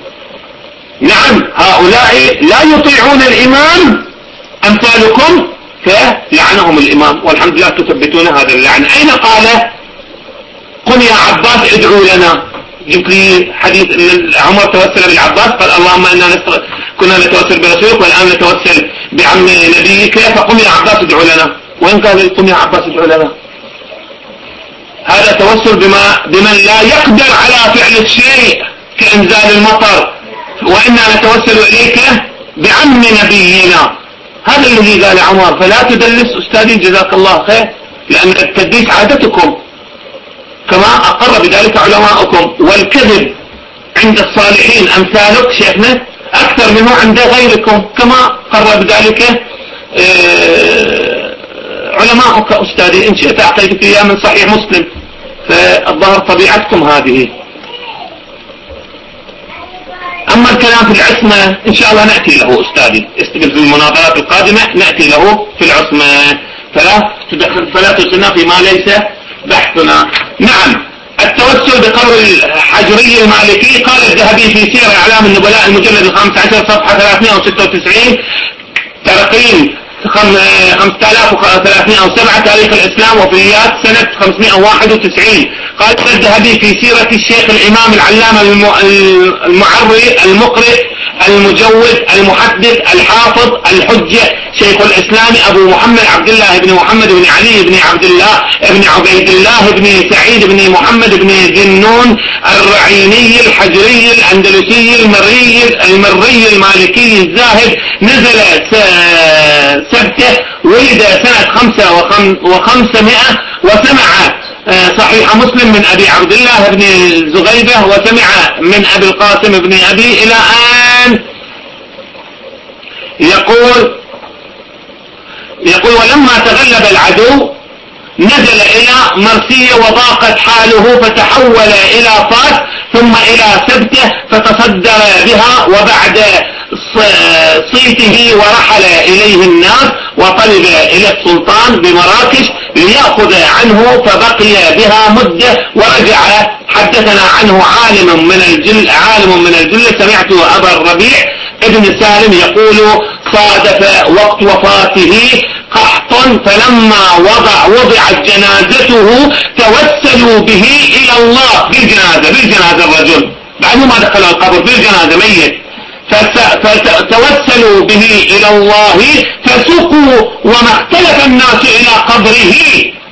نعم هؤلاء لا يطيعون الإمام. أمثالكم فلعنهم الإمام. والحمد لله تثبتون هذا اللعن. أين قال؟ قل يا عباس ادعوا لنا. جبت لي حديث ان عمر توسل بالعباس قال اللهم إنا. كنا نتوسل برسولك والآن نتوسل بعم نبيك. فقم يا عباس ادعوا لنا. وين قال قم يا عباس ادعوا لنا. هذا توسل بما بمن لا يقدر على فعل الشيء كإنزال المطر. وإنا نتوسل إليك بعم نبينا. هذا الذي قال عمر. فلا تدلس أستاذي جزاك الله خير لأن التدليس عادتكم كما أقر بذلك علماؤكم. والكذب عند الصالحين أمثالك شيخنا أكثر منه عند غيركم كما قر بذلك آه، علماؤك أستاذي إن شئت أعطيتك إياه من صحيح مسلم فالظهر طبيعتكم هذه. أما الكلام في العصمة إن شاء الله نأتي له أستاذي. استقل في المناظرات القادمة نأتي له في العصمة. فلا فلا تسلنا فيما ليس بحثنا. نعم التوسل بقبر الحجري المالكي قال الذهبي في سير أعلام النبلاء المجلد الخامس عشر صفحة 396 ترقيم 5307 تاريخ الإسلام وفيات سنة 591 قال الذهبي في سيرة الشيخ الإمام العلامة المعري المقرئ المجود المحدث الحافظ الحجة شيخ الإسلام أبو محمد عبد الله بن محمد بن علي بن عبد الله بن عبيد الله بن سعيد بن محمد بن ذنون الرعيني الحجري الأندلسي المري المري المالكي الزاهد نزل سبته ولد سنة خمسة وخمسمائة وسمع صحيح. مسلم من أبي عبد الله بن زغيبة وسمع من أبي القاسم بن أبي إلى أن يقول يقول ولما تغلب العدو نزل إلى مرسية وضاقت حاله فتحول إلى فاس ثم إلى سبته فتصدر بها وبعد صيته ورحل إليه الناس وطلب إلى السلطان بمراكش ليأخذ عنه فبقي بها مدة ورجع. حدثنا عنه عالم من الجل عالم من الجل. سمعت أبا الربيع ابن سالم يقول صادف وقت وفاته قحط فلما وضع وضعت جنازته توسلوا به إلى الله بالجنازة بالجنازة الرجل. بعد ما دخل القبر بالجنازة ميت. فتوسلوا به إلى الله فسقوا وما اختلف الناس إلى قبره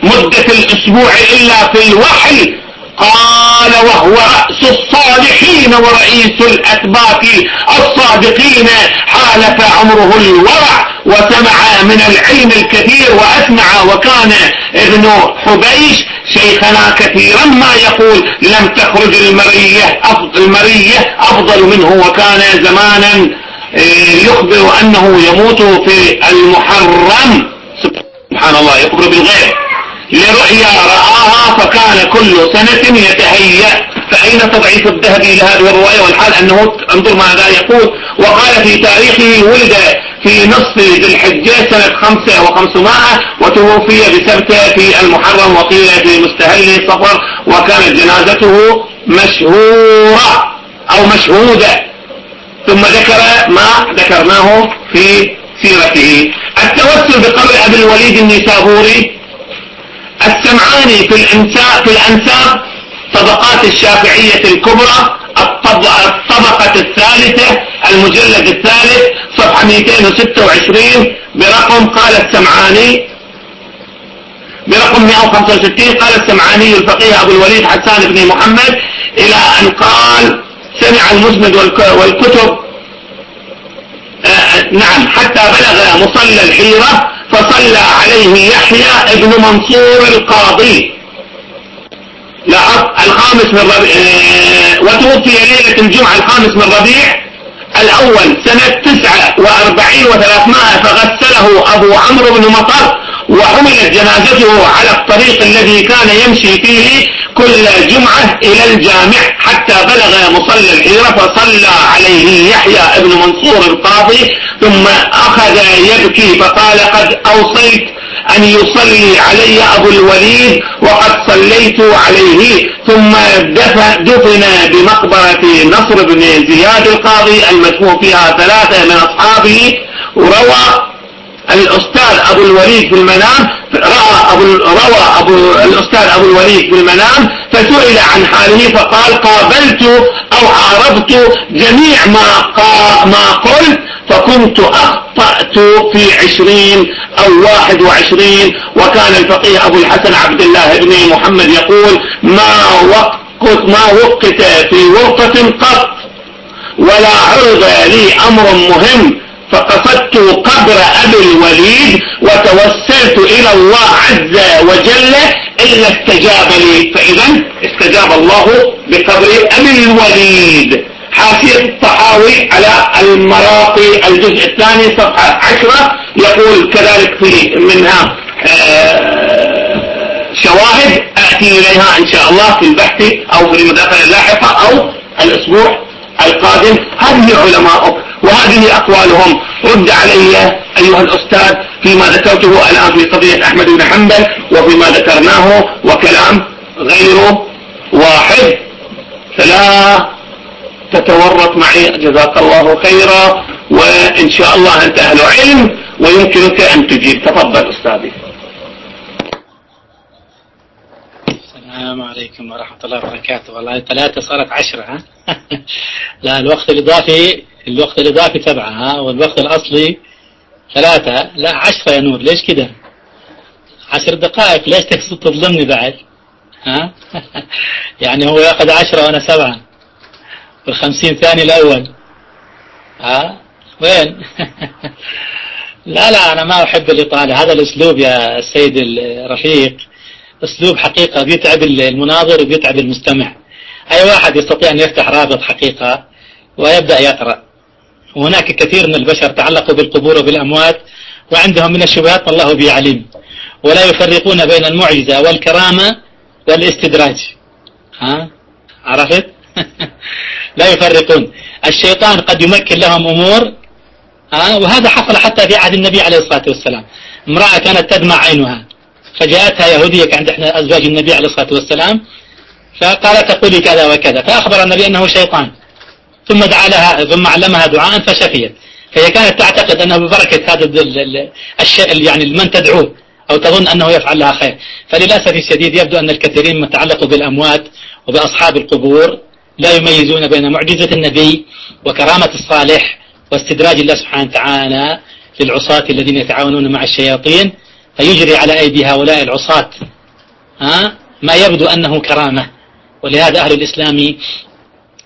مدة الأسبوع إلا في الوحي. قال وهو رأس الصالحين ورئيس الأثبات الصادقين حالف عمره الورع. وسمع من العلم الكثير وأسمع وكان ابن حبيش شيخنا كثيرا ما يقول لم تخرج المرية أفضل, المرية أفضل منه وكان زمانا آه، يخبر أنه يموت في المحرم. سبحان الله يخبر بالغيب. لرؤيا رآها فكان كل سنة يتهيأ فأين تضعيف الذهبي لهذه الرواية والحال أنه انظر ماذا يقول. وقال في تاريخه ولد في نصف ذي الحجة سنة خمسة وخمسمائة وتوفي بسبتة في المحرم وقيل في مستهل صفر وكانت جنازته مشهورة أو مشهودة. ثم ذكر ما ذكرناه في سيرته. التوسل بقبر أبي الوليد النسابوري السمعاني في الانساب في الأنساب طبقات الشافعية الكبرى الطبقة الثالثة المجلد الثالث صفحة 226 برقم قال السمعاني برقم 165 قال السمعاني الفقيه أبو الوليد حسان بن محمد إلى أن قال سمع المسند والكتب. نعم حتى بلغ مصلى الحيرة فصلى عليه يحيى ابن منصور القاضي. لاحظ الخامس من ربيع آه، وتوفي ليلة الجمعة الخامس من ربيع الأول سنة تسعة وأربعين وثلاثمائة فغسله أبو عمرو بن مطر وحملت جنازته على الطريق الذي كان يمشي فيه كل جمعة إلى الجامع حتى بلغ مصلى الحيرة فصلى عليه يحيى ابن منصور القاضي ثم أخذ يبكي فقال قد أوصيت أن يصلي علي أبو الوليد وقد صليت عليه ثم دفن بمقبرة نصر بن زياد القاضي المدفون فيها ثلاثة من أصحابه وروى الأستاذ أبو الوليد في المنام رأى أبو روى أبو الأستاذ أبو الوليد في المنام فسئل عن حاله فقال قابلت أو عارضت جميع ما ما قلت فكنت أخطأت في عشرين أو واحد وعشرين وكان الفقيه أبو الحسن عبد الله بن محمد يقول ما وقت ما وقت في ورطة قط ولا عرض لي أمر مهم فقصدت قبر أبي الوليد وتوسلت إلى الله عز وجل إلا استجاب لي. فإذا استجاب الله بقبر أبي الوليد. حاشية الطحاوي على المراقي الجزء الثاني صفحة عشرة يقول كذلك في منها آه، شواهد أتي إليها إن شاء الله في البحث أو في المداخلة اللاحقة أو الأسبوع القادم. هذه علماء وهذه أقوالهم. رد علي أيها الأستاذ فيما ذكرته الآن في قضية أحمد بن حنبل وفيما ذكرناه وكلام غير واحد. فلا تتورط معي. جزاك الله خيرا. وإن شاء الله أنت أهل علم ويمكنك أن تجيب. تفضل أستاذي. السلام عليكم ورحمة الله وبركاته. والله ثلاثة صارت عشرة ها؟ لا الوقت الإضافي الوقت الإضافي سبعة والوقت الأصلي ثلاثة لا عشرة يا نور. ليش كده؟ عشر دقائق. ليش تظلمني بعد؟ ها؟ يعني هو يأخذ عشرة وأنا سبعة. والخمسين ثاني الأول. ها؟ وين؟ لا لا أنا ما أحب الإطالة. هذا الأسلوب يا السيد الرفيق. أسلوب حقيقة بيتعب المناظر وبيتعب المستمع. أي واحد يستطيع أن يفتح رابط حقيقة ويبدأ يقرأ. وهناك كثير من البشر تعلقوا بالقبور وبالأموات وعندهم من الشبهات الله به عليم. ولا يفرقون بين المعجزة والكرامة والاستدراج. ها؟ عرفت؟ لا يفرقون. الشيطان قد يمكن لهم أمور ها؟ وهذا حصل حتى في عهد النبي عليه الصلاة والسلام. امرأة كانت تدمع عينها فجاءتها يهودية عند إحنا أزواج النبي عليه الصلاة والسلام فقالت تقولي كذا وكذا فأخبر النبي أنه شيطان. ثم دعا لها ثم علمها دعاء فشفيت. فهي كانت تعتقد أنه ببركة هذا الشيء يعني من تدعوه أو تظن أنه يفعل لها خير. فللأسف الشديد يبدو أن الكثيرين من تعلقوا بالأموات وبأصحاب القبور لا يميزون بين معجزة النبي وكرامة الصالح واستدراج الله سبحانه وتعالى للعصاة الذين يتعاونون مع الشياطين. فيجري على أيدي هؤلاء العصاة ما يبدو أنه كرامة. ولهذا أهل الإسلام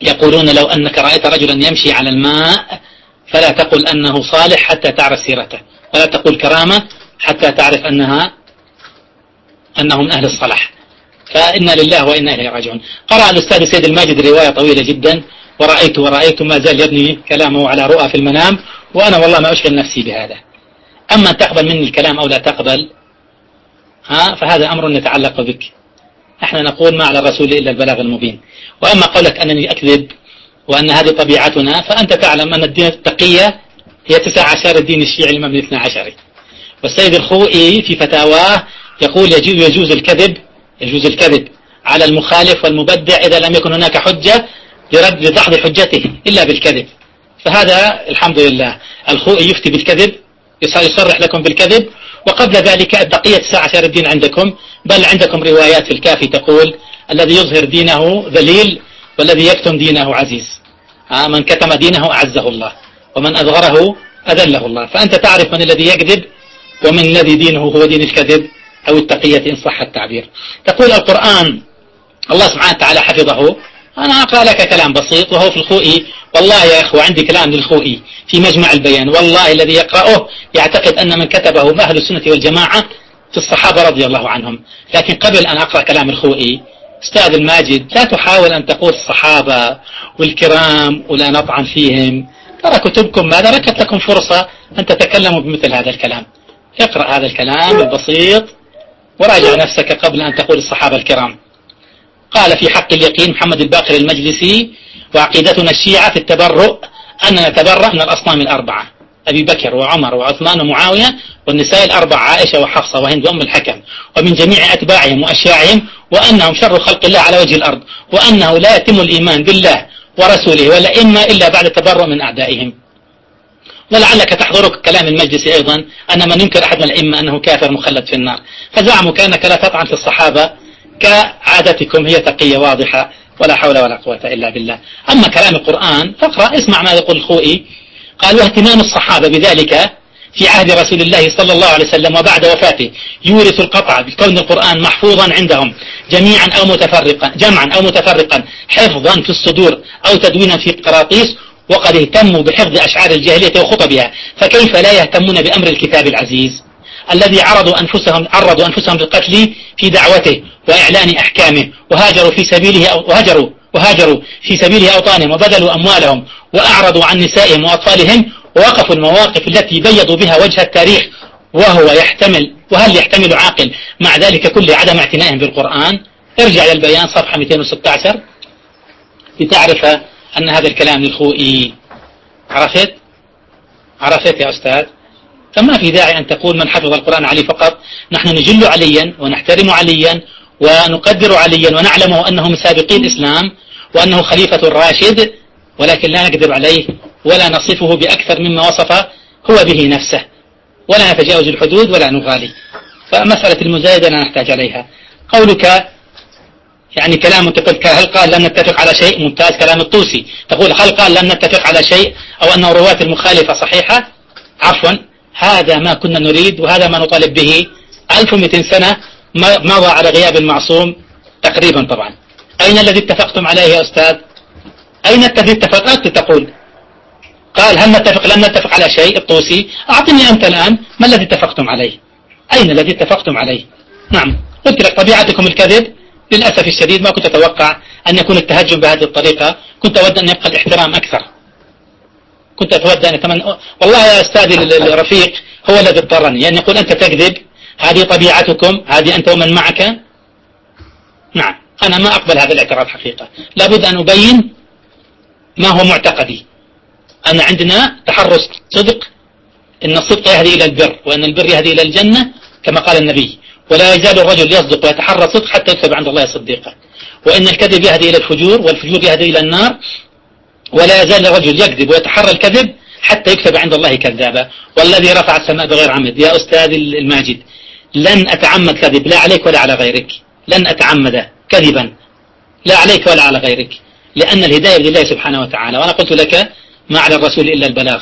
يقولون لو أنك رأيت رجلا يمشي على الماء فلا تقل أنه صالح حتى تعرف سيرته ولا تقول كرامة حتى تعرف أنها أنه من أهل الصلاح. فإنا لله وإنا إليه راجعون. قرأ الأستاذ سيد الماجد رواية طويلة جدا ورأيت ورأيت ما زال يبني كلامه على رؤى في المنام وأنا والله ما أشغل نفسي بهذا. أما تقبل مني الكلام أو لا تقبل ها فهذا أمر يتعلق بك. إحنا نقول ما على الرسول إلا البلاغ المبين. وأما قولك أنني أكذب وأن هذه طبيعتنا فأنت تعلم أن الدين التقية هي تسع عشر الدين الشيعي المبني اثنى عشري والسيد الخوئي في فتاواه يقول يجوز الكذب يجوز الكذب على المخالف والمبدع إذا لم يكن هناك حجة لرد لدحض حجته إلا بالكذب. فهذا الحمد لله. الخوئي يفتي بالكذب يصرح لكم بالكذب وقبل ذلك بقية تسع عشر الدين عندكم بل عندكم روايات في الكافي تقول الذي يظهر دينه ذليل والذي يكتم دينه عزيز. آه، من كتم دينه أعزه الله ومن أظهره أذله الله. فأنت تعرف من الذي يكذب ومن الذي دينه هو دين الكذب أو التقية إن صح التعبير. تقول القرآن الله سبحانه وتعالى حفظه. أنا أقرأ لك كلام بسيط وهو في الخوئي والله يا إخوة عندي كلام للخوئي في مجمع البيان. والله الذي يقرأه يعتقد أن من كتبه أهل السنة والجماعة في الصحابة رضي الله عنهم. لكن قبل أن أقرأ كلام الخوئي أستاذ الماجد لا تحاول أن تقول الصحابة والكرام ولا نطعن فيهم. ترى كتبكم ماذا؟ ركت لكم فرصة أن تتكلموا بمثل هذا الكلام. اقرأ هذا الكلام البسيط وراجع نفسك قبل أن تقول الصحابة الكرام. قال في حق اليقين محمد الباقر المجلسي وعقيدتنا الشيعة في التبرؤ أننا نتبرأ من الأصنام الأربعة. أبي بكر وعمر وعثمان ومعاوية والنساء الأربع عائشة وحفصة وهند وأم الحكم. ومن جميع أتباعهم وأشياعهم وأنهم شر خلق الله على وجه الأرض وأنه لا يتم الإيمان بالله ورسوله والأئمة إلا بعد التبرؤ من أعدائهم. ولعلك تحضرك كلام المجلس أيضا أن من ينكر أحد الأئمة أنه كافر مخلد في النار. فزعموا كأنك لا تطعن في الصحابة كعادتكم هي تقية واضحة ولا حول ولا قوة إلا بالله. أما كلام القرآن فاقرأ اسمع ما يقول الخوئي. قال واهتمام الصحابة بذلك في عهد رسول الله صلى الله عليه وسلم وبعد وفاته. يورث القطع بكون القرآن محفوظا عندهم جميعا أو متفرقا جمعا أو متفرقا حفظا في الصدور أو تدوينا في قراطيس وقد اهتموا بحفظ أشعار الجاهلية وخطبها. فكيف لا يهتمون بأمر الكتاب العزيز؟ الذي عرضوا أنفسهم عرضوا أنفسهم للقتل في دعوته وإعلان أحكامه. وهاجروا في سبيله أو وهاجروا وهاجروا في سبيله أوطانهم وبذلوا أموالهم وأعرضوا عن نسائهم وأطفالهم ووقفوا المواقف التي بيضوا بها وجه التاريخ وهو يحتمل وهل يحتمل عاقل مع ذلك كل عدم اعتنائهم بالقرآن؟ ارجع للبيان صفحة 216 لتعرف أن هذا الكلام للخوئي عرفت؟ عرفت يا أستاذ؟ فما في داعي أن تقول من حفظ القرآن علي فقط. نحن نجل عليا ونحترم عليا ونقدر عليا ونعلم أنه من سابقي الإسلام وأنه خليفة راشد ولكن لا نكذب عليه ولا نصفه بأكثر مما وصف هو به نفسه. ولا نتجاوز الحدود ولا نغالي. فمسألة المزايدة لا نحتاج عليها. قولك يعني كلام تقول هل قال لن نتفق على شيء؟ ممتاز كلام الطوسي. تقول هل قال لن نتفق على شيء أو أن الرواة المخالفة صحيحة؟ عفوا. هذا ما كنا نريد وهذا ما نطالب به 1200 سنة مضى على غياب المعصوم تقريبا طبعا. أين الذي اتفقتم عليه يا أستاذ؟ أين الذي اتفقت تقول؟ قال هل نتفق لن نتفق على شيء؟ الطوسي أعطني أنت الآن ما الذي اتفقتم عليه. أين الذي اتفقتم عليه؟ نعم قلت لك طبيعتكم الكذب. للأسف الشديد ما كنت أتوقع أن يكون التهجم بهذه الطريقة. كنت أود أن يبقى الاحترام أكثر. كنت أتود أن أتمنى والله يا أستاذي الرفيق هو الذي اضطرني. يعني يقول أنت تكذب هذه طبيعتكم هذه أنت ومن معك. نعم أنا ما أقبل هذا الاعتراف حقيقة. لابد أن أبين ما هو معتقدي. أن عندنا تحرص صدق إن الصدق يهدي إلى البر وأن البر يهدي إلى الجنة كما قال النبي. ولا يزال الرجل يصدق ويتحرى الصدق حتى يكتب عند الله صديقا. وإن الكذب يهدي إلى الفجور والفجور يهدي إلى النار ولا يزال الرجل يكذب ويتحرى الكذب حتى يكتب عند الله كذابا. والذي رفع السماء بغير عمد. يا أستاذ الماجد لن أتعمد كذب. لا عليك ولا على غيرك. لن أتعمد كذبا. لا عليك ولا على غيرك. لأن الهداية لله سبحانه وتعالى. وأنا قلت لك ما على الرسول إلا البلاغ.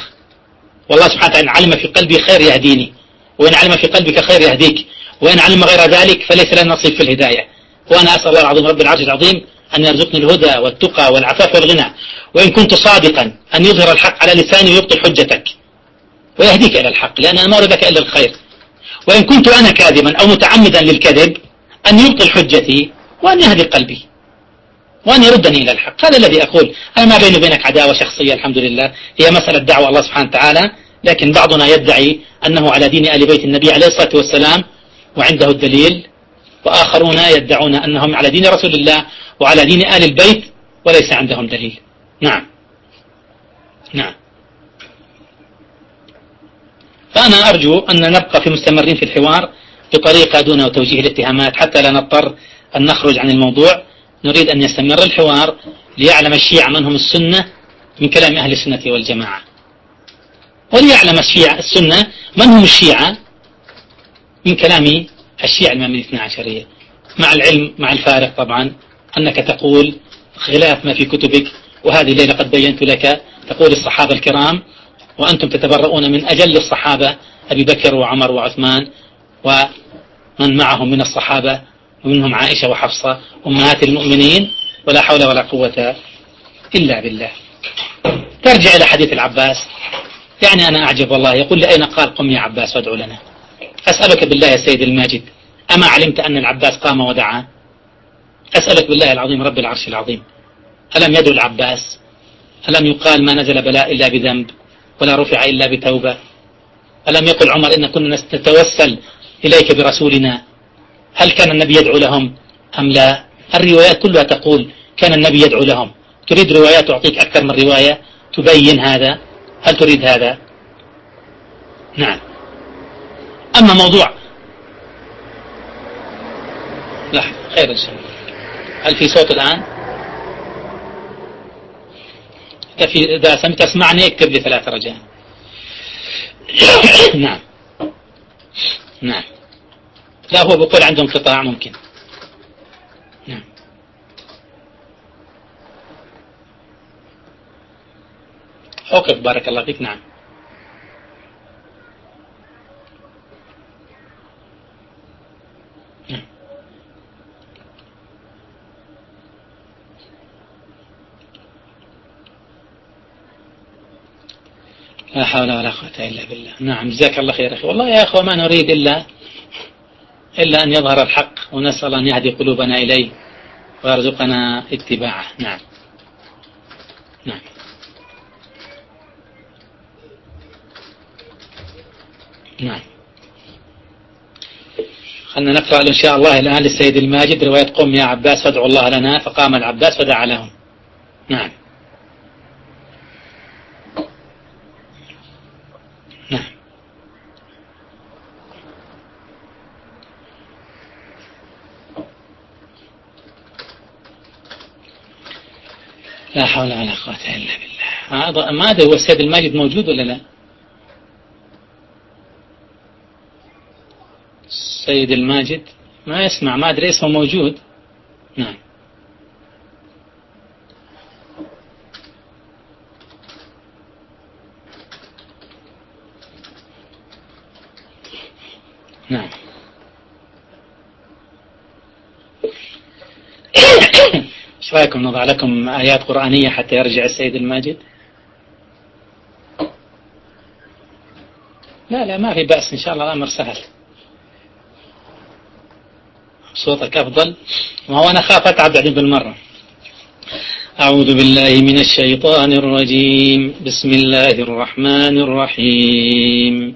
والله سبحانه وتعالى علم في قلبي خير يهديني. وإن علم في قلبك خير يهديك. وإن علم غير ذلك فليس لنا نصيب في الهداية. وأنا أسأل الله العظيم رب العرش العظيم أن يرزقني الهدى والتقى والعفاف والغنى وإن كنت صادقا أن يظهر الحق على لساني ويبطل حجتك. ويهديك إلى الحق لأن أنا ما أريدك إلا الخير. وإن كنت أنا كاذبا أو متعمدا للكذب أن يبطل حجتي وأن يهدي قلبي. وأن يردني إلى الحق. هذا الذي أقول. أنا ما بيني وبينك عداوة شخصية الحمد لله. هي مسألة دعوة الله سبحانه وتعالى. لكن بعضنا يدعي أنه على دين آل بيت النبي عليه الصلاة والسلام وعنده الدليل وآخرون يدعون أنهم على دين رسول الله وعلى دين آل البيت وليس عندهم دليل. نعم. نعم. فأنا أرجو أن نبقى في مستمرين في الحوار بطريقة دون توجيه الاتهامات حتى لا نضطر أن نخرج عن الموضوع. نريد أن يستمر الحوار ليعلم الشيعة من هم السنة من كلام أهل السنة والجماعة. وليعلم الشيعة السنة من هم الشيعة من كلام الشيعة الإمام الإثنى عشرية. مع العلم مع الفارق طبعا أنك تقول خلاف ما في كتبك وهذه الليلة قد بينت لك تقول الصحابة الكرام وأنتم تتبرؤون من أجل الصحابة أبي بكر وعمر وعثمان ومن معهم من الصحابة ومنهم عائشة وحفصة أمهات المؤمنين ولا حول ولا قوة إلا بالله. ترجع إلى حديث العباس. يعني أنا أعجب والله يقول لي أين قال قم يا عباس وادعو لنا. أسألك بالله يا سيد الماجد أما علمت أن العباس قام ودعا؟ أسألك بالله العظيم رب العرش العظيم ألم يدعو العباس؟ ألم يقال ما نزل بلاء إلا بذنب ولا رفع إلا بتوبة؟ ألم يقل عمر إن كنا نتوسل إليك برسولنا؟ هل كان النبي يدعو لهم أم لا؟ الروايات كلها تقول كان النبي يدعو لهم. تريد روايات تعطيك أكثر من رواية؟ تبين هذا؟ هل تريد هذا؟ نعم. أما موضوع لحظة خير إن شاء الله. هل في صوت الآن؟ إذا, في إذا سمت تسمعني اكتب لي ثلاثة رجاء. نعم. نعم. لا هو بقول عندهم قطاع ممكن. نعم. أوقف بارك الله فيك. نعم. لا حول ولا قوة إلا بالله. نعم جزاك الله خير أخي. والله يا أخوة ما نريد إلا إلا أن يظهر الحق ونسأل أن يهدي قلوبنا إليه ويرزقنا اتباعه. نعم. نعم. نعم. خلنا نقرأ إن شاء الله الآن للسيد الماجد. رواية قم يا عباس فادعوا الله لنا. فقام العباس فدعا لهم. نعم. نعم. لا حول ولا قوة إلا بالله. ما أدري هو السيد الماجد موجود ولا لا؟ السيد الماجد ما يسمع. ما أدري اسمه موجود. نعم. نعم. إيش رأيكم نضع لكم آيات قرآنية حتى يرجع السيد الماجد؟ لا لا ما في بأس إن شاء الله الأمر سهل. صوتك أفضل. ما هو أنا خاف أتعب بعدين بالمرة. أعوذ بالله من الشيطان الرجيم. بسم الله الرحمن الرحيم.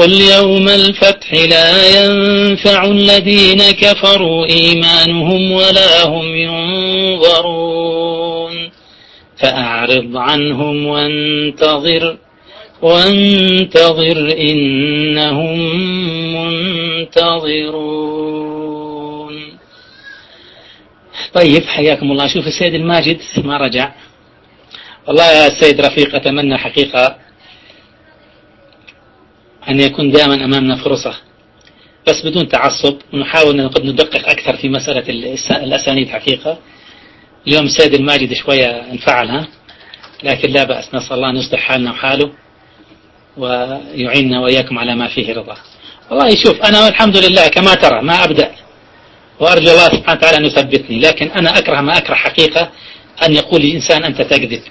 قل يوم الفتح لا ينفع الذين كفروا إيمانهم ولا هم ينظرون. فأعرض عنهم وانتظر وانتظر إنهم منتظرون. طيب حياكم الله. شوف السيد الماجد ما رجع. والله يا السيد رفيق أتمنى حقيقة أن يكون دائما أمامنا فرصة بس بدون تعصب. ونحاول أن قد ندقق أكثر في مسألة الأسانيد حقيقة. اليوم السيد الماجد شوية انفعل لكن لا بأس. نسأل الله أن يصلح حالنا وحاله ويعيننا وإياكم على ما فيه رضا. والله شوف أنا الحمد لله كما ترى ما أبدأ. وأرجو الله سبحانه وتعالى أن يثبتني لكن أنا أكره ما أكره حقيقة أن يقول الإنسان أنت تكذب.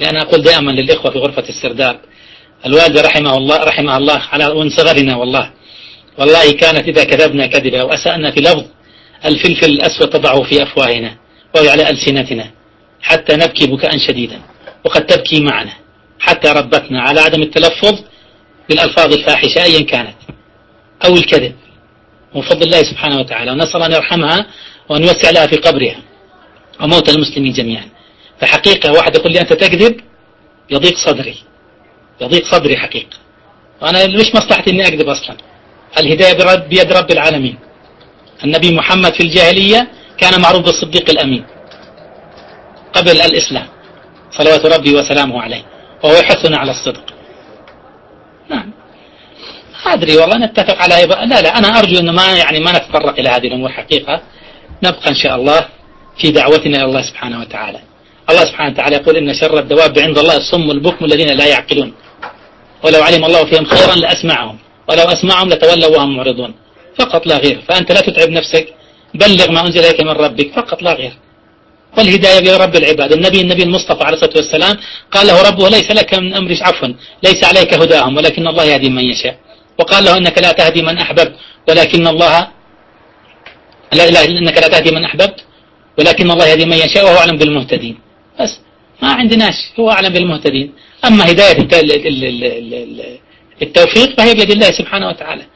لأن أقول دائما للإخوة في غرفة السرداب الوالدة رحمه الله رحمه الله على من صغرنا والله. والله كانت إذا كذبنا كذبا وأسأنا في لفظ الفلفل الأسود تضعه في أفواهنا وهو على ألسنتنا حتى نبكي بكاء شديدا وقد تبكي معنا حتى ربتنا على عدم التلفظ بالألفاظ الفاحشة أيا كانت. أو الكذب. وفضل الله سبحانه وتعالى. ونسأل أن يرحمها وأن يوسع لها في قبرها وموت المسلمين جميعا. فحقيقة واحد يقول لي أنت تكذب؟ يضيق صدري. يضيق صدري حقيقة. وأنا مش مصلحتي أني أكذب أصلا؟ الهداية بيد رب العالمين. النبي محمد في الجاهلية كان معروف بالصديق الأمين. قبل الإسلام. صلوات ربي وسلامه عليه. وهو يحثنا على الصدق. نعم. أدري والله نتفق على لا لا أنا أرجو أنه ما يعني ما نتطرق إلى هذه الأمور حقيقة. نبقى إن شاء الله في دعوتنا إلى الله سبحانه وتعالى. الله سبحانه وتعالى يقول إن شر الدواب عند الله الصم البكم الذين لا يعقلون. ولو علم الله فيهم خيرا لأسمعهم ولو أسمعهم لتولوا وهم معرضون. فقط لا غير. فأنت لا تتعب نفسك. بلغ ما أنزل إليك من ربك. فقط لا غير. والهداية برب العباد. النبي النبي المصطفى عليه الصلاة والسلام قال له ربه ليس لك من أمر عفوا ليس عليك هداهم ولكن الله يهدي من يشاء. وقال له إنك لا تهدي من أحببت ولكن الله لا إلا إنك لا تهدي من أحببت ولكن الله يهدي من يشاء وهو أعلم بالمهتدين. بس ما عندناش. هو أعلم بالمهتدين. أما هداية التوفيق فهي بيد الله سبحانه وتعالى.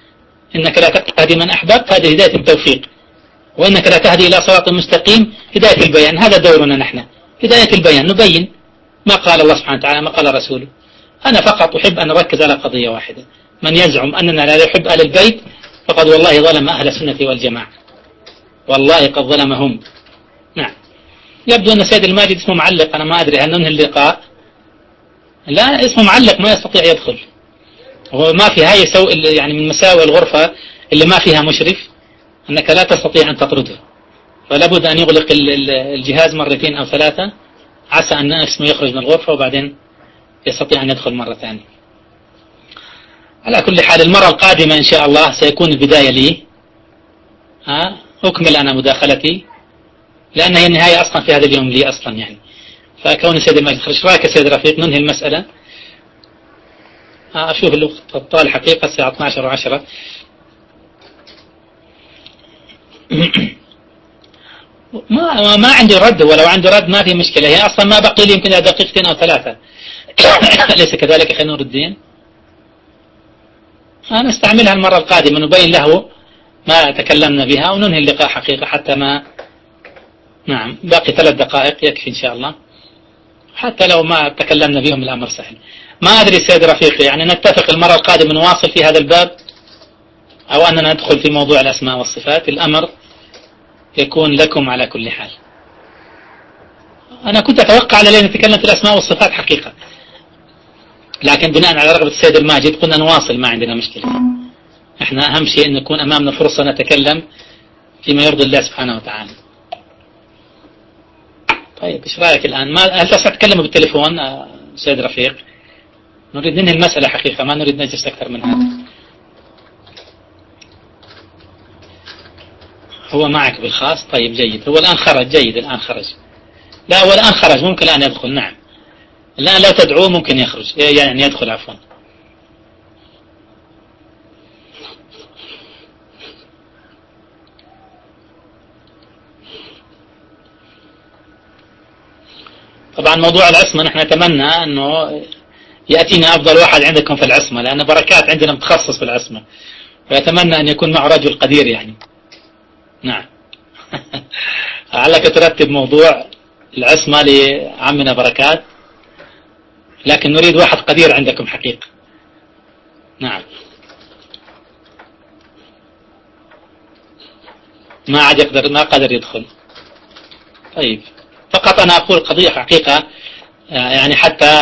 إنك لا تهدي من أحببت هذه هداية التوفيق. وإنك لا تهدي إلى صراط مستقيم هداية البيان. هذا دورنا نحن. هداية البيان. نبين ما قال الله سبحانه وتعالى ما قال رسوله. أنا فقط أحب أن أركز على قضية واحدة. من يزعم أننا لا نحب أهل البيت فقد والله ظلم أهل السنة والجماعة. والله قد ظلمهم. نعم. يبدو أن سيد الماجد اسمه معلق. أنا ما أدري هل ننهي اللقاء؟ لا اسمه معلق ما يستطيع يدخل. هو ما في هاي سو يعني من مساوئ الغرفة اللي ما فيها مشرف أنك لا تستطيع أن تطرده. فلا بد أن يغلق الجهاز مرتين أو ثلاثة. عسى أن اسمه يخرج من الغرفة وبعدين يستطيع أن يدخل مرة ثانية. على كل حال المرة القادمة إن شاء الله سيكون البداية لي. ها أكمل أنا مداخلتي. لأن هي النهاية أصلا في هذا اليوم لي أصلا يعني. فكون سيد المجد خرج رأيك سيد رفيق؟ ننهي المسألة. أشوف الوقت الطال حقيقة الساعة 12 و10 ما ما عندي رد ولو عندي رد ما في مشكلة. هي أصلا ما بقي لي يمكن دقيقتين أو ثلاثة. أليس كذلك أخي نور الدين؟ نستعملها المرة القادمة نبين له ما تكلمنا بها وننهي اللقاء حقيقة حتى ما نعم باقي ثلاث دقائق يكفي إن شاء الله. حتى لو ما تكلمنا بهم الأمر سهل. ما أدري سيد رفيقي يعني نتفق المرة القادمة نواصل في هذا الباب أو أننا ندخل في موضوع الأسماء والصفات. الأمر يكون لكم على كل حال. أنا كنت أتوقع على نتكلم في الأسماء والصفات حقيقة. لكن بناء على رغبة السيد الماجد قلنا نواصل ما عندنا مشكلة. إحنا أهم شيء أن يكون أمامنا فرصة نتكلم فيما يرضي الله سبحانه وتعالى. طيب إيش رأيك الآن؟ ما هل تستطيع تتكلم بالتليفون آه، سيد رفيق؟ نريد ننهي المسألة حقيقة ما نريد نجلس أكثر من هذا. هو معك بالخاص؟ طيب جيد. هو الآن خرج جيد الآن خرج. لا هو الآن خرج ممكن الآن يدخل نعم. الآن لو تدعوه ممكن يخرج يعني يدخل عفوا. طبعا موضوع العصمة نحن نتمنى أنه يأتينا أفضل واحد عندكم في العصمة لأن بركات عندنا متخصص في العصمة. ويتمنى أن يكون معه رجل قدير يعني. نعم. لعلك ترتب موضوع العصمة لعمنا بركات لكن نريد واحد قدير عندكم حقيقة. نعم. ما عاد يقدر ما قدر يدخل. طيب. فقط أنا أقول قضية حقيقة يعني حتى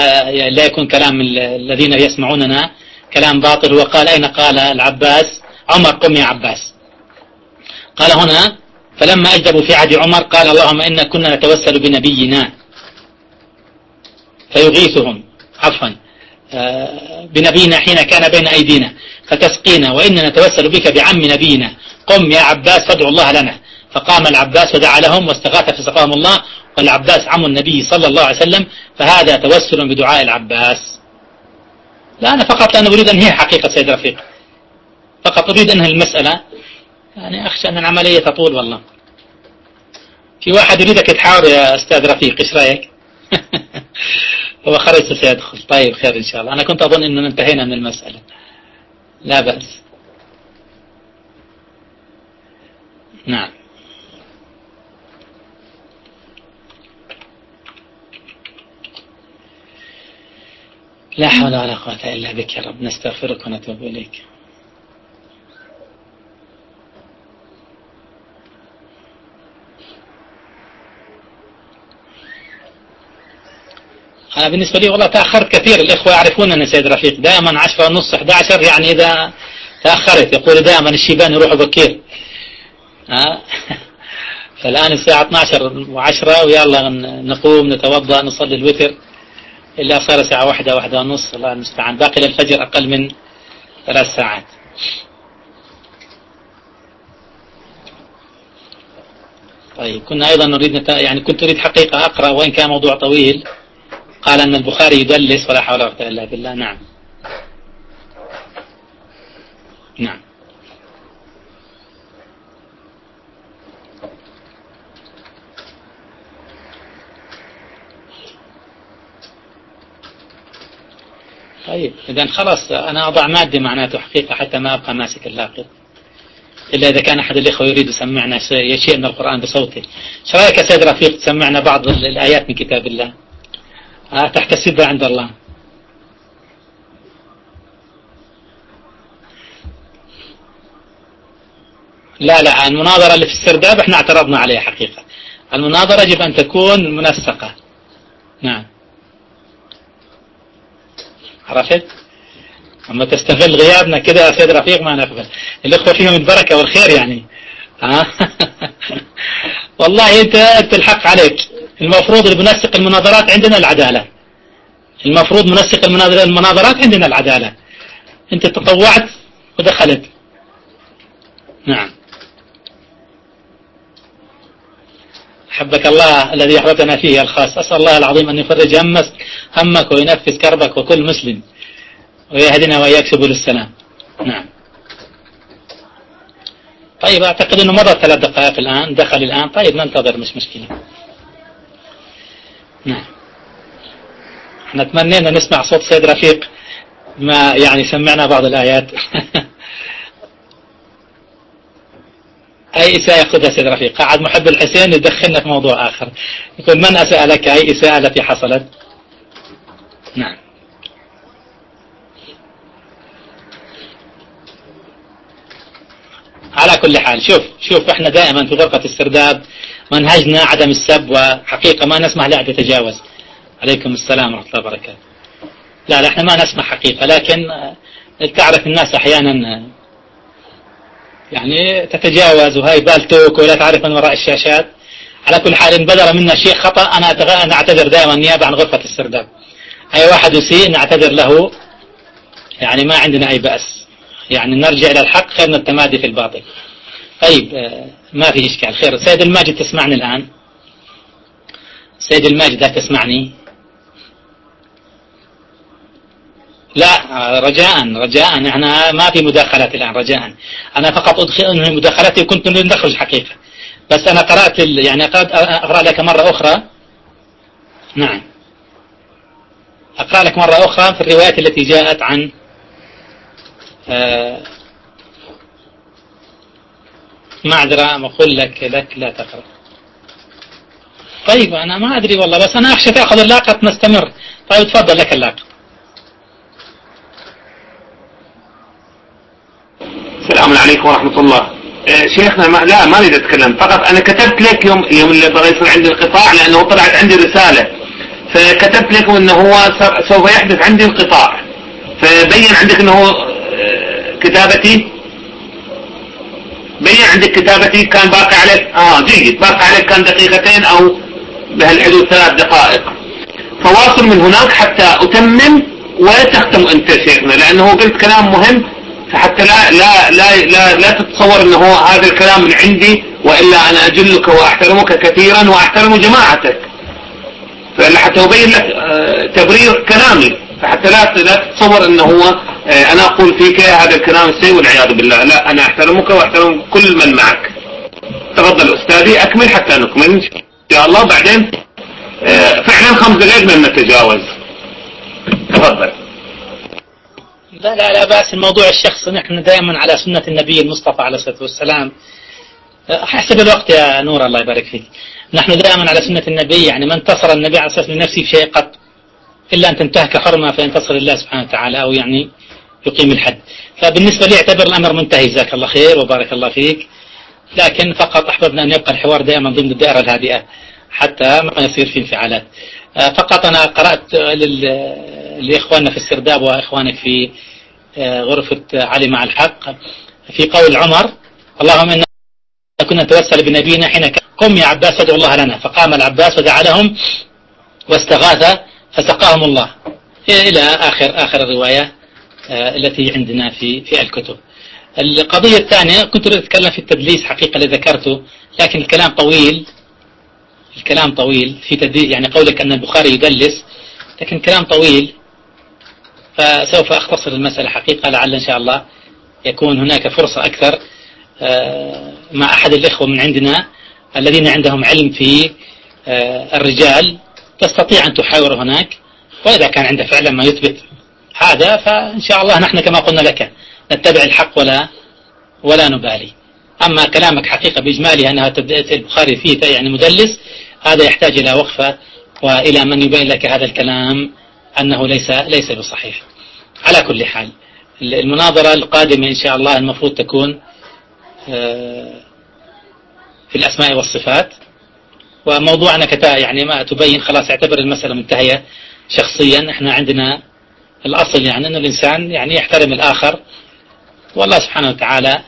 لا يكون كلام الذين يسمعوننا كلام باطل. وقال أين قال العباس؟ عمر قم يا عباس. قال هنا فلما أجدبوا في عهد عمر قال اللهم إنا كنا نتوسل بنبينا. فيغيثهم عفوا آه، بنبينا حين كان بين أيدينا فتسقينا وإنا نتوسل بك بعم نبينا. قم يا عباس فادعو الله لنا. فقام العباس ودعا لهم واستغاث فسقاهم الله. والعباس عم النبي صلى الله عليه وسلم فهذا توسل بدعاء العباس. لا أنا فقط أنا أريد أن هي حقيقة سيد رفيق. فقط أريد أنهي المسألة. يعني أخشى أن العملية تطول والله. في واحد يريدك تحاور يا أستاذ رفيق إيش رأيك؟ هو خرج سيدخل طيب خير إن شاء الله. أنا كنت أظن أننا انتهينا من المسألة. لا بأس. نعم. لا حول ولا قوة إلا بك يا رب. نستغفرك ونتوب إليك. أنا بالنسبة لي والله تأخرت كثير. الإخوة يعرفون أن سيد رفيق. دائما عشرة ونص 11 يعني إذا تأخرت. يقول دائما الشيبان يروحوا بكير. ها؟ فالآن الساعة 12 و10 ويلا نقوم نتوضأ نصلي الوتر. إلا صار ساعة واحدة واحدة ونص الله المستعان. باقي للفجر أقل من ثلاث ساعات. طيب كنا أيضا نريد. يعني كنت أريد حقيقة أقرأ وإن كان موضوع طويل. قال أن البخاري يدلس ولا حول ولا قوة إلا بالله. نعم. نعم. طيب. إذا خلاص أنا أضع مادة معناته حقيقة حتى ما أبقى ماسك اللاقط إلا إذا كان أحد الإخوة يريد يسمعنا من القرآن بصوته. شو رأيك يا سيد رفيق تسمعنا بعض الآيات من كتاب الله؟ آه تحت السدة عند الله. لا لا المناظرة اللي في السرداب إحنا اعترضنا عليها حقيقة. المناظرة يجب أن تكون منسقة. نعم. عرفت؟ أما تستغل غيابنا كده يا سيد رفيق ما نقبل. الإخوة فيهم البركة والخير يعني. ها والله أنت أنت الحق عليك. المفروض اللي بنسق المناظرات عندنا العدالة. المفروض منسق المناظرات عندنا العدالة. أنت تطوعت ودخلت. نعم. حبك الله الذي يحببنا فيه الخاص. أسأل الله العظيم أن يفرج همك, همك وينفس كربك وكل مسلم. ويهدنا وإياك سبل السلام نعم. طيب أعتقد أنه مرت ثلاث دقائق الآن. دخل الآن. طيب ننتظر مش مشكلة. نعم. إحنا تمنينا نسمع صوت سيد رفيق ما يعني سمعنا بعض الآيات. أي إساءة يأخذها سيد رفيق. قاعد محب الحسين يدخلنا في موضوع آخر. يقول من أسأل لك أي إساءة التي حصلت؟ نعم. على كل حال شوف شوف إحنا دائما في غرفة السرداب منهجنا عدم السب وحقيقة ما نسمح لأحد يتجاوز عليكم السلام ورحمة الله وبركاته. لا لا إحنا ما نسمح حقيقة لكن تعرف الناس أحيانا يعني تتجاوز وهي بالتوك ولا تعرف من وراء الشاشات. على كل حال إن بدر منا شيء خطأ أنا أنا أعتذر دائما نيابة عن غرفة السرداب. أي واحد يسيء نعتذر له. يعني ما عندنا أي بأس. يعني نرجع إلى الحق خير من التمادي في الباطل. طيب آه، ما في إشكال. خير. سيد الماجد تسمعني الآن. سيد الماجد هل تسمعني. لا رجاء رجاء. إحنا ما في مداخلات الآن رجاء. أنا فقط أدخل مداخلاتي وكنت نخرج حقيقة. بس أنا قرأت يعني قد أقرأ لك مرة أخرى. نعم. أقرأ لك مرة أخرى في الروايات التي جاءت عن آه معذرة أقول لك لك لا تقرأ. طيب أنا ما أدري والله بس أنا أخشى تأخذ اللاقة نستمر. طيب تفضل لك اللاقة السلام عليكم ورحمة الله. آه، شيخنا ما لا ما أريد أتكلم. فقط أنا كتبت لك يوم يوم اللي بغى يصير عندي انقطاع لأنه طلعت عندي رسالة. فكتبت لك إنه هو سوف يحدث عندي انقطاع فبين عندك إنه آه، كتابتي. بين عندك كتابتي كان باقي عليك. آه جيد. باقي عليك كان دقيقتين أو بهالحدود ثلاث دقائق. فواصل من هناك حتى أتمم وتختم أنت شيخنا لأنه قلت كلام مهم. فحتى لا لا لا لا, لا تتصور أنه هو هذا الكلام من عندي وإلا أنا أجلك وأحترمك كثيرا وأحترم جماعتك. فحتى أبين لك آه، تبرير كلامي. فحتى لا لا تتصور أنه هو آه، أنا أقول فيك هذا الكلام السيء والعياذ بالله. لا أنا أحترمك وأحترم كل من معك. تفضل أستاذي أكمل حتى نكمل إن شاء الله. بعدين آه، فعلا خمس دقائق لن نتجاوز. تفضل. لا لا لا بأس الموضوع الشخصي نحن دائما على سنة النبي المصطفى عليه الصلاة والسلام. حسب الوقت يا نور الله يبارك فيك. نحن دائما على سنة النبي يعني ما انتصر النبي عليه الصلاة لنفسه بشيء قط إلا أن تنتهك حرمة فينتصر الله سبحانه وتعالى أو يعني يقيم الحد. فبالنسبة لي أعتبر الأمر منتهي. جزاك الله خير وبارك الله فيك. لكن فقط أحببنا أن يبقى الحوار دائما ضمن الدائرة الهادئة حتى ما يصير في انفعالات. فقط أنا قرأت لإخواننا في السرداب وإخوانك في آه، غرفة علي مع الحق في قول عمر اللهم إنا كنا نتوسل بنبينا حين قم يا عباس ادعو الله لنا. فقام العباس ودعا لهم واستغاث فسقاهم الله. إلى آخر آخر الرواية آه، التي عندنا في في الكتب. القضية الثانية كنت أتكلم في التدليس حقيقة اللي ذكرته لكن الكلام طويل. الكلام طويل في تدليس يعني قولك أن البخاري يدلس لكن كلام طويل فسوف أختصر المسألة حقيقة لعل إن شاء الله يكون هناك فرصة أكثر آه، مع أحد الإخوة من عندنا الذين عندهم علم في آه، الرجال تستطيع أن تحاور هناك وإذا كان عنده فعلا ما يثبت هذا فإن شاء الله نحن كما قلنا لك نتبع الحق ولا ولا نبالي. أما كلامك حقيقة بإجمالها أنها البخاري فيه يعني مدلس هذا يحتاج إلى وقفة وإلى من يبين لك هذا الكلام أنه ليس ليس بصحيح. على كل حال المناظرة القادمة إن شاء الله المفروض تكون آه، في الأسماء والصفات. وموضوعنا كتا يعني ما تبين خلاص اعتبر المسألة منتهية شخصيا. إحنا عندنا الأصل يعني أن الإنسان يعني يحترم الآخر. والله سبحانه وتعالى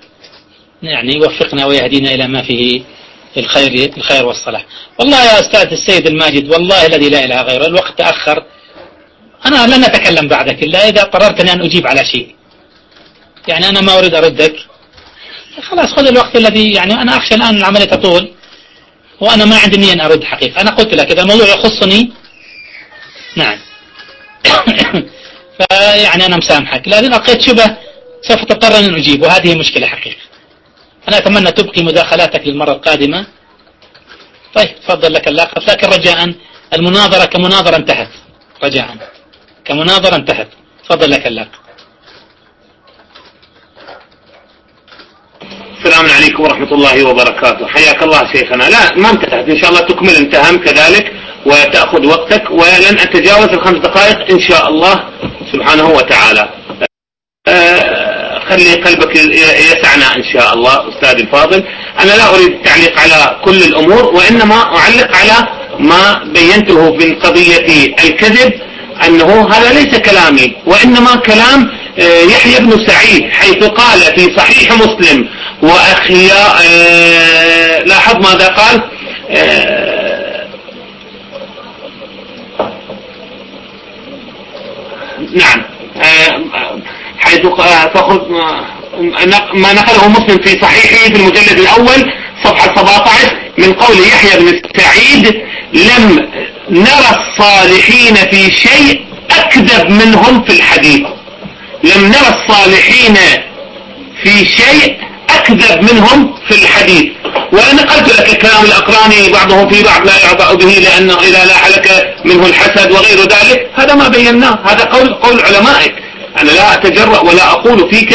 يعني يوفقنا ويهدينا إلى ما فيه الخير الخير والصلاح. والله يا أستاذ السيد الماجد والله الذي لا إله غيره الوقت تأخر. أنا لن أتكلم بعدك إلا إذا قررت أن أجيب على شيء. يعني أنا ما أريد أردك. خلاص خذ الوقت الذي يعني أنا أخشى الآن العملية تطول وأنا ما عندي نية أن أرد حقيقة. أنا قلت لك إذا الموضوع يخصني نعم. فيعني أنا مسامحك لكن لقيت شبه سوف تضطر أن أجيب وهذه مشكلة حقيقة. أنا أتمنى تبقي مداخلاتك للمرة القادمة. طيب تفضل لك اللاقة لكن رجاء المناظرة كمناظرة انتهت. رجاء. كمناظرة انتهت. تفضل لك اللاقة السلام عليكم ورحمة الله وبركاته. حياك الله شيخنا. لا ما انتهت. إن شاء الله تكمل انت هم كذلك وتأخذ وقتك ولن أتجاوز الخمس دقائق إن شاء الله سبحانه وتعالى. آه، خلي قلبك يسعنا إن شاء الله أستاذ الفاضل. أنا لا أريد التعليق على كل الأمور وإنما أعلق على ما بينته من قضية الكذب أنه هذا ليس كلامي وإنما كلام آه، يحيى بن سعيد حيث قال في صحيح مسلم وأخيا آه، لاحظ ماذا قال؟ آه، نعم. حيث فخذ ما نقله مسلم في صحيحه في المجلد الأول صفحة 17 من قول يحيى بن سعيد لم نرى الصالحين في شيء أكذب منهم في الحديث. لم نرى الصالحين في شيء أكذب منهم في الحديث. وأنا قلت لك كلام الأقراني بعضهم في بعض لا يعبأ به لأنه إذا لا حلك منه الحسد وغير ذلك. هذا ما بيناه هذا قول قول علمائك. أنا لا أتجرأ ولا أقول فيك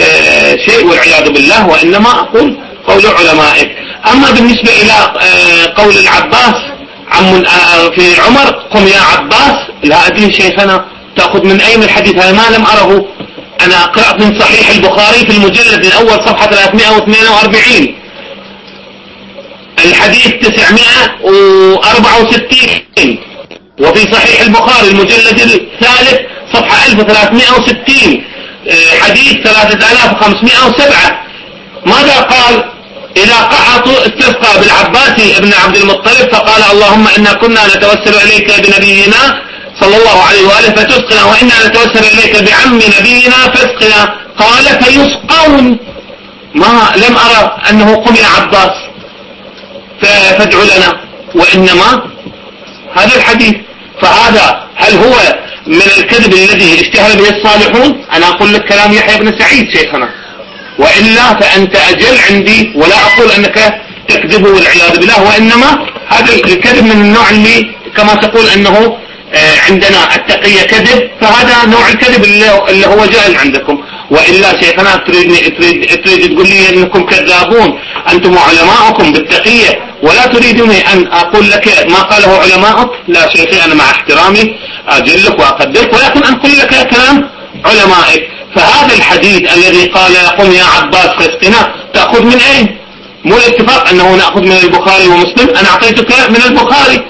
آه، شيء والعياذ بالله وإنما أقول قول علمائك. أما بالنسبة إلى آه، قول العباس عم آه، في عمر قم يا عباس لا أدري شيخنا تأخذ من أين الحديث هذا ما لم أره. أنا قرأت من صحيح البخاري في المجلد الأول صفحة 342 الحديث 964 وفي صحيح البخاري المجلد الثالث صفحة 1360 آه، حديث 3507 ماذا قال؟ إذا قحطوا استسقى بالعباس ابن عبد المطلب فقال اللهم إنا كنا نتوسل إليك بنبينا صلى الله عليه وآله فتسقنا وإنا نتوسل إليك بعم نبينا فاسقنا. قال فيسقون. ما لم أرى أنه قم يا عباس فادعو لنا وإنما هذا الحديث. فهذا هل هو من الكذب الذي اشتهر به الصالحون أنا أقول لك كلام يحيى بن سعيد شيخنا. وإلا فأنت أجل عندي ولا أقول أنك تكذب والعياذ بالله وإنما هذا الكذب من النوع اللي كما تقول أنه آه، عندنا التقية كذب فهذا نوع الكذب اللي هو جائز عندكم. وإلا شيخنا تريد, تريد, تريد تقول لي أنكم كذابون. أنتم علماءكم بالتقية ولا تريدني أن أقول لك ما قاله علماءك لا شيخي أنا مع احترامي. أجلك وأقدرك ولكن أقول لك كلام علمائك فهذا الحديث الذي قال قم يا عباس فاسقنا تأخذ من أين؟ مو الاتفاق أنه نأخذ من البخاري ومسلم؟ أنا أعطيتك من البخاري.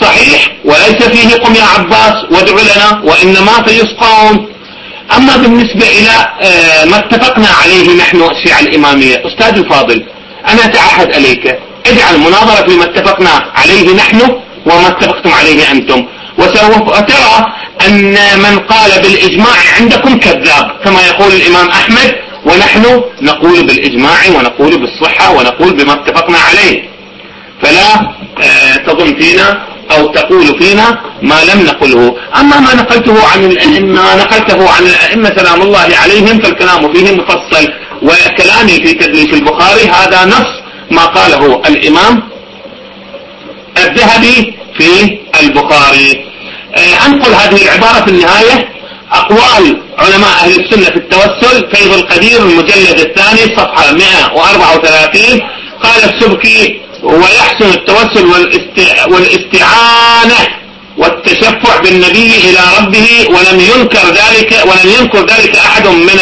صحيح وليس فيه قم يا عباس وادع لنا وإنما فيسقون أما بالنسبة إلى آه، ما اتفقنا عليه نحن الشيعة الإمامية أستاذ الفاضل أنا أتعهد عليك اجعل مناظرة فيما اتفقنا عليه نحن وما اتفقتم عليه أنتم. وسوف ترى أن من قال بالإجماع عندكم كذاب. كما يقول الإمام أحمد ونحن نقول بالإجماع ونقول بالصحة ونقول بما اتفقنا عليه. فلا آه، تظن فينا أو تقول فينا ما لم نقله. أما ما نقلته عن الأئمة نقلته عن الأئمة سلام الله عليهم فالكلام فيه مفصل. وكلامي في تدليس البخاري هذا نص ما قاله الإمام الذهبي في البخاري. آه، أنقل هذه العبارة في النهاية. أقوال علماء أهل السنة في التوسل. فيض القدير المجلد الثاني صفحة 134 قال السبكي ويحسن التوسل والاستعانة والتشفع بالنبي إلى ربه ولم ينكر ذلك ولم ينكر ذلك أحد من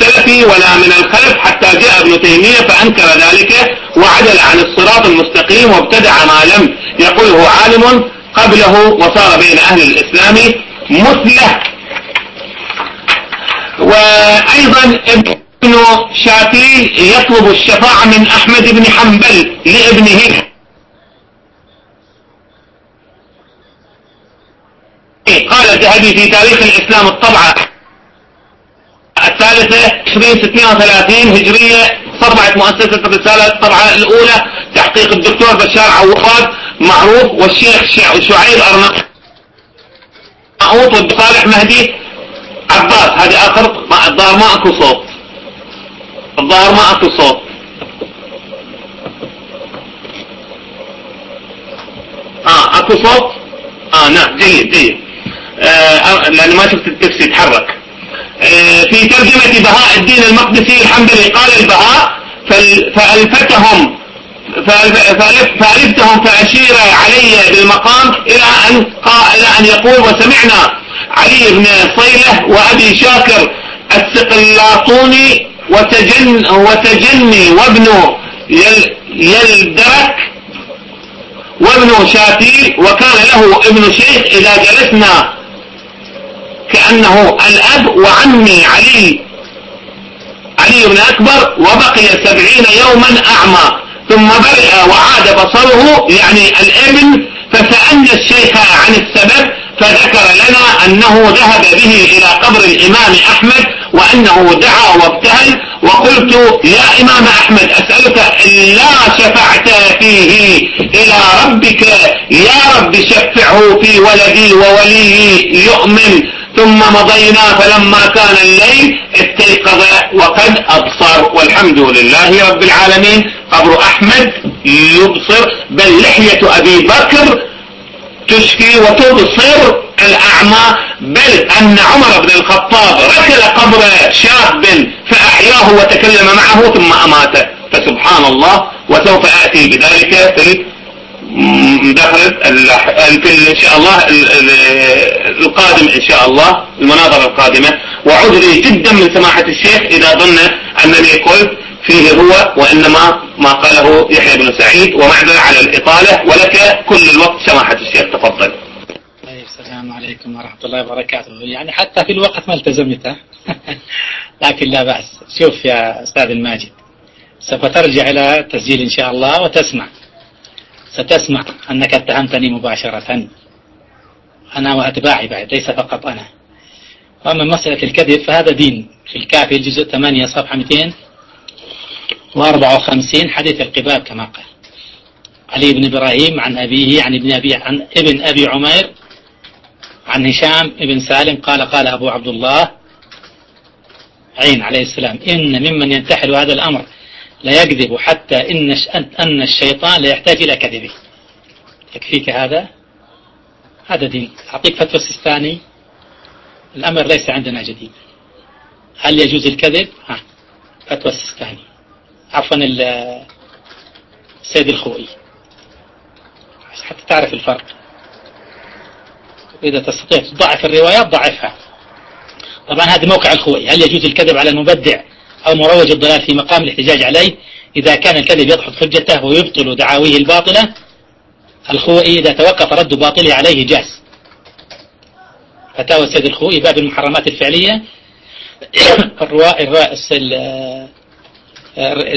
السلف ولا من الخلف حتى جاء ابن تيمية فأنكر ذلك وعدل عن الصراط المستقيم وابتدع ما لم يقله عالم قبله وصار بين أهل الإسلام مثله. وأيضا ابن شافي يطلب الشفاعة من أحمد بن حنبل لابنه. قال الذهبي في تاريخ الإسلام الطبعة الثالثة 2036 هجرية طبعت مؤسسة الرسالة الطبعة الأولى تحقيق الدكتور بشار عواد معروف والشيخ شعيب أرناؤوط والصالح مهدي عباس. هذه آخر الظاهر ما أكو صوت. الظاهر ما أكو صوت. آه أكو صوت؟ آه نعم جيد جيد. آه لأن ما شفت التكس يتحرك آه في ترجمة بهاء الدين المقدسي الحنبلي قال البهاء فألفتهم فألفتهم فأشير علي بالمقام إلى أن, إلى أن يقول وسمعنا علي بن صيلة وأبي شاكر السقلاطوني وتجن وتجني وابن يل يلدرك وابن شاتي وكان له ابن شيخ إذا جلسنا كأنه الأب وعمي علي. علي بن أكبر وبقي سبعين يوما أعمى. ثم برئ وعاد بصره يعني الابن فسألنا الشيخ عن السبب فذكر لنا أنه ذهب به إلى قبر الإمام أحمد وأن أنه دعا وابتهل وقلت يا إمام أحمد أسألك لا شفعت فيه. إلى ربك يا رب شفعه في ولدي وولي يؤمن ثم مضينا فلما كان الليل استيقظ وقد أبصر والحمد لله رب العالمين. قبر أحمد يبصر بل لحية أبي بكر تشفي وتبصر الأعمى. بل أن عمر بن الخطاب ركل قبر شاب فأحياه وتكلم معه ثم أماته. فسبحان الله وسوف آتي بذلك في دخل في إن شاء الله القادم إن شاء الله المناظرة القادمة. وعذري جدا من سماحة الشيخ إذا ظن أنني قلت فيه هو وإنما ما قاله يحيى بن سعيد ومعذرة على الإطالة. ولك كل الوقت سماحة الشيخ تفضل. طيب السلام عليكم ورحمة الله وبركاته. يعني حتى في الوقت ما التزمته لكن لا بأس. شوف يا أستاذ الماجد سوف ترجع إلى التسجيل إن شاء الله وتسمع. ستسمع أنك اتهمتني مباشرة. أنا وأتباعي بعد ليس فقط أنا. وأما مسألة الكذب فهذا دين. في الكافي الجزء 8 صفحة 254 حديث القباب كما قال. علي بن إبراهيم عن أبيه عن ابن أبي عن ابن أبي عمير عن هشام بن سالم قال قال أبو عبد الله عين عليه السلام إن ممن ينتحل هذا الأمر لا يكذب حتى إن أن الشيطان لا يحتاج إلى كذبه. يكفيك هذا؟ هذا دين. أعطيك فتوى السيستاني الأمر ليس عندنا جديد. هل يجوز الكذب؟ ها. فتوى السيستاني عفوا السيد الخوئي. حتى تعرف الفرق. إذا تستطيع تضعف الروايات ضعفها. طبعا هذا موقع الخوئي. هل يجوز الكذب على المبدع؟ أو مروج الضلال في مقام الاحتجاج عليه إذا كان الكذب يضحك حجته ويبطل دعاويه الباطلة الخوئي إذا توقف رد باطله عليه جاز. فتاوى السيد الخوئي باب المحرمات الفعلية. الرواء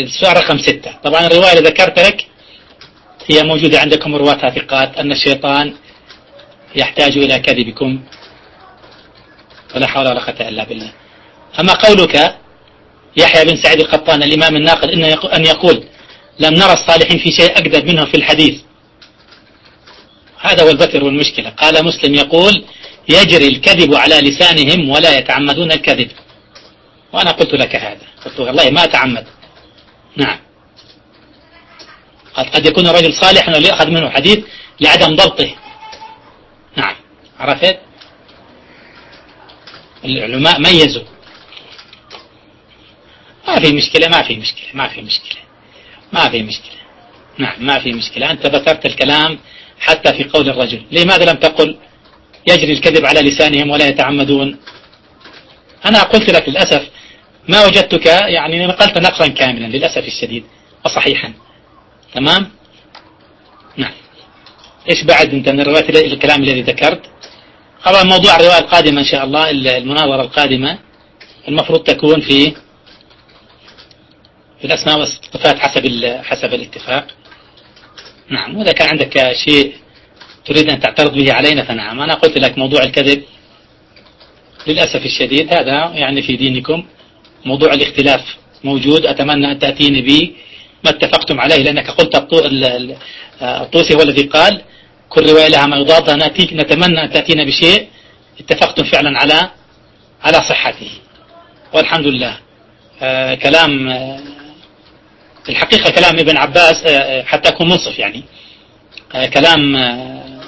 السؤال رقم ستة. طبعا الرواية اللي ذكرت لك هي موجودة عندكم رواتها ثقات أن الشيطان يحتاج إلى كذبكم. ولا حول ولا قوة إلا بالله. أما قولك يحيى بن سعيد القطان الإمام الناقد أن يقول لم نرى الصالحين في شيء أكذب منهم في الحديث. هذا هو البتر والمشكلة. قال مسلم يقول يجري الكذب على لسانهم ولا يتعمدون الكذب. وأنا قلت لك هذا. قلت والله ما أتعمد. نعم. قد يكون الرجل صالحا وليأخذ منه حديث لعدم ضبطه. نعم. عرفت؟ العلماء ميزوا. ما في مشكلة ما في مشكلة ما في مشكلة ما في مشكلة. نعم ما في مشكلة. أنت ذكرت الكلام حتى في قول الرجل. لماذا لم تقل؟ يجري الكذب على لسانهم ولا يتعمدون. أنا قلت لك للأسف ما وجدتك يعني نقلت نقلا كاملا للأسف الشديد وصحيحا. تمام؟ نعم. إيش بعد؟ أنت من الرواية الكلام الذي ذكرت. طبعا موضوع الرواية القادمة إن شاء الله المناظرة القادمة المفروض تكون في في الأسماء والصفات حسب حسب الاتفاق. نعم وإذا كان عندك شيء تريد أن تعترض به علينا فنعم. أنا قلت لك موضوع الكذب للأسف الشديد هذا يعني في دينكم موضوع الاختلاف موجود. أتمنى أن تأتيني به. ما اتفقتم عليه لأنك قلت الطوسي هو الذي قال كل رواية لها ما يضادها نأتيك نتمنى أن تأتينا بشيء اتفقتم فعلا على على صحته. والحمد لله. آه كلام آه الحقيقة كلام ابن عباس آه حتى أكون منصف يعني. آه كلام آه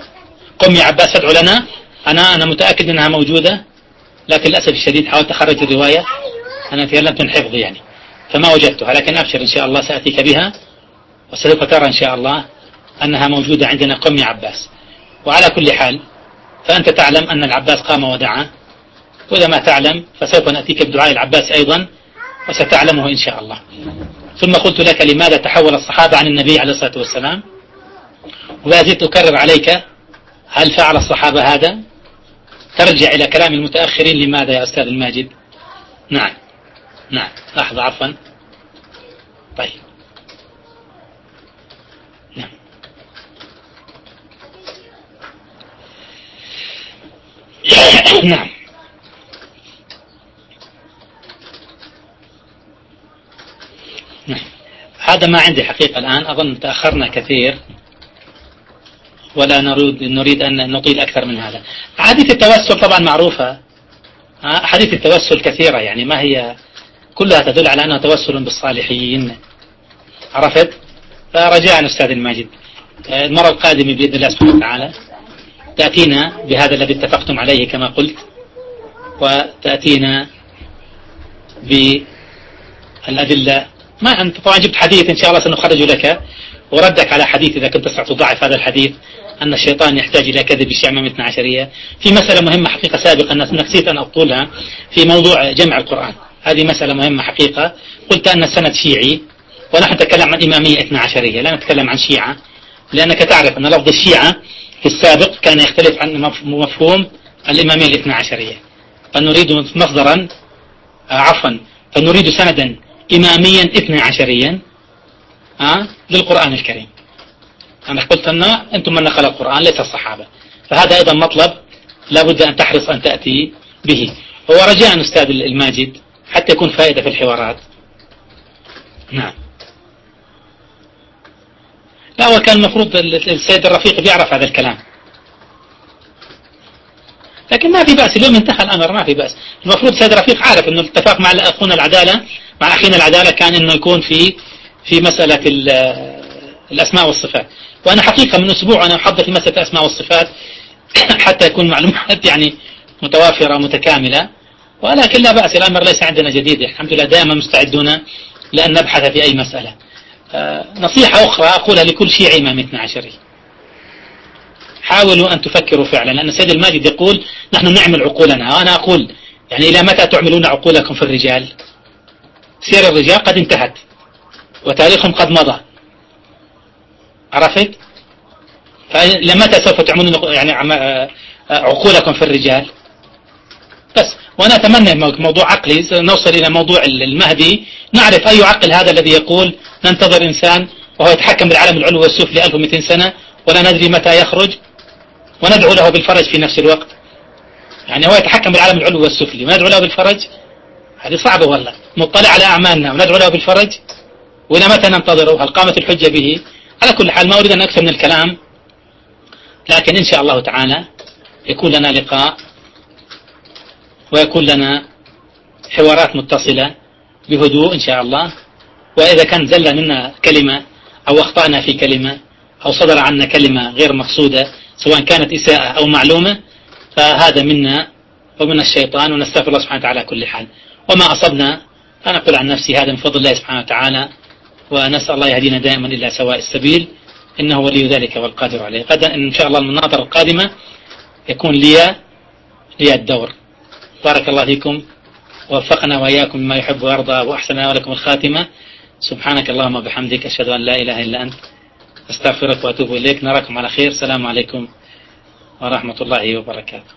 قم يا عباس ادعو لنا. أنا أنا متأكد أنها موجودة لكن للأسف الشديد حاولت أخرج الرواية. أنا تكلمت من حفظي يعني. فما وجدتها لكن أبشر إن شاء الله سأتيك بها وسوف ترى إن شاء الله أنها موجودة عندنا. قم يا عباس. وعلى كل حال فأنت تعلم أن العباس قام ودعا. وإذا ما تعلم فسوف نأتيك بدعاء العباس أيضا وستعلمه إن شاء الله. ثم قلت لك لماذا تحول الصحابة عن النبي عليه الصلاة والسلام؟ ولا زلت أكرر عليك هل فعل الصحابة هذا؟ ترجع إلى كلام المتأخرين لماذا يا أستاذ الماجد؟ نعم. نعم. لحظة عفوا. طيب. نعم. نعم نعم. هذا ما عندي حقيقة الآن. أظن تأخرنا كثير. ولا نريد نريد أن نطيل أكثر من هذا. حديث التوسل طبعا معروفة. حديث التوسل كثيرة يعني. ما هي كلها تدل على أنها توسل بالصالحين. عرفت؟ فرجاء أستاذ الماجد. المرة القادمة بإذن الله سبحانه وتعالى. تأتينا بهذا الذي اتفقتم عليه كما قلت. وتأتينا بالأدلة ما أنت طبعا جبت حديث إن شاء الله سنخرج لك وردك على حديث إذا كنت تستطيع تضعف هذا الحديث أن الشيطان يحتاج إلى كذب الشعمة 12 في مسألة مهمة حقيقة سابقة نسيت أن أقولها في موضوع جمع القرآن. هذه مسألة مهمة حقيقة. قلت أن السند شيعي ونحن نتكلم عن إمامية 12 لا نتكلم عن شيعة لأنك تعرف أن لفظ الشيعة في السابق كان يختلف عن مفهوم الإمامية الاثنى عشرية. فنريد مصدرا آه، عفوا فنريد سندا إماميا اثنى عشريا آه للقرآن الكريم. أنا قلت أن أنتم من نقل القرآن ليس الصحابة. فهذا أيضا مطلب لابد أن تحرص أن تأتي به. هو رجاء أستاذ الماجد حتى يكون فائدة في الحوارات. نعم. لا هو كان المفروض السيد الرفيق بيعرف هذا الكلام. لكن ما في بأس اليوم انتهى الأمر ما في بأس. المفروض السيد الرفيق عارف أنه الاتفاق مع أخونا العدالة مع أخينا العدالة كان أنه يكون في في مسألة الأسماء والصفات. وأنا حقيقة من أسبوع أنا أحضر في مسألة الأسماء والصفات حتى يكون معلومات يعني متوافرة متكاملة. ولكن لا بأس الأمر ليس عندنا جديد. الحمد لله دائما مستعدون لأن نبحث في أي مسألة. آه، نصيحة أخرى أقولها لكل شيعي إمام 12 حاولوا أن تفكروا فعلا لأن السيد الماجد يقول نحن نعمل عقولنا. وأنا أقول يعني إلى متى تعملون عقولكم في الرجال؟ سير الرجال قد انتهت وتاريخهم قد مضى. عرفت؟ فلمتى سوف تعملون يعني عقولكم في الرجال؟ بس. وأنا أتمنى موضوع عقلي نوصل إلى موضوع المهدي. نعرف أي عقل هذا الذي يقول ننتظر إنسان وهو يتحكم بالعالم العلوي والسفلي 1200 سنة ولا ندري متى يخرج. وندعو له بالفرج في نفس الوقت. يعني هو يتحكم بالعالم العلوي والسفلي. وندعو له بالفرج؟ هذه صعبة والله. مطلع على أعمالنا. وندعو له بالفرج؟ وإلى متى ننتظره؟ هل قامت الحجة به؟ على كل حال ما أريد أن أكثر من الكلام. لكن إن شاء الله تعالى يكون لنا لقاء ويكون لنا حوارات متصلة بهدوء إن شاء الله. وإذا كان زل منا كلمة أو أخطأنا في كلمة أو صدر عنا كلمة غير مقصودة سواء كانت إساءة أو معلومة فهذا منا ومن الشيطان ونستغفر الله سبحانه وتعالى كل حال. وما أصبنا فنقول عن نفسي هذا من فضل الله سبحانه وتعالى ونسأل الله يهدينا دائما إلى سواء السبيل. إنه ولي ذلك والقادر عليه. غدا إن شاء الله المناظرة القادمة يكون لي لي الدور. بارك الله فيكم ووفقنا وإياكم مما يحب ويرضى وأحسن ولكم الخاتمة. سبحانك اللهم وبحمدك أشهد أن لا إله إلا أنت. أستغفرك وأتوب إليك. نراكم على خير. السلام عليكم ورحمة الله وبركاته.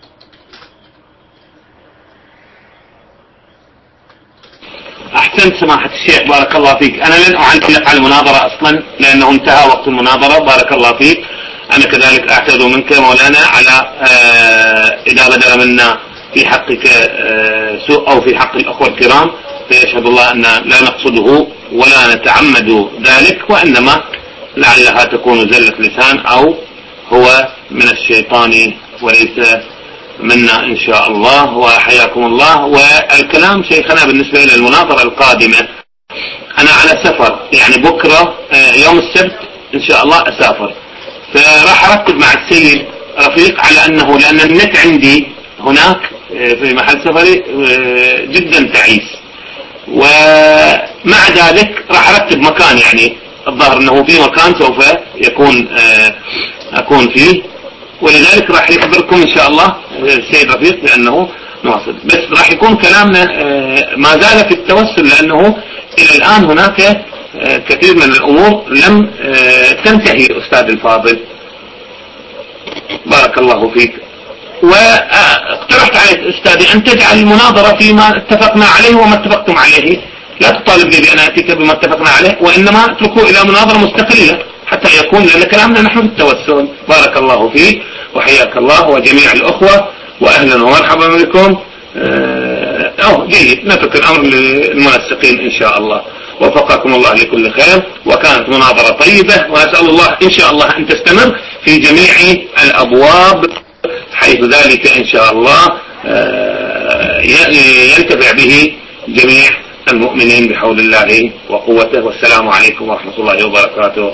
أحسنت سماحة الشيخ. بارك الله فيك. أنا لن أعلق على المناظرة أصلا لأنه انتهى وقت المناظرة. بارك الله فيك. أنا كذلك أعتذر منك مولانا على آه إذا بدل منا في حقك آه سوء أو في حق الأخوة الكرام فيشهد الله أن لا نقصده ولا نتعمد ذلك وإنما لعلها تكون زلة لسان أو هو من الشيطان وليس منا إن شاء الله وحياكم الله. والكلام شيخنا بالنسبة إلى المناظرة القادمة. أنا على سفر يعني بكرة آه، يوم السبت إن شاء الله أسافر. فراح أرتب مع السيد رفيق على أنه لأن النت عندي هناك آه، في محل سفري آه، جدا تعيس. ومع ذلك راح أرتب مكان يعني الظاهر أنه في مكان سوف يكون أكون فيه. ولذلك راح يخبركم إن شاء الله السيد رفيق بأنه نواصل. بس راح يكون كلامنا آه، ما زال في التوسل لأنه إلى الآن هناك آه، كثير من الأمور لم آه، تنتهي أستاذ الفاضل. بارك الله فيك. واقترحت عليك أستاذي أن تجعل المناظرة فيما اتفقنا عليه وما اتفقتم عليه. لا تطالبني بأن أتيك بما اتفقنا عليه وإنما اتركوا إلى مناظرة مستقلة حتى يكون لأن كلامنا نحن في التوسل. بارك الله فيك وحياك الله وجميع الأخوة وأهلا ومرحبا بكم. آه، أوه جيد. نترك الأمر للمنسقين إن شاء الله. وفقكم الله لكل خير. وكانت مناظرة طيبة وأسأل الله إن شاء الله أن تستمر في جميع الأبواب حيث ذلك إن شاء الله آه، ينتفع به جميع المؤمنين بحول الله وقوته. والسلام عليكم ورحمة الله وبركاته.